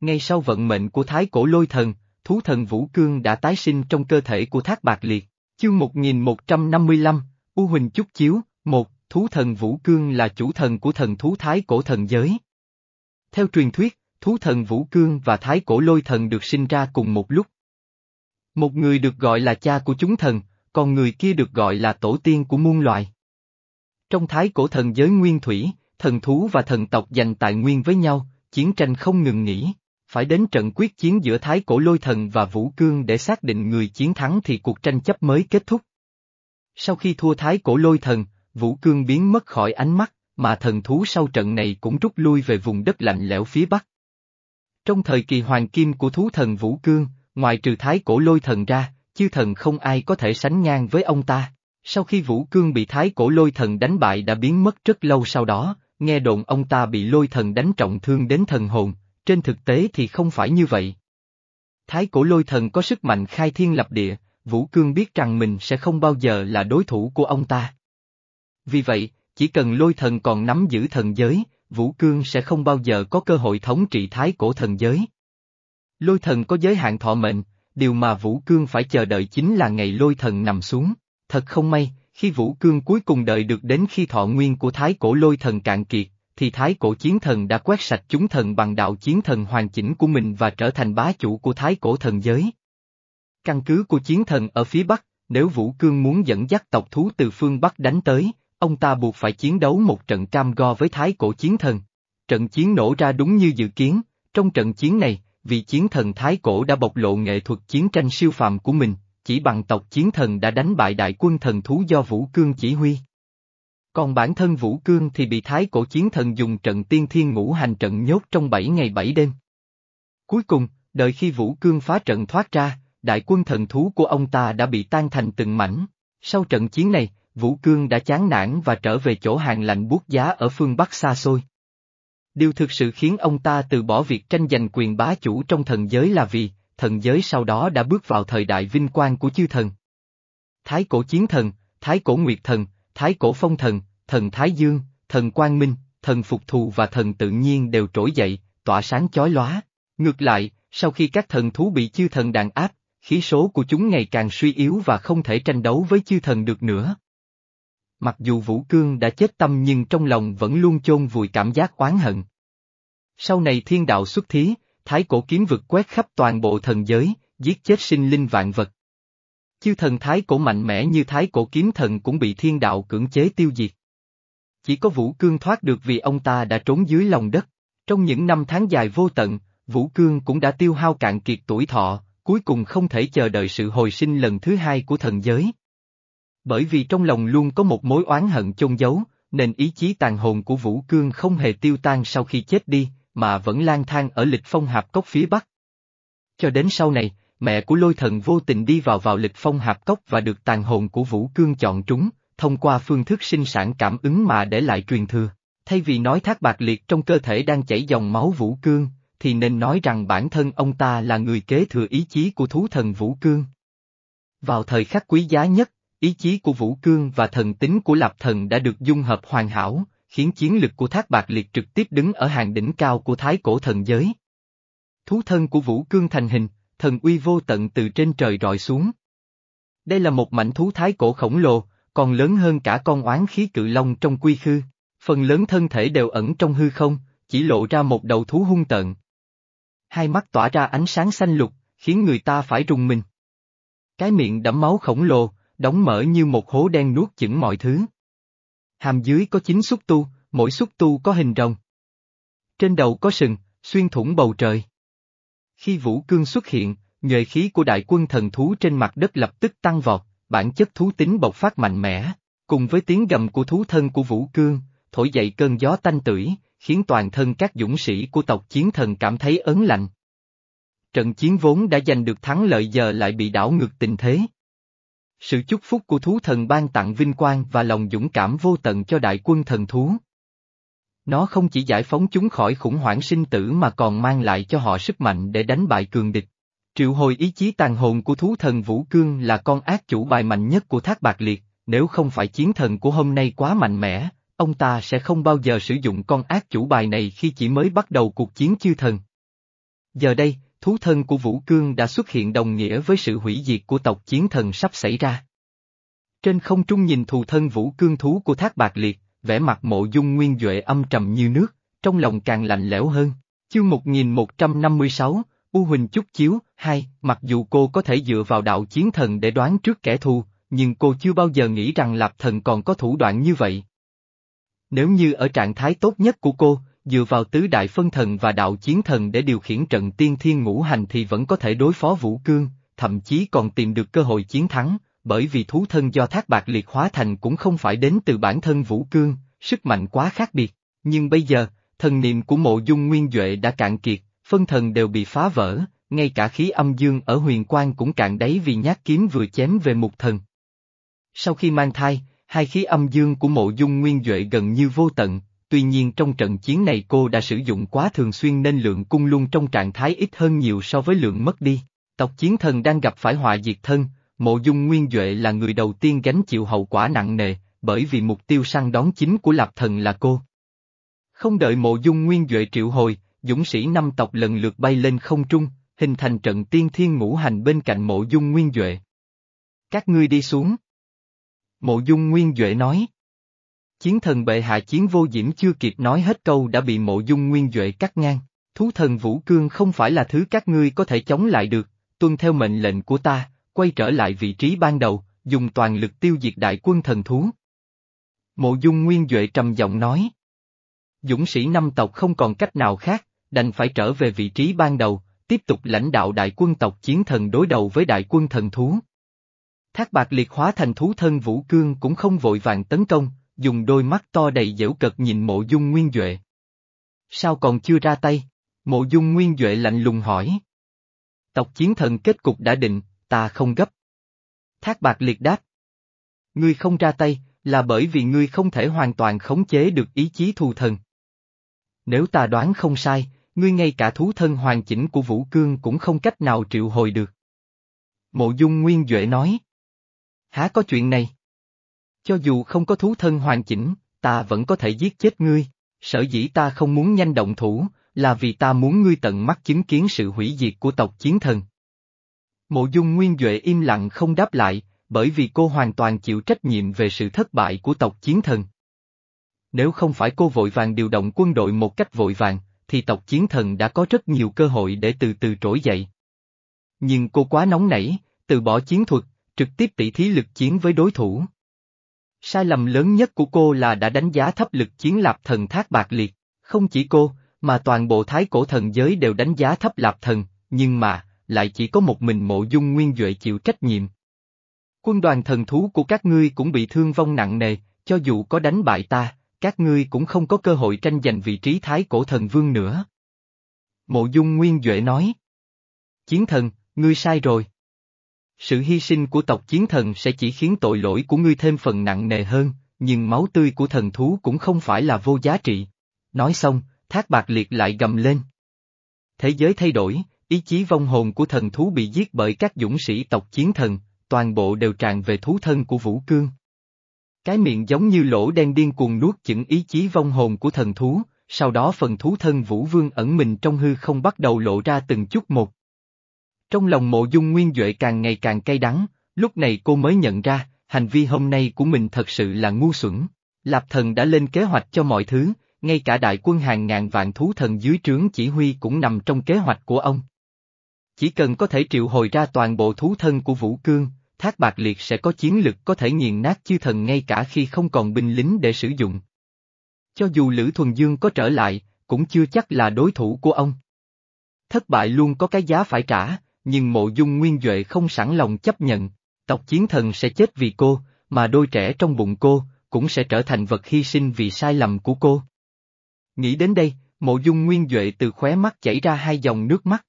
Ngay sau vận mệnh của thái cổ lôi thần, thú thần Vũ Cương đã tái sinh trong cơ thể của thác bạc liệt. Chương 1155, U Huỳnh Chúc Chiếu, một Thú thần Vũ Cương là chủ thần của thần thú thái cổ thần giới. Theo truyền thuyết, thú thần Vũ Cương và thái cổ lôi thần được sinh ra cùng một lúc. Một người được gọi là cha của chúng thần, còn người kia được gọi là tổ tiên của muôn loài. Trong thái cổ thần giới nguyên thủy, thần thú và thần tộc giành tài nguyên với nhau, chiến tranh không ngừng nghỉ. Phải đến trận quyết chiến giữa thái cổ lôi thần và vũ cương để xác định người chiến thắng thì cuộc tranh chấp mới kết thúc. Sau khi thua thái cổ lôi thần, vũ cương biến mất khỏi ánh mắt, mà thần thú sau trận này cũng rút lui về vùng đất lạnh lẽo phía bắc. Trong thời kỳ hoàng kim của thú thần vũ cương, ngoài trừ thái cổ lôi thần ra, chư thần không ai có thể sánh ngang với ông ta. Sau khi Vũ Cương bị thái cổ lôi thần đánh bại đã biến mất rất lâu sau đó, nghe đồn ông ta bị lôi thần đánh trọng thương đến thần hồn, trên thực tế thì không phải như vậy. Thái cổ lôi thần có sức mạnh khai thiên lập địa, Vũ Cương biết rằng mình sẽ không bao giờ là đối thủ của ông ta. Vì vậy, chỉ cần lôi thần còn nắm giữ thần giới, Vũ Cương sẽ không bao giờ có cơ hội thống trị thái cổ thần giới. Lôi thần có giới hạn thọ mệnh, điều mà Vũ Cương phải chờ đợi chính là ngày lôi thần nằm xuống. Thật không may, Khi Vũ Cương cuối cùng đợi được đến khi thọ nguyên của Thái Cổ Lôi Thần cạn kiệt, thì Thái Cổ Chiến Thần đã quét sạch chúng thần bằng đạo chiến thần hoàn chỉnh của mình và trở thành bá chủ của Thái Cổ Thần giới. Căn cứ của chiến thần ở phía Bắc, nếu Vũ Cương muốn dẫn dắt tộc thú từ phương Bắc đánh tới, ông ta buộc phải chiến đấu một trận cam go với Thái Cổ Chiến Thần. Trận chiến nổ ra đúng như dự kiến, trong trận chiến này, vị chiến thần Thái Cổ đã bộc lộ nghệ thuật chiến tranh siêu phàm của mình, chỉ bằng tộc chiến thần đã đánh bại đại quân thần thú do Vũ Cương chỉ huy. Còn bản thân Vũ Cương thì bị Thái Cổ chiến thần dùng trận tiên thiên ngũ hành trận nhốt trong 7 ngày 7 đêm. Cuối cùng, đợi khi Vũ Cương phá trận thoát ra, đại quân thần thú của ông ta đã bị tan thành từng mảnh. Sau trận chiến này, Vũ Cương đã chán nản và trở về chỗ hàng lạnh buốt giá ở phương Bắc xa xôi. Điều thực sự khiến ông ta từ bỏ việc tranh giành quyền bá chủ trong thần giới là vì, thần giới sau đó đã bước vào thời đại vinh quang của chư thần. Thái cổ chiến thần, thái cổ nguyệt thần, thái cổ phong thần, thần thái dương, thần quang minh, thần phục thù và thần tự nhiên đều trỗi dậy, tỏa sáng chói lóa. Ngược lại, sau khi các thần thú bị chư thần đàn áp, khí số của chúng ngày càng suy yếu và không thể tranh đấu với chư thần được nữa. Mặc dù Vũ Cương đã chết tâm nhưng trong lòng vẫn luôn chôn vùi cảm giác oán hận. Sau này thiên đạo xuất thí, thái cổ kiếm vực quét khắp toàn bộ thần giới, giết chết sinh linh vạn vật. Chư thần thái cổ mạnh mẽ như thái cổ kiếm thần cũng bị thiên đạo cưỡng chế tiêu diệt. Chỉ có Vũ Cương thoát được vì ông ta đã trốn dưới lòng đất. Trong những năm tháng dài vô tận, Vũ Cương cũng đã tiêu hao cạn kiệt tuổi thọ, cuối cùng không thể chờ đợi sự hồi sinh lần thứ hai của thần giới. Bởi vì trong lòng luôn có một mối oán hận chôn giấu, nên ý chí tàn hồn của Vũ Cương không hề tiêu tan sau khi chết đi, mà vẫn lang thang ở lịch phong hạp cốc phía Bắc. Cho đến sau này, mẹ của lôi thần vô tình đi vào vào lịch phong hạp cốc và được tàn hồn của Vũ Cương chọn trúng, thông qua phương thức sinh sản cảm ứng mà để lại truyền thừa. Thay vì nói thác bạc liệt trong cơ thể đang chảy dòng máu Vũ Cương, thì nên nói rằng bản thân ông ta là người kế thừa ý chí của thú thần Vũ Cương. Vào thời khắc quý giá nhất, ý chí của Vũ Cương và thần tính của Lạp Thần đã được dung hợp hoàn hảo, khiến chiến lực của Thác Bạc Liệt trực tiếp đứng ở hàng đỉnh cao của Thái Cổ Thần Giới. Thú thân của Vũ Cương thành hình, thần uy vô tận từ trên trời rọi xuống. Đây là một mảnh thú Thái Cổ khổng lồ, còn lớn hơn cả con oán khí cự long trong quy khư, phần lớn thân thể đều ẩn trong hư không, chỉ lộ ra một đầu thú hung tợn. Hai mắt tỏa ra ánh sáng xanh lục, khiến người ta phải rùng mình. Cái miệng đẫm máu khổng lồ, đóng mở như một hố đen nuốt chửng mọi thứ. Hàm dưới có chín xúc tu, mỗi xúc tu có hình rồng. Trên đầu có sừng, xuyên thủng bầu trời. Khi Vũ Cương xuất hiện, nhuệ khí của đại quân thần thú trên mặt đất lập tức tăng vọt, bản chất thú tính bộc phát mạnh mẽ, cùng với tiếng gầm của thú thân của Vũ Cương, thổi dậy cơn gió tanh tưởi, khiến toàn thân các dũng sĩ của tộc chiến thần cảm thấy ớn lạnh. Trận chiến vốn đã giành được thắng lợi giờ lại bị đảo ngược tình thế. Sự chúc phúc của thú thần ban tặng vinh quang và lòng dũng cảm vô tận cho đại quân thần thú. Nó không chỉ giải phóng chúng khỏi khủng hoảng sinh tử mà còn mang lại cho họ sức mạnh để đánh bại cường địch. Triệu hồi ý chí tàn hồn của thú thần Vũ Cương là con ác chủ bài mạnh nhất của Thác Bạc Liệt, nếu không phải chiến thần của hôm nay quá mạnh mẽ, ông ta sẽ không bao giờ sử dụng con ác chủ bài này khi chỉ mới bắt đầu cuộc chiến chư thần. Giờ đây, thú thân của Vũ Cương đã xuất hiện đồng nghĩa với sự hủy diệt của tộc chiến thần sắp xảy ra. Trên không trung nhìn thù thân Vũ Cương thú của Thác Bạc Liệt, vẻ mặt mộ dung nguyên Duệ âm trầm như nước, trong lòng càng lạnh lẽo hơn. Chương 1156, U Huỳnh Chúc Chiếu, hai, mặc dù cô có thể dựa vào đạo chiến thần để đoán trước kẻ thù, nhưng cô chưa bao giờ nghĩ rằng Lạp Thần còn có thủ đoạn như vậy. Nếu như ở trạng thái tốt nhất của cô, dựa vào tứ đại phân thần và đạo chiến thần để điều khiển trận tiên thiên ngũ hành thì vẫn có thể đối phó Vũ Cương, thậm chí còn tìm được cơ hội chiến thắng, bởi vì thú thân do thác bạc liệt hóa thành cũng không phải đến từ bản thân Vũ Cương, sức mạnh quá khác biệt. Nhưng bây giờ, thần niệm của mộ dung nguyên Duệ đã cạn kiệt, phân thần đều bị phá vỡ, ngay cả khí âm dương ở huyền quang cũng cạn đáy vì nhát kiếm vừa chém về mục thần. Sau khi mang thai, hai khí âm dương của mộ dung nguyên Duệ gần như vô tận, tuy nhiên trong trận chiến này cô đã sử dụng quá thường xuyên nên lượng cung luôn trong trạng thái ít hơn nhiều so với lượng mất đi. Tộc chiến thần đang gặp phải họa diệt thân, mộ dung nguyên Duệ là người đầu tiên gánh chịu hậu quả nặng nề, bởi vì mục tiêu săn đón chính của Lạp Thần là cô. Không đợi mộ dung nguyên Duệ triệu hồi, dũng sĩ năm tộc lần lượt bay lên không trung, hình thành trận tiên thiên ngũ hành bên cạnh mộ dung nguyên Duệ. Các ngươi đi xuống. Mộ dung nguyên Duệ nói. Chiến thần bệ hạ chiến vô diễm chưa kịp nói hết câu đã bị mộ dung nguyên Duệ cắt ngang. Thú thần Vũ Cương không phải là thứ các ngươi có thể chống lại được, tuân theo mệnh lệnh của ta, quay trở lại vị trí ban đầu, dùng toàn lực tiêu diệt đại quân thần thú. Mộ dung nguyên Duệ trầm giọng nói. Dũng sĩ năm tộc không còn cách nào khác, đành phải trở về vị trí ban đầu, tiếp tục lãnh đạo đại quân tộc chiến thần đối đầu với đại quân thần thú. Thác bạc liệt hóa thành thú thân Vũ Cương cũng không vội vàng tấn công, dùng đôi mắt to đầy dễu cật nhìn mộ dung nguyên Duệ. Sao còn chưa ra tay? Mộ dung nguyên Duệ lạnh lùng hỏi. Tộc chiến thần kết cục đã định, ta không gấp. Thác bạc liệt đáp. Ngươi không ra tay, là bởi vì ngươi không thể hoàn toàn khống chế được ý chí thù thần. Nếu ta đoán không sai, ngươi ngay cả thú thân hoàn chỉnh của Vũ Cương cũng không cách nào triệu hồi được. Mộ dung nguyên Duệ nói. Há có chuyện này? Cho dù không có thú thân hoàn chỉnh, ta vẫn có thể giết chết ngươi, sở dĩ ta không muốn nhanh động thủ, là vì ta muốn ngươi tận mắt chứng kiến sự hủy diệt của tộc chiến thần. Mộ dung nguyên Duệ im lặng không đáp lại, bởi vì cô hoàn toàn chịu trách nhiệm về sự thất bại của tộc chiến thần. Nếu không phải cô vội vàng điều động quân đội một cách vội vàng, thì tộc chiến thần đã có rất nhiều cơ hội để từ từ trỗi dậy. Nhưng cô quá nóng nảy, từ bỏ chiến thuật, trực tiếp tỷ thí lực chiến với đối thủ. Sai lầm lớn nhất của cô là đã đánh giá thấp lực chiến lạp thần thác bạc liệt, không chỉ cô, mà toàn bộ thái cổ thần giới đều đánh giá thấp lạp thần, nhưng mà, lại chỉ có một mình mộ dung nguyên Duệ chịu trách nhiệm. Quân đoàn thần thú của các ngươi cũng bị thương vong nặng nề, cho dù có đánh bại ta, các ngươi cũng không có cơ hội tranh giành vị trí thái cổ thần vương nữa. Mộ dung nguyên Duệ nói. Chiến thần, ngươi sai rồi. Sự hy sinh của tộc chiến thần sẽ chỉ khiến tội lỗi của ngươi thêm phần nặng nề hơn, nhưng máu tươi của thần thú cũng không phải là vô giá trị. Nói xong, thác bạc liệt lại gầm lên. Thế giới thay đổi, ý chí vong hồn của thần thú bị giết bởi các dũng sĩ tộc chiến thần, toàn bộ đều tràn về thú thân của Vũ Cương. Cái miệng giống như lỗ đen điên cuồng nuốt chửng ý chí vong hồn của thần thú, sau đó phần thú thân Vũ Vương ẩn mình trong hư không bắt đầu lộ ra từng chút một. Trong lòng mộ dung nguyên Duệ càng ngày càng cay đắng, lúc này cô mới nhận ra, hành vi hôm nay của mình thật sự là ngu xuẩn. Lạp thần đã lên kế hoạch cho mọi thứ, ngay cả đại quân hàng ngàn vạn thú thần dưới trướng chỉ huy cũng nằm trong kế hoạch của ông. Chỉ cần có thể triệu hồi ra toàn bộ thú thân của Vũ Cương, Thác Bạc Liệt sẽ có chiến lực có thể nghiền nát chư thần ngay cả khi không còn binh lính để sử dụng. Cho dù Lữ Thuần Dương có trở lại, cũng chưa chắc là đối thủ của ông. Thất bại luôn có cái giá phải trả, nhưng mộ dung nguyên Duệ không sẵn lòng chấp nhận, tộc chiến thần sẽ chết vì cô, mà đôi trẻ trong bụng cô, cũng sẽ trở thành vật hy sinh vì sai lầm của cô. Nghĩ đến đây, mộ dung nguyên Duệ từ khóe mắt chảy ra hai dòng nước mắt.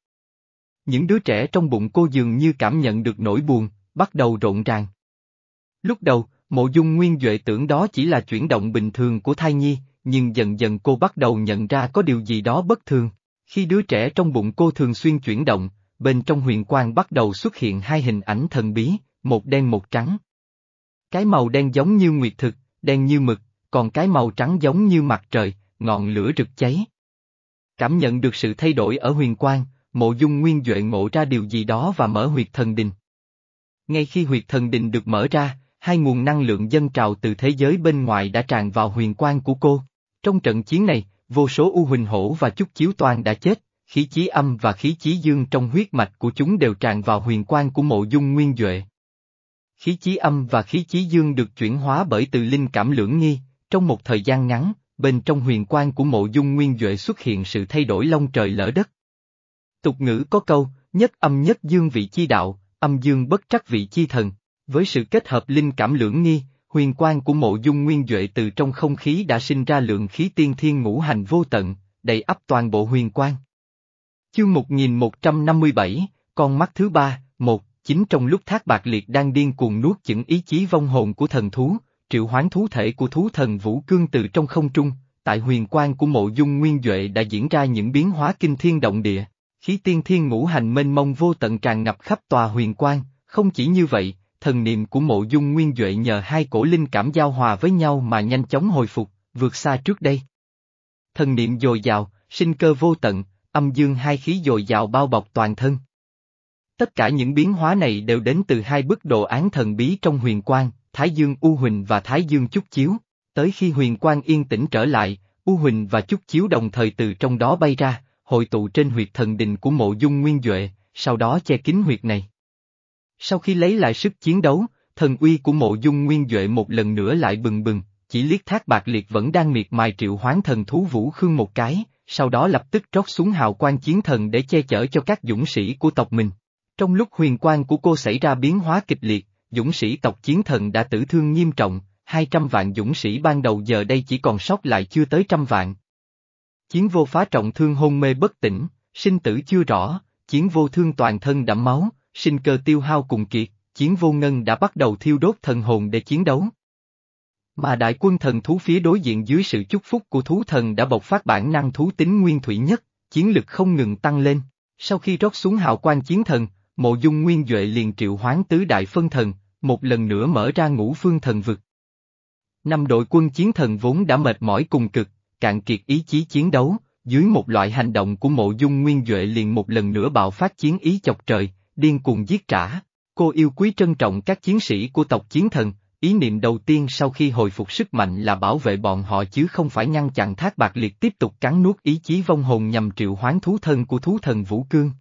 Những đứa trẻ trong bụng cô dường như cảm nhận được nỗi buồn, bắt đầu rộn ràng. Lúc đầu, mộ dung nguyên Duệ tưởng đó chỉ là chuyển động bình thường của thai nhi, nhưng dần dần cô bắt đầu nhận ra có điều gì đó bất thường. Khi đứa trẻ trong bụng cô thường xuyên chuyển động, bên trong huyền quang bắt đầu xuất hiện hai hình ảnh thần bí, một đen một trắng. Cái màu đen giống như nguyệt thực, đen như mực, còn cái màu trắng giống như mặt trời, ngọn lửa rực cháy. Cảm nhận được sự thay đổi ở huyền quang, mộ dung nguyên Duệ ngộ ra điều gì đó và mở huyệt thần đình. Ngay khi huyệt thần đình được mở ra, hai nguồn năng lượng dân trào từ thế giới bên ngoài đã tràn vào huyền quang của cô. Trong trận chiến này, vô số U Huỳnh Hổ và Chúc Chiếu Toàn đã chết, khí chí âm và khí chí dương trong huyết mạch của chúng đều tràn vào huyền quan của mộ dung nguyên Duệ. Khí chí âm và khí chí dương được chuyển hóa bởi từ linh cảm lưỡng nghi, trong một thời gian ngắn, bên trong huyền quan của mộ dung nguyên Duệ xuất hiện sự thay đổi long trời lỡ đất. Tục ngữ có câu, nhất âm nhất dương vị chi đạo, âm dương bất trắc vị chi thần, với sự kết hợp linh cảm lưỡng nghi, huyền quan của mộ dung nguyên Duệ từ trong không khí đã sinh ra lượng khí tiên thiên ngũ hành vô tận, đầy ắp toàn bộ huyền quan. Chương 1157, con mắt thứ ba, một, chính trong lúc thác bạc liệt đang điên cuồng nuốt chửng ý chí vong hồn của thần thú, triệu hoán thú thể của thú thần vũ cương từ trong không trung, tại huyền quang của mộ dung nguyên Duệ đã diễn ra những biến hóa kinh thiên động địa, khí tiên thiên ngũ hành mênh mông vô tận tràn ngập khắp tòa huyền quang, không chỉ như vậy, thần niệm của mộ dung nguyên Duệ nhờ hai cổ linh cảm giao hòa với nhau mà nhanh chóng hồi phục, vượt xa trước đây. Thần niệm dồi dào, sinh cơ vô tận, âm dương hai khí dồi dào bao bọc toàn thân. Tất cả những biến hóa này đều đến từ hai bức đồ án thần bí trong huyền quang, Thái Dương U Huỳnh và Thái Dương Chúc Chiếu. Tới khi huyền quang yên tĩnh trở lại, U Huỳnh và Chúc Chiếu đồng thời từ trong đó bay ra, hội tụ trên huyệt thần đình của mộ dung nguyên Duệ, sau đó che kín huyệt này. Sau khi lấy lại sức chiến đấu, thần uy của mộ dung nguyên Duệ một lần nữa lại bừng bừng, chỉ liếc thác bạc liệt vẫn đang miệt mài triệu hoán thần thú vũ khương một cái, sau đó lập tức trót xuống hào quang chiến thần để che chở cho các dũng sĩ của tộc mình. Trong lúc huyền quang của cô xảy ra biến hóa kịch liệt, dũng sĩ tộc chiến thần đã tử thương nghiêm trọng, 200 vạn dũng sĩ ban đầu giờ đây chỉ còn sót lại chưa tới trăm vạn. Chiến vô phá trọng thương hôn mê bất tỉnh, sinh tử chưa rõ, chiến vô thương toàn thân đẫm máu, sinh cơ tiêu hao cùng kiệt, chiến vô ngân đã bắt đầu thiêu đốt thần hồn để chiến đấu. Mà đại quân thần thú phía đối diện dưới sự chúc phúc của thú thần đã bộc phát bản năng thú tính nguyên thủy nhất, chiến lực không ngừng tăng lên. Sau khi rót xuống hào quang chiến thần, mộ dung nguyên Duệ liền triệu hoán tứ đại phân thần, một lần nữa mở ra ngũ phương thần vực. Năm đội quân chiến thần vốn đã mệt mỏi cùng cực, cạn kiệt ý chí chiến đấu, dưới một loại hành động của mộ dung nguyên Duệ liền một lần nữa bạo phát chiến ý chọc trời, điên cuồng giết trả. Cô yêu quý trân trọng các chiến sĩ của tộc chiến thần, ý niệm đầu tiên sau khi hồi phục sức mạnh là bảo vệ bọn họ chứ không phải ngăn chặn thác bạc liệt tiếp tục cắn nuốt ý chí vong hồn nhằm triệu hoán thú thân của thú thần Vũ Cương.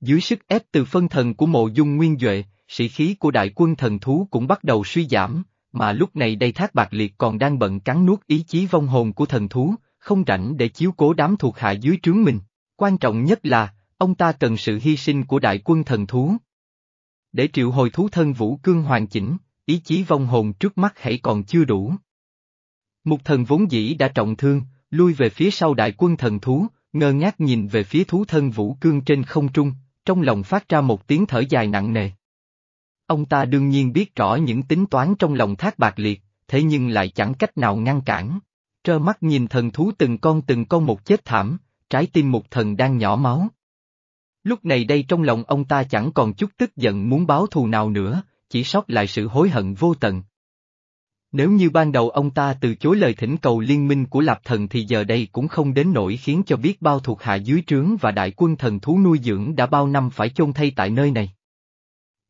Dưới sức ép từ phân thần của mộ dung nguyên Duệ, sĩ khí của đại quân thần thú cũng bắt đầu suy giảm, mà lúc này đây thác bạc liệt còn đang bận cắn nuốt ý chí vong hồn của thần thú, không rảnh để chiếu cố đám thuộc hạ dưới trướng mình. Quan trọng nhất là, ông ta cần sự hy sinh của đại quân thần thú. Để triệu hồi thú thân vũ cương hoàn chỉnh, ý chí vong hồn trước mắt hãy còn chưa đủ. Mục thần vốn dĩ đã trọng thương, lui về phía sau đại quân thần thú, ngơ ngác nhìn về phía thú thân vũ cương trên không trung, trong lòng phát ra một tiếng thở dài nặng nề. Ông ta đương nhiên biết rõ những tính toán trong lòng thác bạc liệt, thế nhưng lại chẳng cách nào ngăn cản. Trơ mắt nhìn thần thú từng con từng con một chết thảm, trái tim một thần đang nhỏ máu. Lúc này đây trong lòng ông ta chẳng còn chút tức giận muốn báo thù nào nữa, chỉ sót lại sự hối hận vô tận. Nếu như ban đầu ông ta từ chối lời thỉnh cầu liên minh của Lạp Thần thì giờ đây cũng không đến nỗi khiến cho biết bao thuộc hạ dưới trướng và đại quân thần thú nuôi dưỡng đã bao năm phải chôn thay tại nơi này.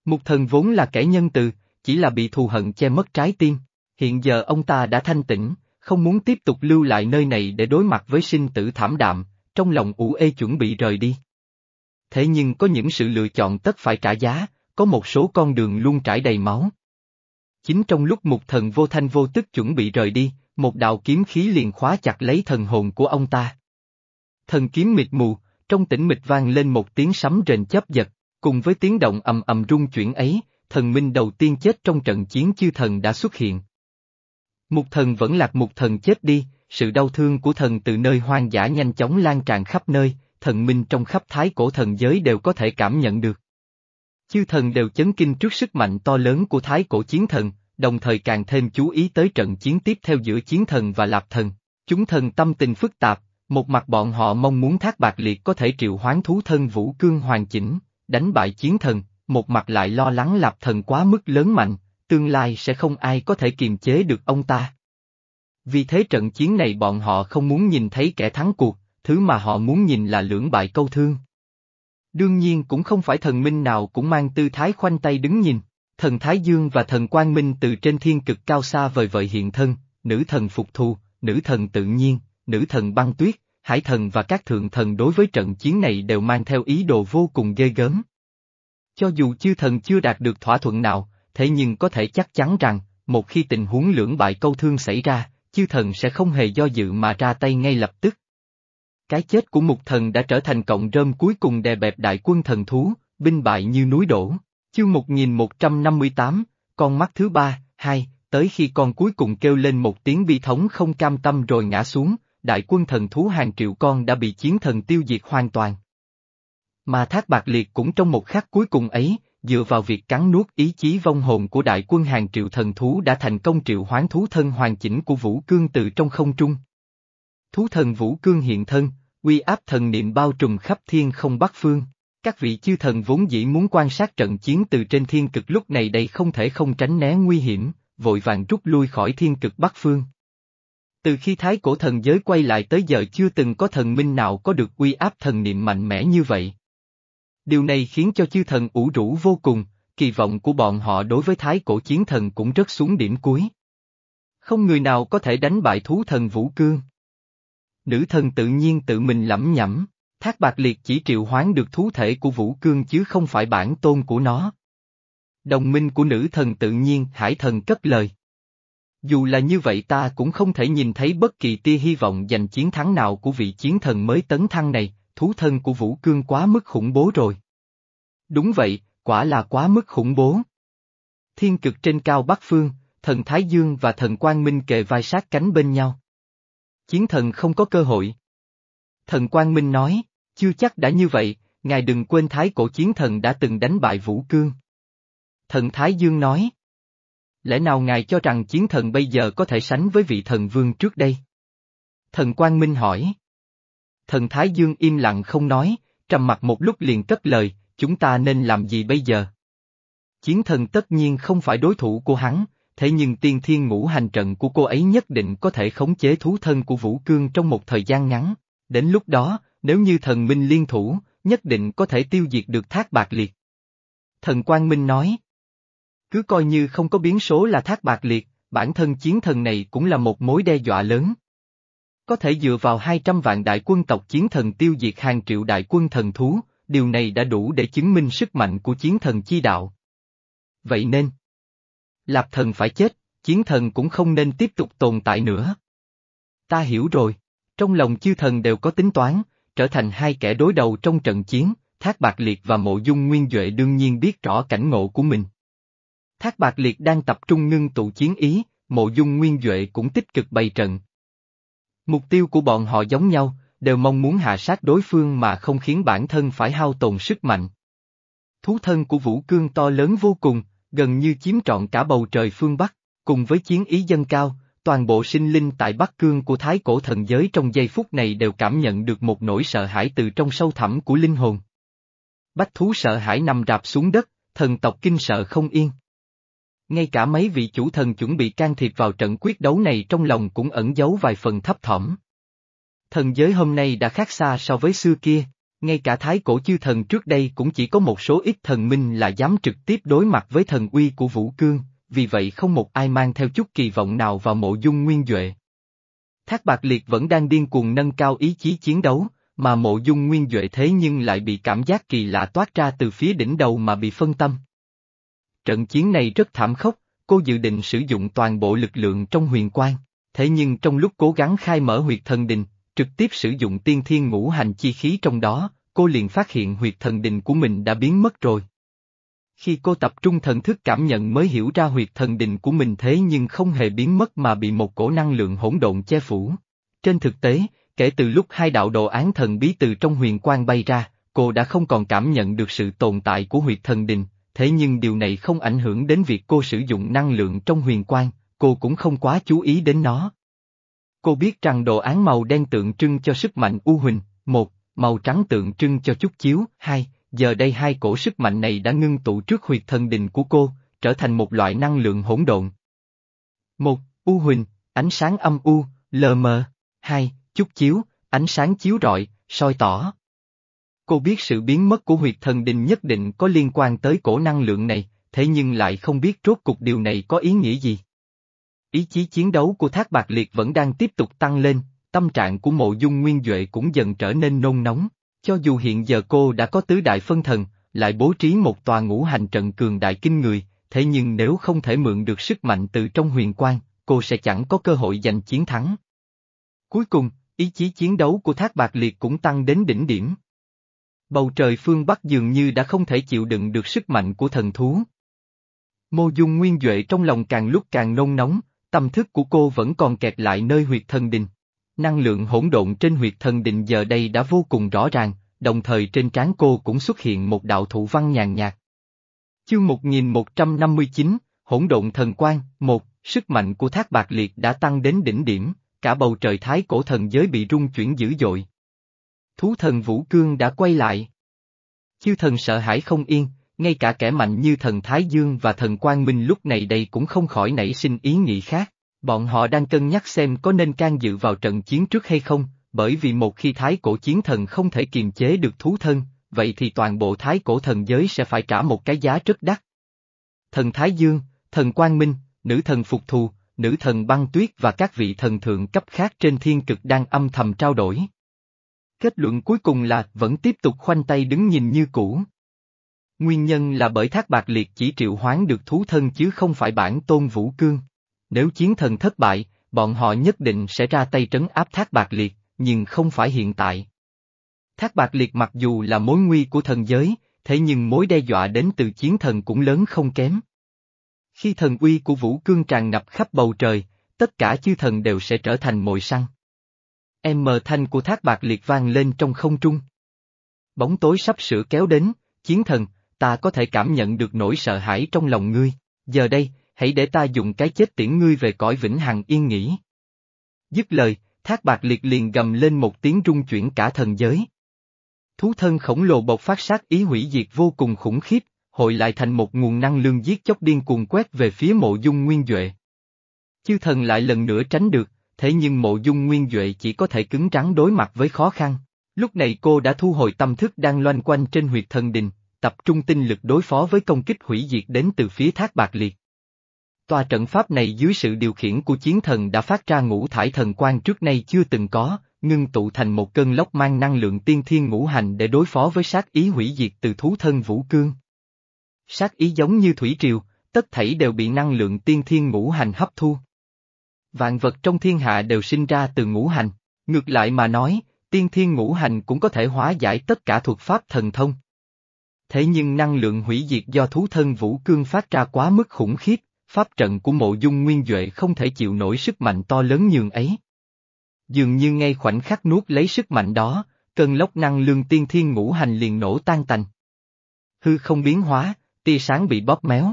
Mục thần vốn là kẻ nhân từ, chỉ là bị thù hận che mất trái tim, hiện giờ ông ta đã thanh tĩnh, không muốn tiếp tục lưu lại nơi này để đối mặt với sinh tử thảm đạm, trong lòng ủ ê chuẩn bị rời đi. Thế nhưng có những sự lựa chọn tất phải trả giá, có một số con đường luôn trải đầy máu. Chính trong lúc mục thần vô thanh vô tức chuẩn bị rời đi, một đạo kiếm khí liền khóa chặt lấy thần hồn của ông ta. Thần kiếm mịt mù, trong tĩnh mịch vang lên một tiếng sấm rền chấp giật, cùng với tiếng động ầm ầm rung chuyển ấy, thần minh đầu tiên chết trong trận chiến chư thần đã xuất hiện. Mục thần vẫn lạc mục thần chết đi, sự đau thương của thần từ nơi hoang dã nhanh chóng lan tràn khắp nơi, thần minh trong khắp thái cổ thần giới đều có thể cảm nhận được. Chư thần đều chấn kinh trước sức mạnh to lớn của thái cổ chiến thần, đồng thời càng thêm chú ý tới trận chiến tiếp theo giữa chiến thần và lạp thần. Chúng thần tâm tình phức tạp, một mặt bọn họ mong muốn thác bạc liệt có thể triệu hoán thú thân vũ cương hoàn chỉnh, đánh bại chiến thần, một mặt lại lo lắng lạp thần quá mức lớn mạnh, tương lai sẽ không ai có thể kiềm chế được ông ta. Vì thế trận chiến này bọn họ không muốn nhìn thấy kẻ thắng cuộc, thứ mà họ muốn nhìn là lưỡng bại câu thương. Đương nhiên cũng không phải thần minh nào cũng mang tư thái khoanh tay đứng nhìn, thần Thái Dương và thần Quang Minh từ trên thiên cực cao xa vời vợi hiện thân, nữ thần phục thù, nữ thần tự nhiên, nữ thần băng tuyết, hải thần và các thượng thần đối với trận chiến này đều mang theo ý đồ vô cùng ghê gớm. Cho dù chư thần chưa đạt được thỏa thuận nào, thế nhưng có thể chắc chắn rằng, một khi tình huống lưỡng bại câu thương xảy ra, chư thần sẽ không hề do dự mà ra tay ngay lập tức. Cái chết của mục thần đã trở thành cộng rơm cuối cùng đè bẹp đại quân thần thú, binh bại như núi đổ. Chương 1158, con mắt thứ ba, hai, tới khi con cuối cùng kêu lên một tiếng bi thống không cam tâm rồi ngã xuống, đại quân thần thú hàng triệu con đã bị chiến thần tiêu diệt hoàn toàn. Mà thác bạc liệt cũng trong một khắc cuối cùng ấy, dựa vào việc cắn nuốt ý chí vong hồn của đại quân hàng triệu thần thú đã thành công triệu hoán thú thân hoàn chỉnh của Vũ Cương từ trong không trung. Thú thần Vũ Cương hiện thân, uy áp thần niệm bao trùm khắp thiên không bắc phương. Các vị chư thần vốn dĩ muốn quan sát trận chiến từ trên thiên cực lúc này đây không thể không tránh né nguy hiểm, vội vàng rút lui khỏi thiên cực bắc phương. Từ khi thái cổ thần giới quay lại tới giờ chưa từng có thần minh nào có được uy áp thần niệm mạnh mẽ như vậy. Điều này khiến cho chư thần ủ rũ vô cùng, kỳ vọng của bọn họ đối với thái cổ chiến thần cũng rất xuống điểm cuối. Không người nào có thể đánh bại thú thần Vũ Cương. Nữ thần tự nhiên tự mình lẩm nhẩm, thác bạc liệt chỉ triệu hoán được thú thể của Vũ Cương chứ không phải bản tôn của nó. Đồng minh của nữ thần tự nhiên hải thần cất lời. Dù là như vậy ta cũng không thể nhìn thấy bất kỳ tia hy vọng giành chiến thắng nào của vị chiến thần mới tấn thăng này, thú thân của Vũ Cương quá mức khủng bố rồi. Đúng vậy, quả là quá mức khủng bố. Thiên cực trên cao Bắc Phương, thần Thái Dương và thần Quang Minh kề vai sát cánh bên nhau. Chiến thần không có cơ hội. Thần Quang Minh nói, chưa chắc đã như vậy, ngài đừng quên thái cổ chiến thần đã từng đánh bại Vũ Cương. Thần Thái Dương nói. Lẽ nào ngài cho rằng chiến thần bây giờ có thể sánh với vị thần vương trước đây? Thần Quang Minh hỏi. Thần Thái Dương im lặng không nói, trầm mặt một lúc liền cất lời, chúng ta nên làm gì bây giờ? Chiến thần tất nhiên không phải đối thủ của hắn, thế nhưng tiên thiên ngũ hành trận của cô ấy nhất định có thể khống chế thú thân của Vũ Cương trong một thời gian ngắn. Đến lúc đó, nếu như thần minh liên thủ, nhất định có thể tiêu diệt được thác bạc liệt. Thần Quang Minh nói. Cứ coi như không có biến số là thác bạc liệt, bản thân chiến thần này cũng là một mối đe dọa lớn. Có thể dựa vào 200 vạn đại quân tộc chiến thần tiêu diệt hàng triệu đại quân thần thú, điều này đã đủ để chứng minh sức mạnh của chiến thần chi đạo. Vậy nên, Lạp thần phải chết, chiến thần cũng không nên tiếp tục tồn tại nữa. Ta hiểu rồi, trong lòng chư thần đều có tính toán, trở thành hai kẻ đối đầu trong trận chiến, Thác Bạc Liệt và Mộ Dung Nguyên Duệ đương nhiên biết rõ cảnh ngộ của mình. Thác Bạc Liệt đang tập trung ngưng tụ chiến ý, Mộ Dung Nguyên Duệ cũng tích cực bày trận. Mục tiêu của bọn họ giống nhau, đều mong muốn hạ sát đối phương mà không khiến bản thân phải hao tồn sức mạnh. Thú thân của Vũ Cương to lớn vô cùng, gần như chiếm trọn cả bầu trời phương Bắc, cùng với chiến ý dân cao, toàn bộ sinh linh tại Bắc Cương của Thái cổ thần giới trong giây phút này đều cảm nhận được một nỗi sợ hãi từ trong sâu thẳm của linh hồn. Bách thú sợ hãi nằm rạp xuống đất, thần tộc kinh sợ không yên. Ngay cả mấy vị chủ thần chuẩn bị can thiệp vào trận quyết đấu này trong lòng cũng ẩn giấu vài phần thấp thỏm. Thần giới hôm nay đã khác xa so với xưa kia, ngay cả thái cổ chư thần trước đây cũng chỉ có một số ít thần minh là dám trực tiếp đối mặt với thần uy của Vũ Cương, vì vậy không một ai mang theo chút kỳ vọng nào vào mộ dung nguyên Duệ. Thác Bạc Liệt vẫn đang điên cuồng nâng cao ý chí chiến đấu, mà mộ dung nguyên Duệ thế nhưng lại bị cảm giác kỳ lạ toát ra từ phía đỉnh đầu mà bị phân tâm. Trận chiến này rất thảm khốc, cô dự định sử dụng toàn bộ lực lượng trong huyền quang, thế nhưng trong lúc cố gắng khai mở huyệt thần đình, trực tiếp sử dụng tiên thiên ngũ hành chi khí trong đó, cô liền phát hiện huyệt thần đình của mình đã biến mất rồi. Khi cô tập trung thần thức cảm nhận mới hiểu ra huyệt thần đình của mình thế nhưng không hề biến mất mà bị một cổ năng lượng hỗn độn che phủ. Trên thực tế, kể từ lúc hai đạo đồ án thần bí từ trong huyền quang bay ra, cô đã không còn cảm nhận được sự tồn tại của huyệt thần đình, thế nhưng điều này không ảnh hưởng đến việc cô sử dụng năng lượng trong huyền quang, cô cũng không quá chú ý đến nó. Cô biết rằng đồ án màu đen tượng trưng cho sức mạnh u huỳnh, một, màu trắng tượng trưng cho chút chiếu, hai, giờ đây hai cổ sức mạnh này đã ngưng tụ trước huyệt thần đình của cô, trở thành một loại năng lượng hỗn độn. Một, u huỳnh, ánh sáng âm u, lờ mờ. Hai, chút chiếu, ánh sáng chiếu rọi, soi tỏ. Cô biết sự biến mất của huyệt thần đình nhất định có liên quan tới cổ năng lượng này, thế nhưng lại không biết rốt cục điều này có ý nghĩa gì. Ý chí chiến đấu của Thác Bạc Liệt vẫn đang tiếp tục tăng lên, tâm trạng của mộ dung nguyên Duệ cũng dần trở nên nôn nóng, cho dù hiện giờ cô đã có tứ đại phân thần, lại bố trí một tòa ngũ hành trận cường đại kinh người, thế nhưng nếu không thể mượn được sức mạnh từ trong huyền quang, cô sẽ chẳng có cơ hội giành chiến thắng. Cuối cùng, ý chí chiến đấu của Thác Bạc Liệt cũng tăng đến đỉnh điểm. Bầu trời phương Bắc dường như đã không thể chịu đựng được sức mạnh của thần thú. Mô Dung Nguyên Duệ trong lòng càng lúc càng nôn nóng, tâm thức của cô vẫn còn kẹt lại nơi huyệt thần đình. Năng lượng hỗn độn trên huyệt thần đình giờ đây đã vô cùng rõ ràng, đồng thời trên trán cô cũng xuất hiện một đạo thủ văn nhàn nhạt. Chương 1159, Hỗn độn thần quan, một, sức mạnh của thác bạc liệt đã tăng đến đỉnh điểm, cả bầu trời thái cổ thần giới bị rung chuyển dữ dội. Thú thần Vũ Cương đã quay lại. Chư thần sợ hãi không yên, ngay cả kẻ mạnh như thần Thái Dương và thần Quang Minh lúc này đây cũng không khỏi nảy sinh ý nghĩ khác. Bọn họ đang cân nhắc xem có nên can dự vào trận chiến trước hay không, bởi vì một khi thái cổ chiến thần không thể kiềm chế được thú thân, vậy thì toàn bộ thái cổ thần giới sẽ phải trả một cái giá rất đắt. thần Thái Dương, thần Quang Minh, nữ thần Phục Thù, nữ thần Băng Tuyết và các vị thần thượng cấp khác trên thiên cực đang âm thầm trao đổi. Kết luận cuối cùng là vẫn tiếp tục khoanh tay đứng nhìn như cũ. Nguyên nhân là bởi thác bạc liệt chỉ triệu hoán được thú thân chứ không phải bản tôn vũ cương. Nếu chiến thần thất bại, bọn họ nhất định sẽ ra tay trấn áp thác bạc liệt, nhưng không phải hiện tại. Thác bạc liệt mặc dù là mối nguy của thần giới, thế nhưng mối đe dọa đến từ chiến thần cũng lớn không kém. Khi thần uy của vũ cương tràn ngập khắp bầu trời, tất cả chư thần đều sẽ trở thành mồi săn. Em mờ thanh của thác bạc liệt vang lên trong không trung. Bóng tối sắp sửa kéo đến, chiến thần, ta có thể cảm nhận được nỗi sợ hãi trong lòng ngươi, giờ đây, hãy để ta dùng cái chết tiễn ngươi về cõi vĩnh hằng yên nghỉ. Dứt lời, thác bạc liệt liền gầm lên một tiếng rung chuyển cả thần giới. Thú thân khổng lồ bộc phát sát ý hủy diệt vô cùng khủng khiếp, hội lại thành một nguồn năng lương giết chóc điên cuồng quét về phía mộ dung nguyên Duệ. Chư thần lại lần nữa tránh được, thế nhưng mộ dung nguyên Duệ chỉ có thể cứng rắn đối mặt với khó khăn. Lúc này cô đã thu hồi tâm thức đang loanh quanh trên huyệt thần đình, tập trung tinh lực đối phó với công kích hủy diệt đến từ phía thác bạc liệt. Tòa trận pháp này dưới sự điều khiển của chiến thần đã phát ra ngũ thải thần quang trước nay chưa từng có, ngưng tụ thành một cơn lốc mang năng lượng tiên thiên ngũ hành để đối phó với sát ý hủy diệt từ thú thân vũ cương. Sát ý giống như thủy triều, tất thảy đều bị năng lượng tiên thiên ngũ hành hấp thu. Vạn vật trong thiên hạ đều sinh ra từ ngũ hành, ngược lại mà nói, tiên thiên ngũ hành cũng có thể hóa giải tất cả thuật pháp thần thông. Thế nhưng năng lượng hủy diệt do thú thân vũ cương phát ra quá mức khủng khiếp, pháp trận của mộ dung nguyên Duệ không thể chịu nổi sức mạnh to lớn nhường ấy. Dường như ngay khoảnh khắc nuốt lấy sức mạnh đó, cơn lốc năng lượng tiên thiên ngũ hành liền nổ tan tành. Hư không biến hóa, tia sáng bị bóp méo.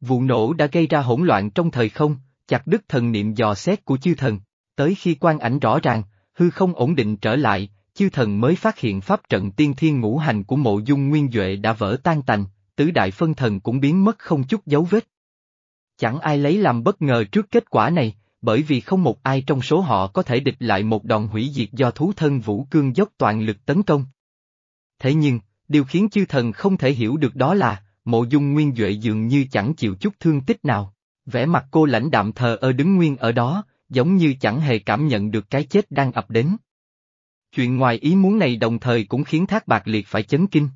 Vụ nổ đã gây ra hỗn loạn trong thời không, chặt đứt thần niệm dò xét của chư thần, tới khi quan ảnh rõ ràng, hư không ổn định trở lại, chư thần mới phát hiện pháp trận tiên thiên ngũ hành của mộ dung nguyên Duệ đã vỡ tan tành, tứ đại phân thần cũng biến mất không chút dấu vết. Chẳng ai lấy làm bất ngờ trước kết quả này, bởi vì không một ai trong số họ có thể địch lại một đòn hủy diệt do thú thân vũ cương dốc toàn lực tấn công. Thế nhưng, điều khiến chư thần không thể hiểu được đó là, mộ dung nguyên Duệ dường như chẳng chịu chút thương tích nào. Vẻ mặt cô lãnh đạm thờ ơ đứng nguyên ở đó, giống như chẳng hề cảm nhận được cái chết đang ập đến. Chuyện ngoài ý muốn này đồng thời cũng khiến Thác Bạc Liệt phải chấn kinh.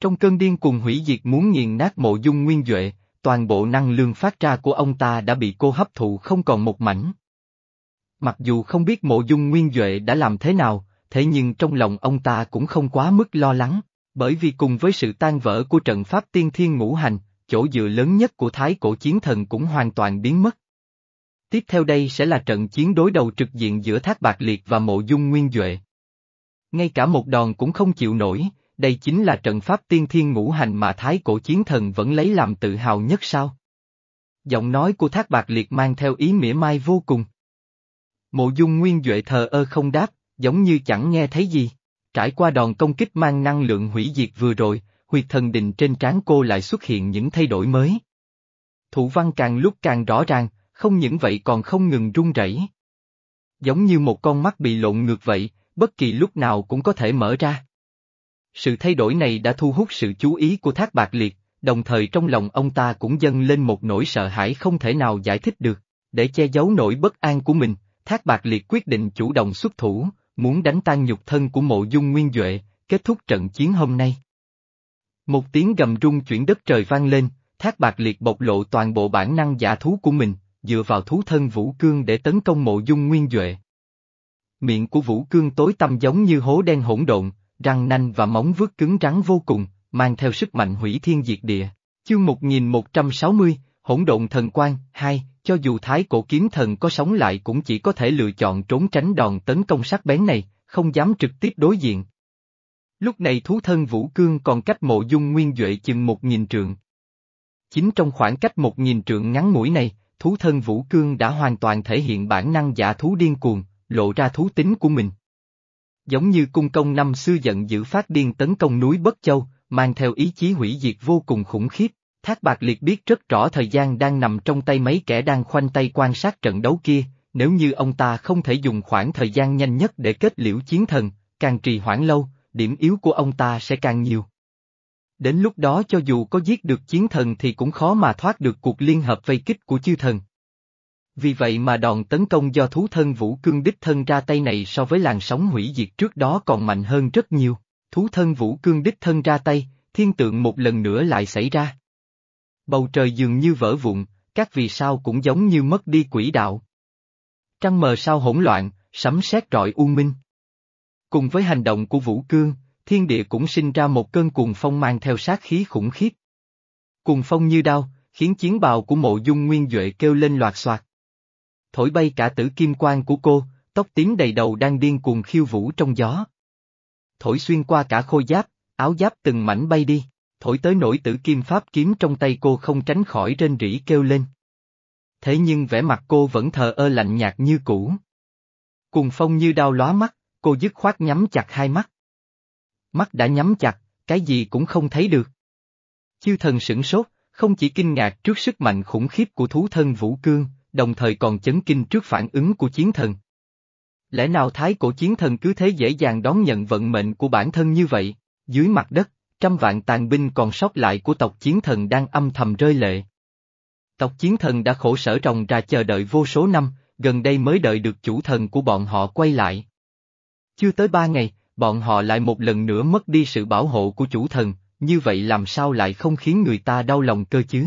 Trong cơn điên cuồng hủy diệt muốn nghiền nát mộ dung nguyên Duệ, toàn bộ năng lượng phát ra của ông ta đã bị cô hấp thụ không còn một mảnh. Mặc dù không biết mộ dung nguyên Duệ đã làm thế nào, thế nhưng trong lòng ông ta cũng không quá mức lo lắng, bởi vì cùng với sự tan vỡ của trận pháp tiên thiên ngũ hành, chỗ dựa lớn nhất của thái cổ chiến thần cũng hoàn toàn biến mất. Tiếp theo đây sẽ là trận chiến đối đầu trực diện giữa Thác Bạc Liệt và Mộ Dung Nguyên Duệ. Ngay cả một đòn cũng không chịu nổi, đây chính là trận pháp tiên thiên ngũ hành mà thái cổ chiến thần vẫn lấy làm tự hào nhất sao. Giọng nói của Thác Bạc Liệt mang theo ý mỉa mai vô cùng. Mộ Dung Nguyên Duệ thờ ơ không đáp, giống như chẳng nghe thấy gì. Trải qua đòn công kích mang năng lượng hủy diệt vừa rồi, huyệt thần đình trên trán cô lại xuất hiện những thay đổi mới. Thủ văn càng lúc càng rõ ràng, không những vậy còn không ngừng run rẩy. Giống như một con mắt bị lộn ngược vậy, bất kỳ lúc nào cũng có thể mở ra. Sự thay đổi này đã thu hút sự chú ý của Thác Bạc Liệt, đồng thời trong lòng ông ta cũng dâng lên một nỗi sợ hãi không thể nào giải thích được. Để che giấu nỗi bất an của mình, Thác Bạc Liệt quyết định chủ động xuất thủ, muốn đánh tan nhục thân của mộ dung nguyên Duệ, kết thúc trận chiến hôm nay. Một tiếng gầm rung chuyển đất trời vang lên, Thác Bạc Liệt bộc lộ toàn bộ bản năng giả thú của mình, dựa vào thú thân Vũ Cương để tấn công mộ dung nguyên Duệ. Miệng của Vũ Cương tối tăm giống như hố đen hỗn độn, răng nanh và móng vuốt cứng rắn vô cùng, mang theo sức mạnh hủy thiên diệt địa. Chương 1160, Hỗn độn thần quan 2, cho dù thái cổ kiếm thần có sống lại cũng chỉ có thể lựa chọn trốn tránh đòn tấn công sắc bén này, không dám trực tiếp đối diện. Lúc này thú thân Vũ Cương còn cách mộ dung nguyên Duệ chừng một nghìn trượng. Chính trong khoảng cách một nghìn trượng ngắn mũi này, thú thân Vũ Cương đã hoàn toàn thể hiện bản năng giả thú điên cuồng, lộ ra thú tính của mình. Giống như cung công năm xưa giận dữ phát điên tấn công núi Bất Châu, mang theo ý chí hủy diệt vô cùng khủng khiếp, Thác Bạc Liệt biết rất rõ thời gian đang nằm trong tay mấy kẻ đang khoanh tay quan sát trận đấu kia, nếu như ông ta không thể dùng khoảng thời gian nhanh nhất để kết liễu chiến thần, càng trì hoãn lâu, điểm yếu của ông ta sẽ càng nhiều. Đến lúc đó cho dù có giết được chiến thần thì cũng khó mà thoát được cuộc liên hợp vây kích của chư thần. Vì vậy mà đòn tấn công do thú thân vũ cương đích thân ra tay này so với làn sóng hủy diệt trước đó còn mạnh hơn rất nhiều. Thú thân vũ cương đích thân ra tay, thiên tượng một lần nữa lại xảy ra. Bầu trời dường như vỡ vụn, các vì sao cũng giống như mất đi quỹ đạo. Trăng mờ sao hỗn loạn, sấm sét rọi u minh. Cùng với hành động của Vũ Cương, thiên địa cũng sinh ra một cơn cuồng phong mang theo sát khí khủng khiếp. Cuồng phong như đao, khiến chiến bào của mộ dung nguyên Duệ kêu lên loạt soạt. Thổi bay cả tử kim quang của cô, tóc tím đầy đầu đang điên cuồng khiêu vũ trong gió. Thổi xuyên qua cả khôi giáp, áo giáp từng mảnh bay đi, thổi tới nổi tử kim pháp kiếm trong tay cô không tránh khỏi rên rỉ kêu lên. Thế nhưng vẻ mặt cô vẫn thờ ơ lạnh nhạt như cũ. Cùng phong như đau lóa mắt, cô dứt khoát nhắm chặt hai mắt. Mắt đã nhắm chặt, cái gì cũng không thấy được. Chư thần sửng sốt, không chỉ kinh ngạc trước sức mạnh khủng khiếp của thú thân Vũ Cương, đồng thời còn chấn kinh trước phản ứng của chiến thần. Lẽ nào thái cổ chiến thần cứ thế dễ dàng đón nhận vận mệnh của bản thân như vậy, dưới mặt đất, trăm vạn tàn binh còn sót lại của tộc chiến thần đang âm thầm rơi lệ. Tộc chiến thần đã khổ sở ròng ra chờ đợi vô số năm, gần đây mới đợi được chủ thần của bọn họ quay lại. Chưa tới ba ngày, bọn họ lại một lần nữa mất đi sự bảo hộ của chủ thần, như vậy làm sao lại không khiến người ta đau lòng cơ chứ?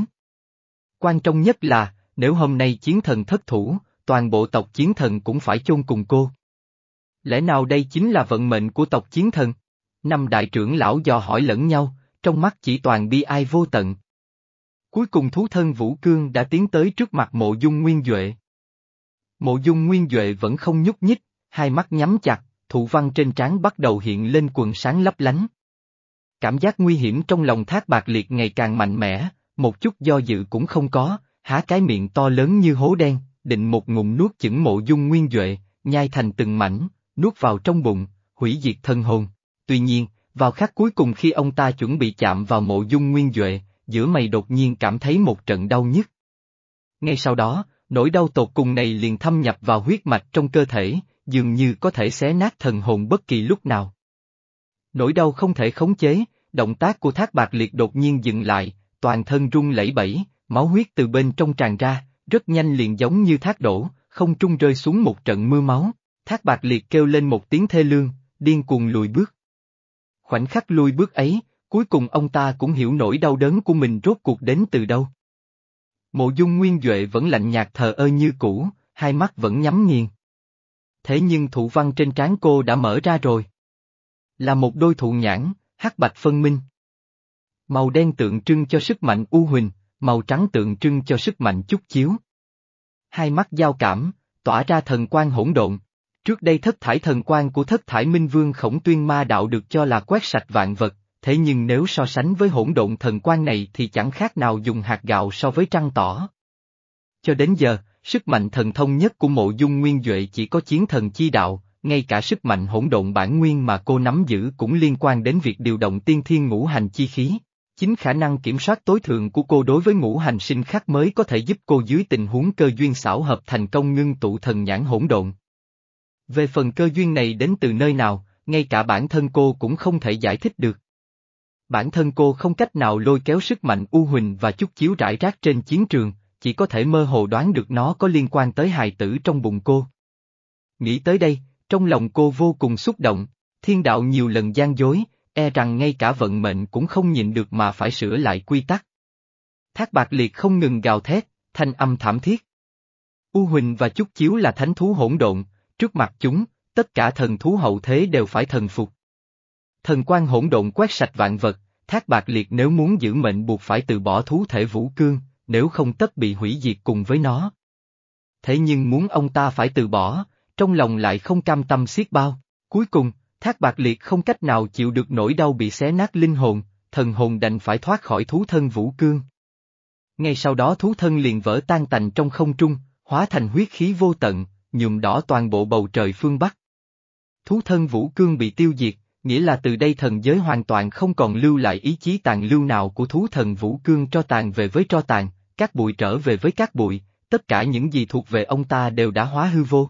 Quan trọng nhất là, nếu hôm nay chiến thần thất thủ, toàn bộ tộc chiến thần cũng phải chôn cùng cô. Lẽ nào đây chính là vận mệnh của tộc chiến thần? Năm đại trưởng lão dò hỏi lẫn nhau, trong mắt chỉ toàn bi ai vô tận. Cuối cùng thú thân Vũ Cương đã tiến tới trước mặt mộ dung nguyên Duệ. Mộ dung nguyên Duệ vẫn không nhúc nhích, hai mắt nhắm chặt, thụ văn trên trán bắt đầu hiện lên quần sáng lấp lánh. Cảm giác nguy hiểm trong lòng thác bạc liệt ngày càng mạnh mẽ, một chút do dự cũng không có, há cái miệng to lớn như hố đen, định một ngụm nuốt chửng mộ dung nguyên Duệ, nhai thành từng mảnh, nuốt vào trong bụng, hủy diệt thân hồn. Tuy nhiên, vào khắc cuối cùng khi ông ta chuẩn bị chạm vào mộ dung nguyên Duệ, giữa mày đột nhiên cảm thấy một trận đau nhức. Ngay sau đó, nỗi đau tột cùng này liền thâm nhập vào huyết mạch trong cơ thể, dường như có thể xé nát thần hồn bất kỳ lúc nào. Nỗi đau không thể khống chế, động tác của thác bạc liệt đột nhiên dừng lại, toàn thân rung lẩy bẩy, máu huyết từ bên trong tràn ra, rất nhanh liền giống như thác đổ, không trung rơi xuống một trận mưa máu, thác bạc liệt kêu lên một tiếng thê lương, điên cuồng lùi bước. Khoảnh khắc lùi bước ấy, cuối cùng ông ta cũng hiểu nỗi đau đớn của mình rốt cuộc đến từ đâu. Mộ dung nguyên Duệ vẫn lạnh nhạt thờ ơ như cũ, hai mắt vẫn nhắm nghiền. Thế nhưng thụ văn trên trán cô đã mở ra rồi. Là một đôi thụ nhãn, hắc bạch phân minh. Màu đen tượng trưng cho sức mạnh u huỳnh, màu trắng tượng trưng cho sức mạnh chút chiếu. Hai mắt giao cảm, tỏa ra thần quan hỗn độn. Trước đây thất thải thần quan của thất thải minh vương khổng tuyên ma đạo được cho là quét sạch vạn vật, thế nhưng nếu so sánh với hỗn độn thần quan này thì chẳng khác nào dùng hạt gạo so với trăng tỏ. Cho đến giờ, sức mạnh thần thông nhất của mộ dung nguyên Duệ chỉ có chiến thần chi đạo, ngay cả sức mạnh hỗn độn bản nguyên mà cô nắm giữ cũng liên quan đến việc điều động tiên thiên ngũ hành chi khí. Chính khả năng kiểm soát tối thượng của cô đối với ngũ hành sinh khắc mới có thể giúp cô dưới tình huống cơ duyên xảo hợp thành công ngưng tụ thần nhãn hỗn độn. Về phần cơ duyên này đến từ nơi nào, ngay cả bản thân cô cũng không thể giải thích được. Bản thân cô không cách nào lôi kéo sức mạnh u huỳnh và chút chiếu rải rác trên chiến trường, chỉ có thể mơ hồ đoán được nó có liên quan tới hài tử trong bụng cô. Nghĩ tới đây, trong lòng cô vô cùng xúc động, thiên đạo nhiều lần gian dối, e rằng ngay cả vận mệnh cũng không nhịn được mà phải sửa lại quy tắc. Thác bạc liệt không ngừng gào thét, thanh âm thảm thiết. U Huỳnh và Chúc Chiếu là thánh thú hỗn độn, trước mặt chúng, tất cả thần thú hậu thế đều phải thần phục. Thần quan hỗn độn quét sạch vạn vật, thác bạc liệt nếu muốn giữ mệnh buộc phải từ bỏ thú thể vũ cương, nếu không tất bị hủy diệt cùng với nó. Thế nhưng muốn ông ta phải từ bỏ, trong lòng lại không cam tâm xiết bao, cuối cùng, thác bạc liệt không cách nào chịu được nỗi đau bị xé nát linh hồn, thần hồn đành phải thoát khỏi thú thân vũ cương. Ngay sau đó thú thân liền vỡ tan tành trong không trung, hóa thành huyết khí vô tận, nhuộm đỏ toàn bộ bầu trời phương Bắc. Thú thân vũ cương bị tiêu diệt, nghĩa là từ đây thần giới hoàn toàn không còn lưu lại ý chí tàn lưu nào của thú thần vũ cương cho tàn về với cho tàn, các bụi trở về với các bụi, tất cả những gì thuộc về ông ta đều đã hóa hư vô.